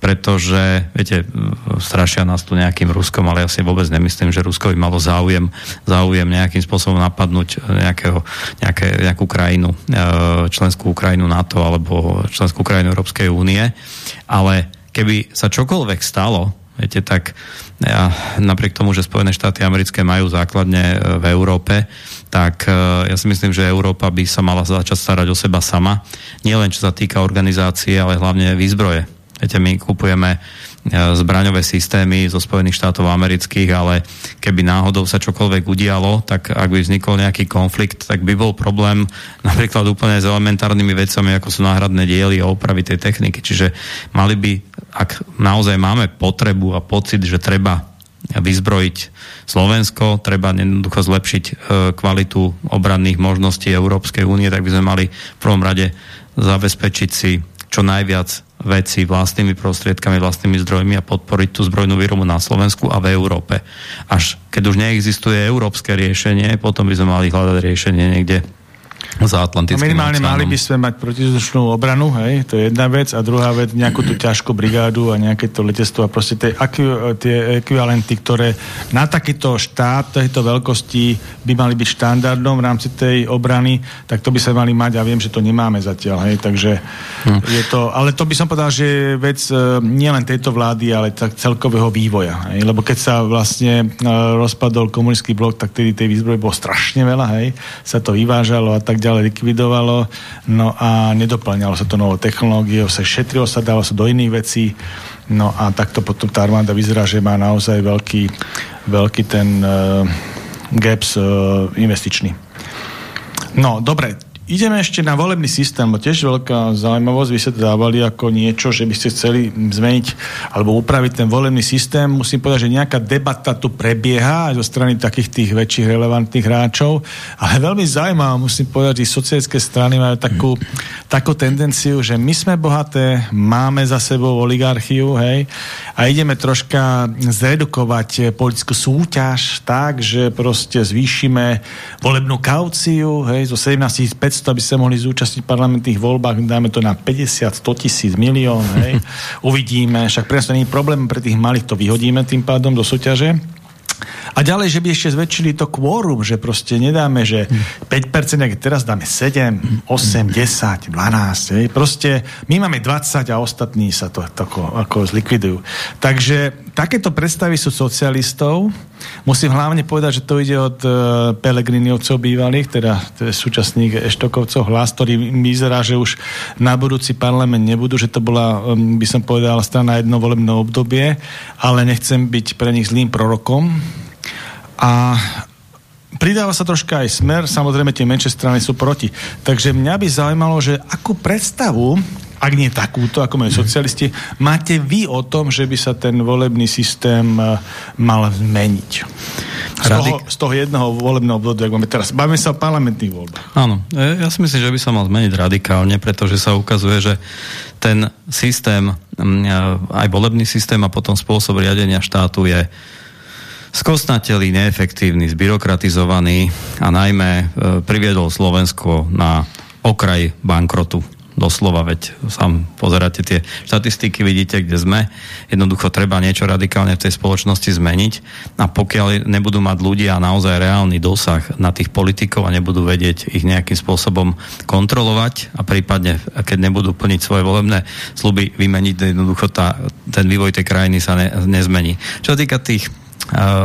pretože, viete, strašia nás tu nejakým Ruskom, ale ja si vôbec nemyslím, že Rusko by malo záujem, záujem nejakým spôsobom napadnúť nejakého, nejaké, nejakú krajinu, e, členskú krajinu NATO alebo členskú krajinu Európskej únie, ale keby sa čokoľvek stalo, viete, tak ja, napriek tomu, že Spojené štáty americké majú základne e, v Európe, tak e, ja si myslím, že Európa by sa mala začať starať o seba sama. Nie len čo sa týka organizácie, ale hlavne výzbroje Viete, my kupujeme e, zbraňové systémy zo Spojených štátov amerických, ale keby náhodou sa čokoľvek udialo, tak ak by vznikol nejaký konflikt, tak by bol problém napríklad úplne s elementárnymi vecami, ako sú náhradné diely a opravy tej techniky. Čiže mali by, ak naozaj máme potrebu a pocit, že treba vyzbrojiť Slovensko, treba jednoducho zlepšiť e, kvalitu obranných možností Európskej únie, tak by sme mali v prvom rade zabezpečiť si čo najviac veci vlastnými prostriedkami, vlastnými zdrojmi a podporiť tú zbrojnú výrobu na Slovensku a v Európe. Až keď už neexistuje európske riešenie, potom by sme mali hľadať riešenie niekde za Atlantickým no minimálne oceánom. mali by sme mať protizdušnú obranu, hej, to je jedna vec. A druhá vec nejakú tú ťažkú brigádu a nejaké to letectvo a proste tie, tie ekvivalenty, ktoré na takýto štát, tejto veľkosti by mali byť štandardom v rámci tej obrany, tak to by sa mali mať. A viem, že to nemáme zatiaľ, hej, takže hm. je to, ale to by som povedal, že je vec e, nielen tejto vlády, ale tak celkového vývoja, hej, lebo keď sa vlastne e, rozpadol komunistický blok, tak tedy tej výzbroje bolo strašne veľa, hej, sa to vyvážalo a tak ďalej likvidovalo, no a nedoplňalo sa to novou technológiou, sa šetrilo sa, dalo sa do iných vecí, no a takto potom tá armáda vyzerá, že má naozaj veľký, veľký ten uh, gaps uh, investičný. No, dobre, ideme ešte na volebný systém, bo tiež veľká zaujímavosť, vy ste to dávali ako niečo, že by ste chceli zmeniť alebo upraviť ten volebný systém. Musím povedať, že nejaká debata tu prebieha aj zo strany takých tých väčších relevantných hráčov, ale veľmi zaujímavé, musím povedať, že sociálske strany majú takú, takú tendenciu, že my sme bohaté, máme za sebou oligarchiu, hej, a ideme troška zredukovať politickú súťaž tak, že proste zvýšime volebnú kauciu, hej, zo 17 500 500, aby sa mohli zúčastniť v parlamentných voľbách, dáme to na 50, 100 tisíc, milión, hej. Uvidíme, však pre nás to nie je problém, pre tých malých to vyhodíme tým pádom do súťaže. A ďalej, že by ešte zväčšili to kvórum, že proste nedáme, že 5%, ak teraz dáme 7, 8, 10, 12. Hej. Proste my máme 20 a ostatní sa to tako, ako zlikvidujú. Takže takéto predstavy sú socialistov. Musím hlavne povedať, že to ide od uh, Pelegriniovcov bývalých, teda súčasných Eštokovcov hlas, ktorý vyzerá, že už na budúci parlament nebudú, že to bola, by som povedal, strana jedno volebné obdobie, ale nechcem byť pre nich zlým prorokom, a pridáva sa troška aj smer, samozrejme tie menšie strany sú proti. Takže mňa by zaujímalo, že akú predstavu ak nie takúto, ako majú socialisti, máte vy o tom, že by sa ten volebný systém e, mal zmeniť? Z toho, z toho jedného volebného obvodu, ako máme teraz. Bavíme sa o parlamentných voľbách. Áno, e, ja si myslím, že by sa mal zmeniť radikálne, pretože sa ukazuje, že ten systém, e, aj volebný systém a potom spôsob riadenia štátu je skosnatelý, neefektívny, zbyrokratizovaný a najmä e, priviedol Slovensko na okraj bankrotu. doslova, veď sám pozeráte tie štatistiky, vidíte, kde sme. Jednoducho treba niečo radikálne v tej spoločnosti zmeniť a pokiaľ nebudú mať ľudia naozaj reálny dosah na tých politikov a nebudú vedieť ich nejakým spôsobom kontrolovať a prípadne, keď nebudú plniť svoje volebné sluby, vymeniť, jednoducho tá, ten vývoj tej krajiny sa ne, nezmení. Čo týka tých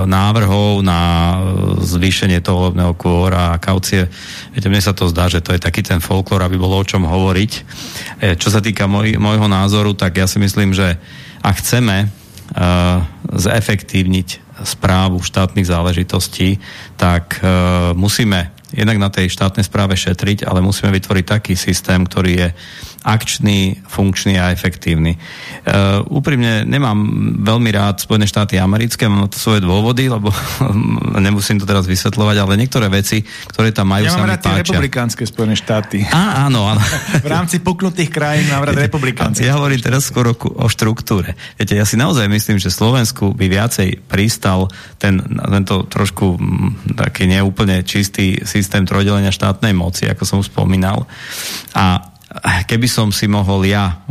návrhov na eh, zvýšenie toho volebného kvóra a kaucie. Viete, mne sa to zdá, že to je taký ten folklór, aby bolo o čom hovoriť. Eh, čo sa týka môj, môjho názoru, tak ja si myslím, že ak chceme zefektívniť správu štátnych záležitostí, tak musíme jednak na tej štátnej správe šetriť, ale musíme vytvoriť taký systém, ktorý je akčný, funkčný a efektívny. Uh, úprimne nemám veľmi rád Spojené štáty americké, mám to svoje dôvody, lebo nemusím to teraz vysvetľovať, ale niektoré veci, ktoré tam majú, ja sa mi páčia. republikánske Spojené štáty. Á, áno, áno. v rámci puknutých krajín mám rád republikánske. Ja hovorím teraz skoro o štruktúre. Viete, ja si naozaj myslím, že Slovensku by viacej pristal ten, tento trošku taký neúplne čistý systém trojdelenia štátnej moci, ako som spomínal. A keby som si mohol ja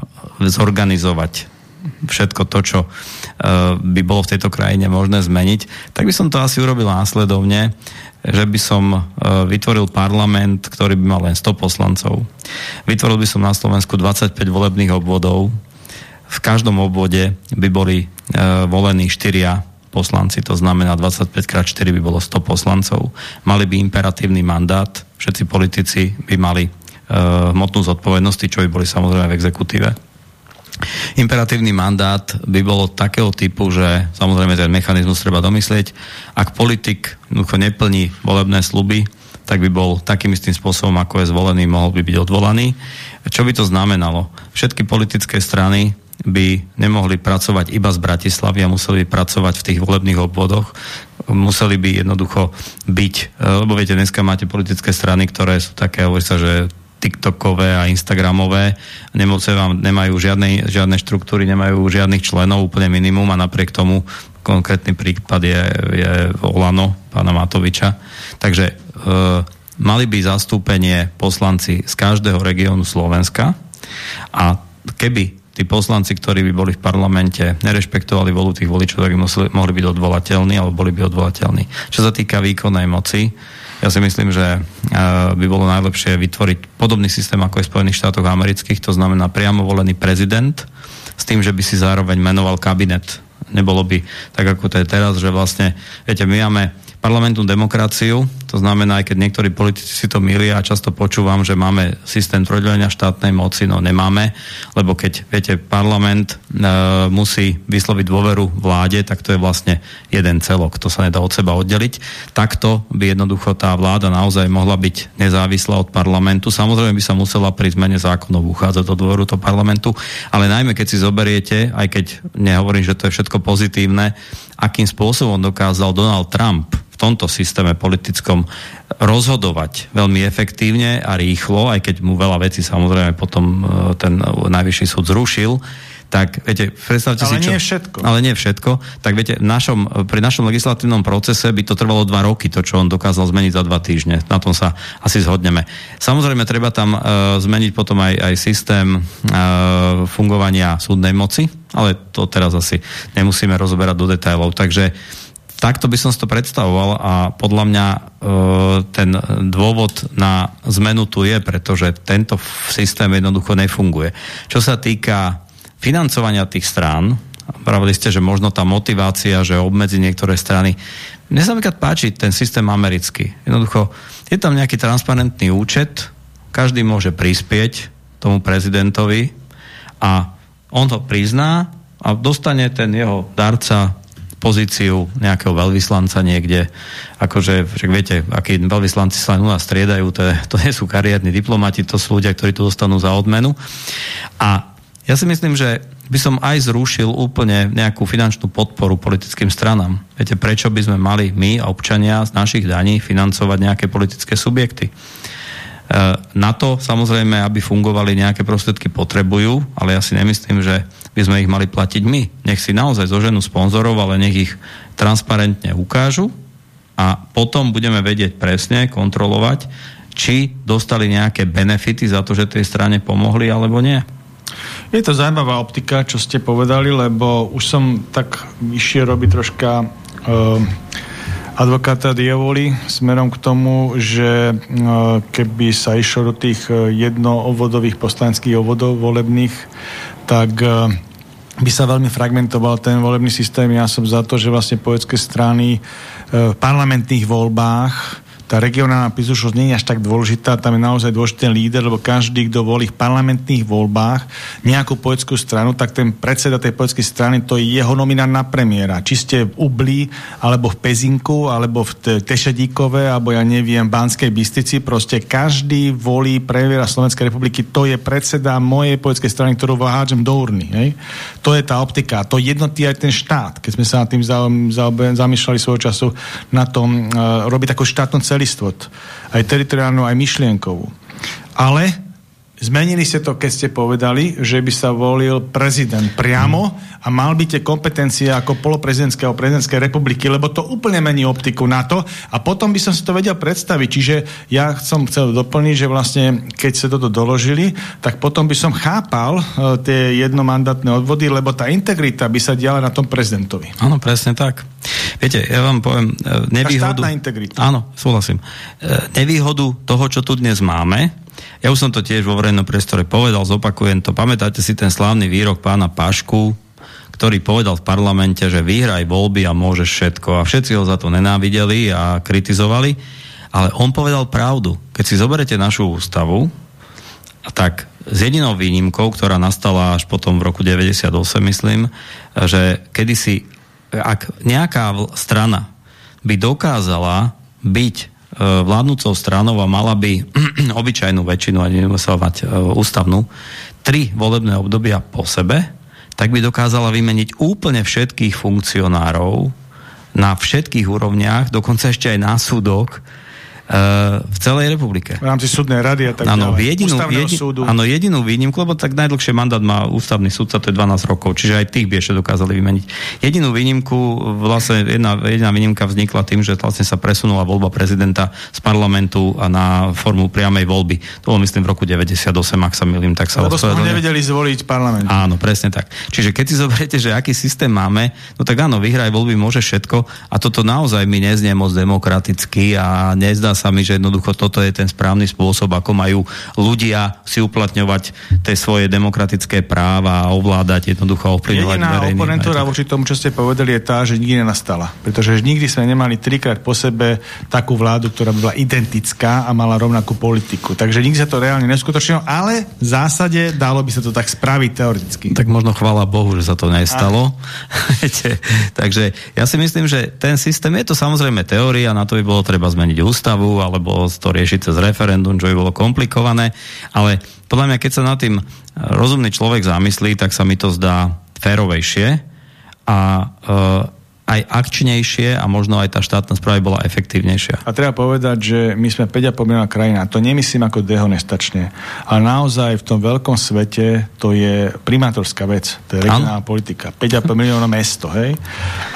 zorganizovať všetko to, čo uh, by bolo v tejto krajine možné zmeniť, tak by som to asi urobil následovne, že by som uh, vytvoril parlament, ktorý by mal len 100 poslancov. Vytvoril by som na Slovensku 25 volebných obvodov. V každom obvode by boli uh, volení štyria poslanci, to znamená 25 x 4 by bolo 100 poslancov. Mali by imperatívny mandát, všetci politici by mali uh, hmotnú zodpovednosti, čo by boli samozrejme v exekutíve. Imperatívny mandát by bolo takého typu, že samozrejme ten mechanizmus treba domyslieť. Ak politik neplní volebné sluby, tak by bol takým istým spôsobom, ako je zvolený, mohol by byť odvolaný. Čo by to znamenalo? Všetky politické strany by nemohli pracovať iba z Bratislavy a museli pracovať v tých volebných obvodoch. Museli by jednoducho byť, lebo viete, dneska máte politické strany, ktoré sú také, hovorí sa, že TikTokové a Instagramové. Nemoce vám nemajú žiadne, žiadne štruktúry, nemajú žiadnych členov, úplne minimum a napriek tomu konkrétny prípad je, je Olano, pána Matoviča. Takže e, mali by zastúpenie poslanci z každého regiónu Slovenska a keby tí poslanci, ktorí by boli v parlamente, nerešpektovali volu tých voličov, tak by museli, mohli byť odvolateľní alebo boli by odvolateľní. Čo sa týka výkonnej moci, ja si myslím, že by bolo najlepšie vytvoriť podobný systém ako je v Spojených štátoch amerických, to znamená priamo volený prezident s tým, že by si zároveň menoval kabinet. Nebolo by tak, ako to je teraz, že vlastne, viete, my máme parlamentnú demokraciu, to znamená, aj keď niektorí politici si to milia a často počúvam, že máme systém trojdelenia štátnej moci, no nemáme, lebo keď, viete, parlament e, musí vysloviť dôveru vláde, tak to je vlastne jeden celok, to sa nedá od seba oddeliť. Takto by jednoducho tá vláda naozaj mohla byť nezávislá od parlamentu. Samozrejme by sa musela pri zmene zákonov uchádzať do dôveru toho parlamentu, ale najmä keď si zoberiete, aj keď nehovorím, že to je všetko pozitívne, akým spôsobom dokázal Donald Trump v tomto systéme politickom rozhodovať veľmi efektívne a rýchlo, aj keď mu veľa vecí samozrejme potom e, ten najvyšší súd zrušil, tak viete, predstavte ale si... Čo, nie všetko. Ale nie všetko. Tak viete, našom, pri našom legislatívnom procese by to trvalo dva roky, to, čo on dokázal zmeniť za dva týždne. Na tom sa asi zhodneme. Samozrejme, treba tam uh, zmeniť potom aj, aj systém uh, fungovania súdnej moci, ale to teraz asi nemusíme rozoberať do detailov. Takže takto by som si to predstavoval a podľa mňa e, ten dôvod na zmenu tu je, pretože tento systém jednoducho nefunguje. Čo sa týka financovania tých strán, pravili ste, že možno tá motivácia, že obmedzi niektoré strany. Mne sa napríklad páči ten systém americký. Jednoducho, je tam nejaký transparentný účet, každý môže prispieť tomu prezidentovi a on to prizná a dostane ten jeho darca pozíciu nejakého veľvyslanca niekde. Akože, však viete, akí veľvyslanci sa u nás striedajú, to, je, to nie sú kariérni diplomati, to sú ľudia, ktorí tu dostanú za odmenu. A ja si myslím, že by som aj zrušil úplne nejakú finančnú podporu politickým stranám. Viete, prečo by sme mali my občania z našich daní financovať nejaké politické subjekty? E, na to samozrejme, aby fungovali nejaké prostriedky potrebujú, ale ja si nemyslím, že by sme ich mali platiť my. Nech si naozaj zoženú sponzorov, ale nech ich transparentne ukážu a potom budeme vedieť presne, kontrolovať, či dostali nejaké benefity za to, že tej strane pomohli, alebo nie. Je to zaujímavá optika, čo ste povedali, lebo už som tak išiel robiť troška uh, advokáta diavoli smerom k tomu, že uh, keby sa išlo do tých jednoovodových poslanských obvodov volebných, tak uh, by sa veľmi fragmentoval ten volebný systém. Ja som za to, že vlastne poetské strany v parlamentných voľbách tá regionálna príslušnosť nie je až tak dôležitá, tam je naozaj dôležitý líder, lebo každý, kto volí v parlamentných voľbách nejakú poetickú stranu, tak ten predseda tej poetickej strany, to je jeho nominát na premiéra. Či ste v Ubli, alebo v Pezinku, alebo v Tešedíkove, alebo ja neviem, v Banskej Bystrici, proste každý volí premiéra Slovenskej republiky, to je predseda mojej poetickej strany, ktorú vážem do urny. Hej? To je tá optika. To jednotý aj ten štát. Keď sme sa nad tým zamýšľali svojho času na tom, uh, robiť takú štátnu celistvot, aj teritoriálnu, aj myšlienkovú. Ale Zmenili ste to, keď ste povedali, že by sa volil prezident priamo a mal by tie kompetencie ako poloprezidentskej alebo prezidentskej republiky, lebo to úplne mení optiku na to a potom by som si to vedel predstaviť. Čiže ja som chcel doplniť, že vlastne keď sa toto doložili, tak potom by som chápal uh, tie jednomandátne odvody, lebo tá integrita by sa diala na tom prezidentovi. Áno, presne tak. Viete, ja vám poviem uh, nevýhodu... Tá integrita. Áno, súhlasím. Uh, nevýhodu toho, čo tu dnes máme, ja už som to tiež vo verejnom priestore povedal, zopakujem to. Pamätáte si ten slávny výrok pána Pašku, ktorý povedal v parlamente, že vyhraj voľby a môžeš všetko. A všetci ho za to nenávideli a kritizovali. Ale on povedal pravdu. Keď si zoberete našu ústavu, tak s jedinou výnimkou, ktorá nastala až potom v roku 98, myslím, že kedysi, ak nejaká strana by dokázala byť E, vládnúcou stranou a mala by obyčajnú väčšinu, a nemusela mať e, ústavnú, tri volebné obdobia po sebe, tak by dokázala vymeniť úplne všetkých funkcionárov na všetkých úrovniach, dokonca ešte aj na súdok, v celej republike. V rámci súdnej rady a tak ano, ďalej. Jedinú, jedin, súdu. Áno, jedinú výnimku, lebo tak najdlhšie mandát má ústavný súdca, to je 12 rokov, čiže aj tých by ešte dokázali vymeniť. Jedinú výnimku, vlastne jedna, jediná výnimka vznikla tým, že vlastne sa presunula voľba prezidenta z parlamentu a na formu priamej voľby. To bolo myslím v roku 98, ak sa milím, tak sa Lebo sme nevedeli zvoliť parlament. Áno, presne tak. Čiže keď si zoberiete, že aký systém máme, no tak áno, vyhraj voľby môže všetko a toto naozaj mi neznie moc demokraticky a nezdá sa mi, že jednoducho toto je ten správny spôsob, ako majú ľudia si uplatňovať tie svoje demokratické práva a ovládať jednoducho ovplyvňovať Jediná oponentúra voči tomu, čo ste povedali, je tá, že nikdy nenastala. Pretože nikdy sme nemali trikrát po sebe takú vládu, ktorá by bola identická a mala rovnakú politiku. Takže nikdy sa to reálne neskutočnilo, ale v zásade dalo by sa to tak spraviť teoreticky. Tak možno chvála Bohu, že sa to nestalo. Takže ja si myslím, že ten systém je to samozrejme teória, na to by bolo treba zmeniť ústavu, ústavu, alebo to riešiť cez referendum, čo by bolo komplikované, ale podľa mňa, keď sa nad tým rozumný človek zamyslí, tak sa mi to zdá férovejšie. A e, aj akčnejšie a možno aj tá štátna správa bola efektívnejšia. A treba povedať, že my sme 5,5 milióna krajina. To nemyslím ako dehonestačne. Ale naozaj v tom veľkom svete to je primátorská vec. To je regionálna ano. politika. 5,5 milióna mesto, hej?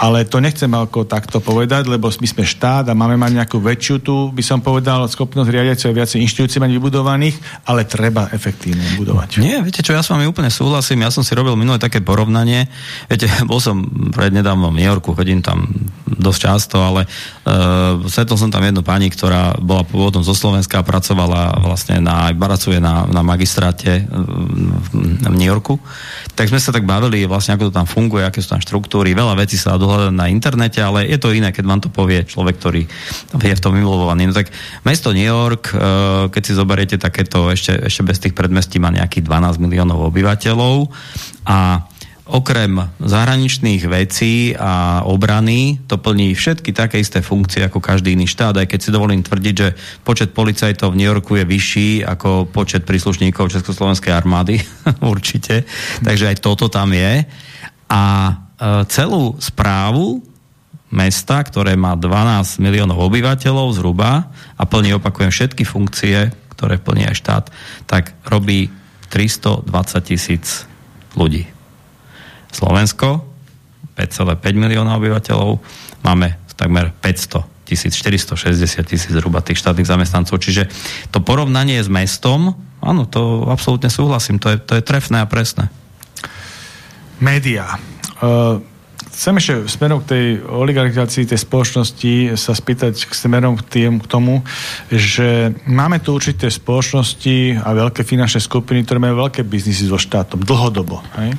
Ale to nechcem ako takto povedať, lebo my sme štát a máme mať nejakú väčšiu tu, by som povedal, schopnosť riadiacej viacej inštitúcií mať vybudovaných, ale treba efektívne budovať. Nie, viete čo, ja s vami úplne súhlasím. Ja som si robil minulé také porovnanie. Viete, bol som prednedávno v New Yorku, chodím tam dosť často, ale uh, stretol som tam jednu pani, ktorá bola pôvodom zo Slovenska a pracovala vlastne na, pracuje na, na magistráte uh, v New Yorku. Tak sme sa tak bavili vlastne, ako to tam funguje, aké sú tam štruktúry. Veľa vecí sa dohľadať na internete, ale je to iné, keď vám to povie človek, ktorý je v tom milovaný. No tak mesto New York, uh, keď si zoberiete takéto, ešte, ešte bez tých predmestí má nejakých 12 miliónov obyvateľov a okrem zahraničných vecí a obrany to plní všetky také isté funkcie ako každý iný štát, aj keď si dovolím tvrdiť, že počet policajtov v New Yorku je vyšší ako počet príslušníkov Československej armády, určite. Takže aj toto tam je. A e, celú správu mesta, ktoré má 12 miliónov obyvateľov zhruba a plní, opakujem, všetky funkcie, ktoré plní aj štát, tak robí 320 tisíc ľudí. Slovensko, 5,5 milióna obyvateľov, máme takmer 500 tisíc, 460 tisíc zhruba tých štátnych zamestnancov. Čiže to porovnanie s mestom, áno, to absolútne súhlasím, to je, to je trefné a presné. Média. Uh, chcem ešte smerom k tej oligarchizácii tej spoločnosti sa spýtať smerom k, tým, k tomu, že máme tu určité spoločnosti a veľké finančné skupiny, ktoré majú veľké biznisy so štátom dlhodobo. Hej?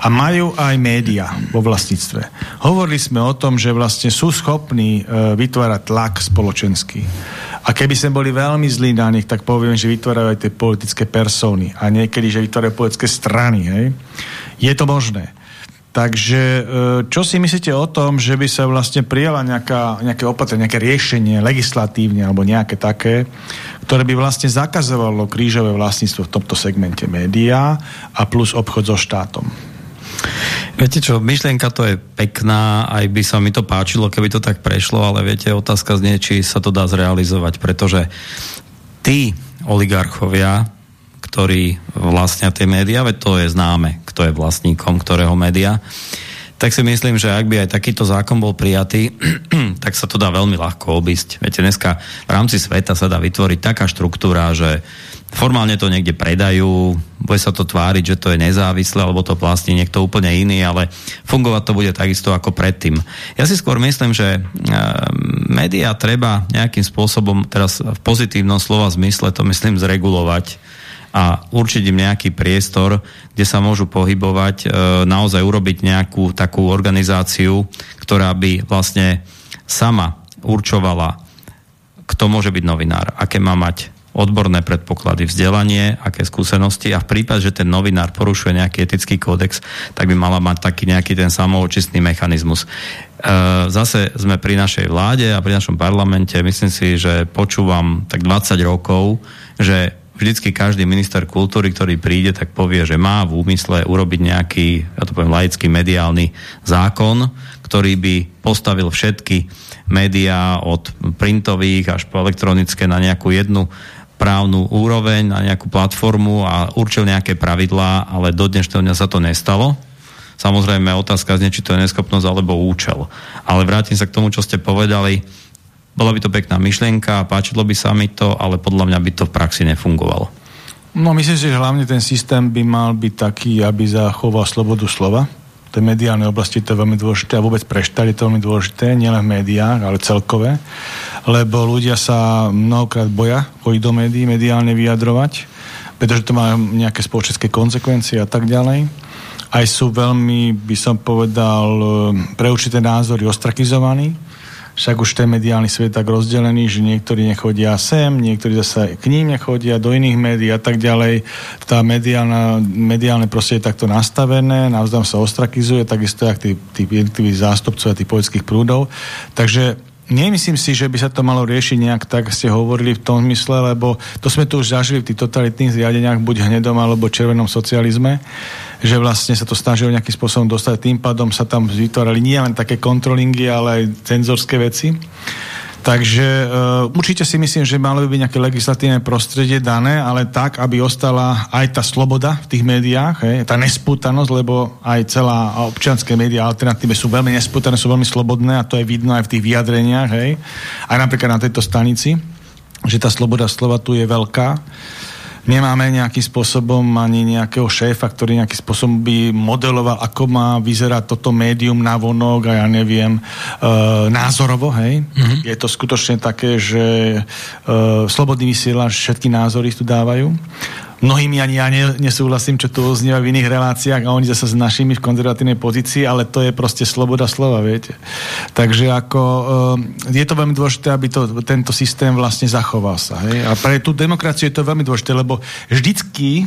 A majú aj média vo vlastníctve. Hovorili sme o tom, že vlastne sú schopní e, vytvárať tlak spoločenský. A keby sme boli veľmi zlí na nich, tak poviem, že vytvárajú aj tie politické persóny. A niekedy, že vytvárajú politické strany. Hej? Je to možné. Takže e, čo si myslíte o tom, že by sa vlastne prijala nejaká, nejaké opatrenie, nejaké riešenie legislatívne alebo nejaké také, ktoré by vlastne zakazovalo krížové vlastníctvo v tomto segmente médiá a plus obchod so štátom? Viete čo, myšlienka to je pekná, aj by sa mi to páčilo, keby to tak prešlo, ale viete, otázka znie, či sa to dá zrealizovať, pretože tí oligarchovia, ktorí vlastnia tie médiá, veď to je známe, kto je vlastníkom ktorého média, tak si myslím, že ak by aj takýto zákon bol prijatý, tak sa to dá veľmi ľahko obísť. Viete, dneska v rámci sveta sa dá vytvoriť taká štruktúra, že formálne to niekde predajú, bude sa to tváriť, že to je nezávislé, alebo to vlastní niekto úplne iný, ale fungovať to bude takisto ako predtým. Ja si skôr myslím, že e, médiá treba nejakým spôsobom, teraz v pozitívnom slova zmysle to myslím zregulovať, a určiť im nejaký priestor, kde sa môžu pohybovať, e, naozaj urobiť nejakú takú organizáciu, ktorá by vlastne sama určovala, kto môže byť novinár, aké má mať odborné predpoklady, vzdelanie, aké skúsenosti a v prípade, že ten novinár porušuje nejaký etický kódex, tak by mala mať taký nejaký ten samoočistný mechanizmus. E, zase sme pri našej vláde a pri našom parlamente, myslím si, že počúvam tak 20 rokov, že vždycky každý minister kultúry, ktorý príde, tak povie, že má v úmysle urobiť nejaký, ja to poviem, laický mediálny zákon, ktorý by postavil všetky médiá od printových až po elektronické na nejakú jednu právnu úroveň, na nejakú platformu a určil nejaké pravidlá, ale do dnešného dňa sa to nestalo. Samozrejme, otázka znie, či to je neschopnosť alebo účel. Ale vrátim sa k tomu, čo ste povedali bola by to pekná myšlienka, páčilo by sa mi to, ale podľa mňa by to v praxi nefungovalo. No myslím si, že hlavne ten systém by mal byť taký, aby zachoval slobodu slova. V tej mediálnej oblasti to je veľmi dôležité a vôbec pre je to veľmi dôležité, nielen v médiách, ale celkové, lebo ľudia sa mnohokrát boja chodiť do médií, mediálne vyjadrovať, pretože to má nejaké spoločenské konsekvencie a tak ďalej. Aj sú veľmi, by som povedal, pre určité názory ostrakizovaní však už ten mediálny svet tak rozdelený, že niektorí nechodia sem, niektorí zase k ním nechodia, do iných médií a tak ďalej. Tá mediálna, mediálne prostredie je takto nastavené, navzájom sa ostrakizuje, takisto jak tí, tí jednotliví zástupcovia tých politických prúdov. Takže Nemyslím si, že by sa to malo riešiť nejak tak, ste hovorili v tom zmysle, lebo to sme tu už zažili v tých totalitných zriadeniach, buď hnedom alebo červenom socializme, že vlastne sa to snažilo nejakým spôsobom dostať. Tým pádom sa tam vytvárali nie len také kontrolingy, ale aj cenzorské veci. Takže uh, určite si myslím, že malo by byť nejaké legislatívne prostredie dané, ale tak, aby ostala aj tá sloboda v tých médiách, hej, tá nespútanosť, lebo aj celá občianské médiá alternatíve sú veľmi nespútané, sú veľmi slobodné a to je vidno aj v tých vyjadreniach, hej, aj napríklad na tejto stanici, že tá sloboda slova tu je veľká nemáme nejakým spôsobom ani nejakého šéfa, ktorý nejakým spôsobom by modeloval, ako má vyzerať toto médium na vonok a ja neviem, e, názorovo, hej. Mm-hmm. Je to skutočne také, že e, slobodný vysielač všetky názory tu dávajú mnohými ani ja nesúhlasím, čo tu oznieva v iných reláciách a oni zase s našimi v konzervatívnej pozícii, ale to je proste sloboda slova, viete. Takže ako uh, je to veľmi dôležité, aby to, tento systém vlastne zachoval sa. Hej? A pre tú demokraciu je to veľmi dôležité, lebo vždycky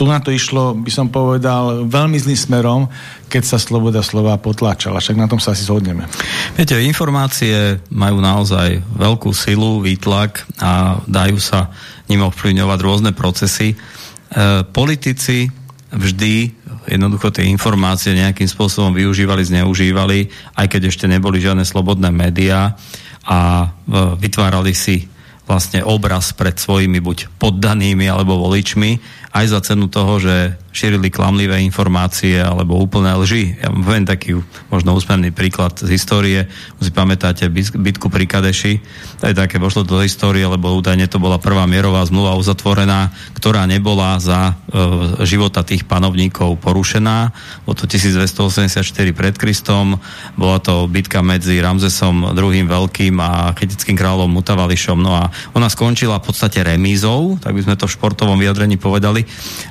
tu na to išlo, by som povedal, veľmi zlým smerom, keď sa sloboda slova potláčala. Však na tom sa asi zhodneme. Viete, informácie majú naozaj veľkú silu, výtlak a dajú sa ním ovplyvňovať rôzne procesy. E, politici vždy jednoducho tie informácie nejakým spôsobom využívali, zneužívali, aj keď ešte neboli žiadne slobodné médiá a e, vytvárali si vlastne obraz pred svojimi buď poddanými alebo voličmi aj za cenu toho, že šírili klamlivé informácie alebo úplné lži. Ja poviem taký možno úsmevný príklad z histórie. Si pamätáte bitku pri Kadeši? To je také, vošlo do histórie, lebo údajne to bola prvá mierová zmluva uzatvorená, ktorá nebola za e, života tých panovníkov porušená. Bolo to 1284 pred Kristom. Bola to bitka medzi Ramzesom II. Veľkým a chetickým kráľom Mutavališom. No a ona skončila v podstate remízou, tak by sme to v športovom vyjadrení povedali.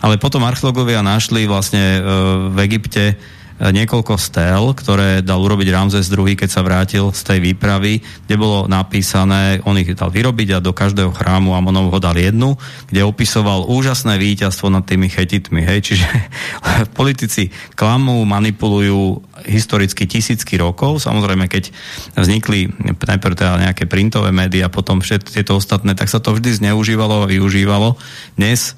Ale potom archeológovia našli vlastne e, v Egypte e, niekoľko stel, ktoré dal urobiť Ramzes II, keď sa vrátil z tej výpravy, kde bolo napísané, on ich dal vyrobiť a do každého chrámu Amonov ho dal jednu, kde opisoval úžasné víťazstvo nad tými chetitmi. Hej? Čiže politici klamú, manipulujú historicky tisícky rokov. Samozrejme, keď vznikli najprv teda nejaké printové médiá, potom všetky tieto ostatné, tak sa to vždy zneužívalo a využívalo. Dnes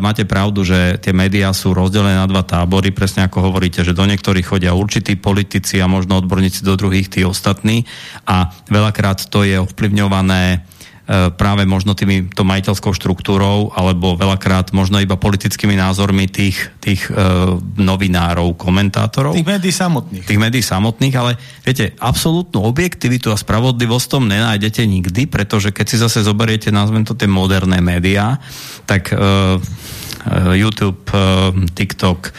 máte pravdu, že tie médiá sú rozdelené na dva tábory, presne ako hovoríte, že do niektorých chodia určití politici a možno odborníci do druhých tí ostatní. A veľakrát to je ovplyvňované práve možno týmto majiteľskou štruktúrou alebo veľakrát možno iba politickými názormi tých, tých uh, novinárov, komentátorov. Tých médií samotných. Tých médií samotných, ale viete, absolútnu objektivitu a spravodlivosť tom nenájdete nikdy, pretože keď si zase zoberiete, nazvem to tie moderné médiá, tak uh, YouTube, TikTok,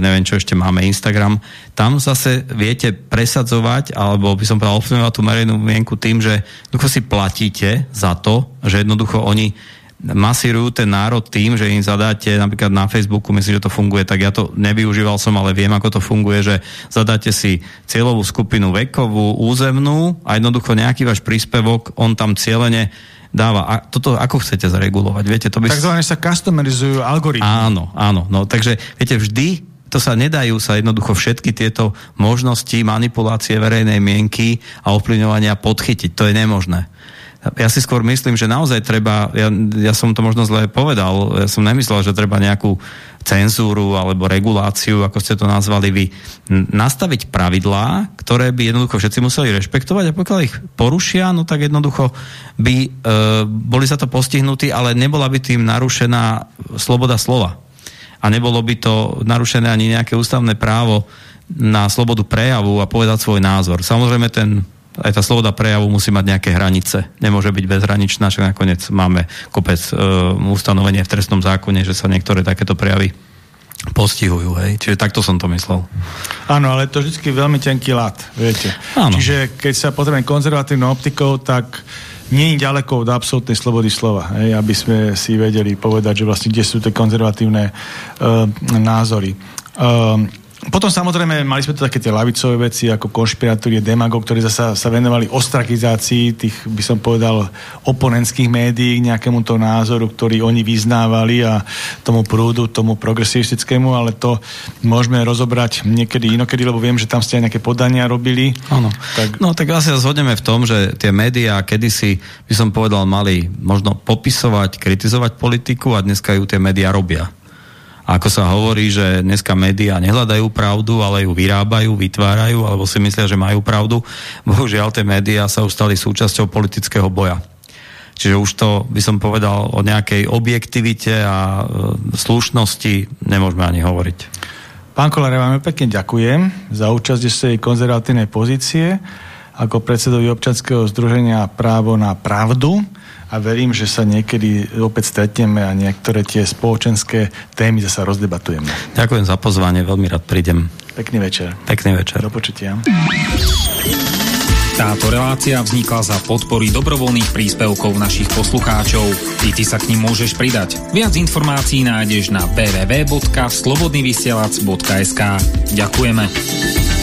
neviem čo ešte máme, Instagram, tam zase viete presadzovať, alebo by som povedal ovplyvňovať tú verejnú mienku tým, že jednoducho si platíte za to, že jednoducho oni masírujú ten národ tým, že im zadáte napríklad na Facebooku, myslím, že to funguje, tak ja to nevyužíval som, ale viem, ako to funguje, že zadáte si cieľovú skupinu vekovú, územnú a jednoducho nejaký váš príspevok, on tam cieľene dáva. A toto ako chcete zaregulovať? Viete, to by... Takzvané sa customerizujú algoritmy. Áno, áno. No, takže viete, vždy to sa nedajú sa jednoducho všetky tieto možnosti manipulácie verejnej mienky a ovplyvňovania podchytiť. To je nemožné. Ja si skôr myslím, že naozaj treba, ja, ja som to možno zle povedal, ja som nemyslel, že treba nejakú cenzúru alebo reguláciu, ako ste to nazvali vy, nastaviť pravidlá, ktoré by jednoducho všetci museli rešpektovať a pokiaľ ich porušia, no tak jednoducho by e, boli za to postihnutí, ale nebola by tým narušená sloboda slova a nebolo by to narušené ani nejaké ústavné právo na slobodu prejavu a povedať svoj názor. Samozrejme ten aj tá sloboda prejavu musí mať nejaké hranice. Nemôže byť bezhraničná, však nakoniec máme kopec e, ustanovenie v trestnom zákone, že sa niektoré takéto prejavy postihujú, hej. Čiže takto som to myslel. Áno, ale to vždy veľmi tenký lat, viete. Áno. Čiže keď sa potrebujeme konzervatívnou optikou, tak nie je ďaleko od absolútnej slobody slova, hej, aby sme si vedeli povedať, že vlastne kde sú tie konzervatívne uh, názory. Uh, potom samozrejme mali sme tu také tie lavicové veci ako konšpiratúrie, demagog, ktorí zasa sa venovali ostrakizácii tých, by som povedal, oponentských médií, nejakému to názoru, ktorý oni vyznávali a tomu prúdu, tomu progresivistickému, ale to môžeme rozobrať niekedy inokedy, lebo viem, že tam ste aj nejaké podania robili. Áno. Tak... No tak asi sa zhodneme v tom, že tie médiá kedysi, by som povedal, mali možno popisovať, kritizovať politiku a dneska ju tie médiá robia. Ako sa hovorí, že dneska médiá nehľadajú pravdu, ale ju vyrábajú, vytvárajú, alebo si myslia, že majú pravdu. Bohužiaľ, tie médiá sa už stali súčasťou politického boja. Čiže už to, by som povedal, o nejakej objektivite a e, slušnosti nemôžeme ani hovoriť. Pán Kolár, vám pekne ďakujem za účasť tej konzervatívnej pozície ako predsedovi občanského združenia Právo na pravdu a verím, že sa niekedy opäť stretneme a niektoré tie spoločenské témy zasa rozdebatujeme. Ďakujem za pozvanie, veľmi rád prídem. Pekný večer. Pekný večer. Do počutia. Táto relácia vznikla za podpory dobrovoľných príspevkov našich poslucháčov. I ty sa k ním môžeš pridať. Viac informácií nájdeš na www.slobodnyvysielac.sk Ďakujeme.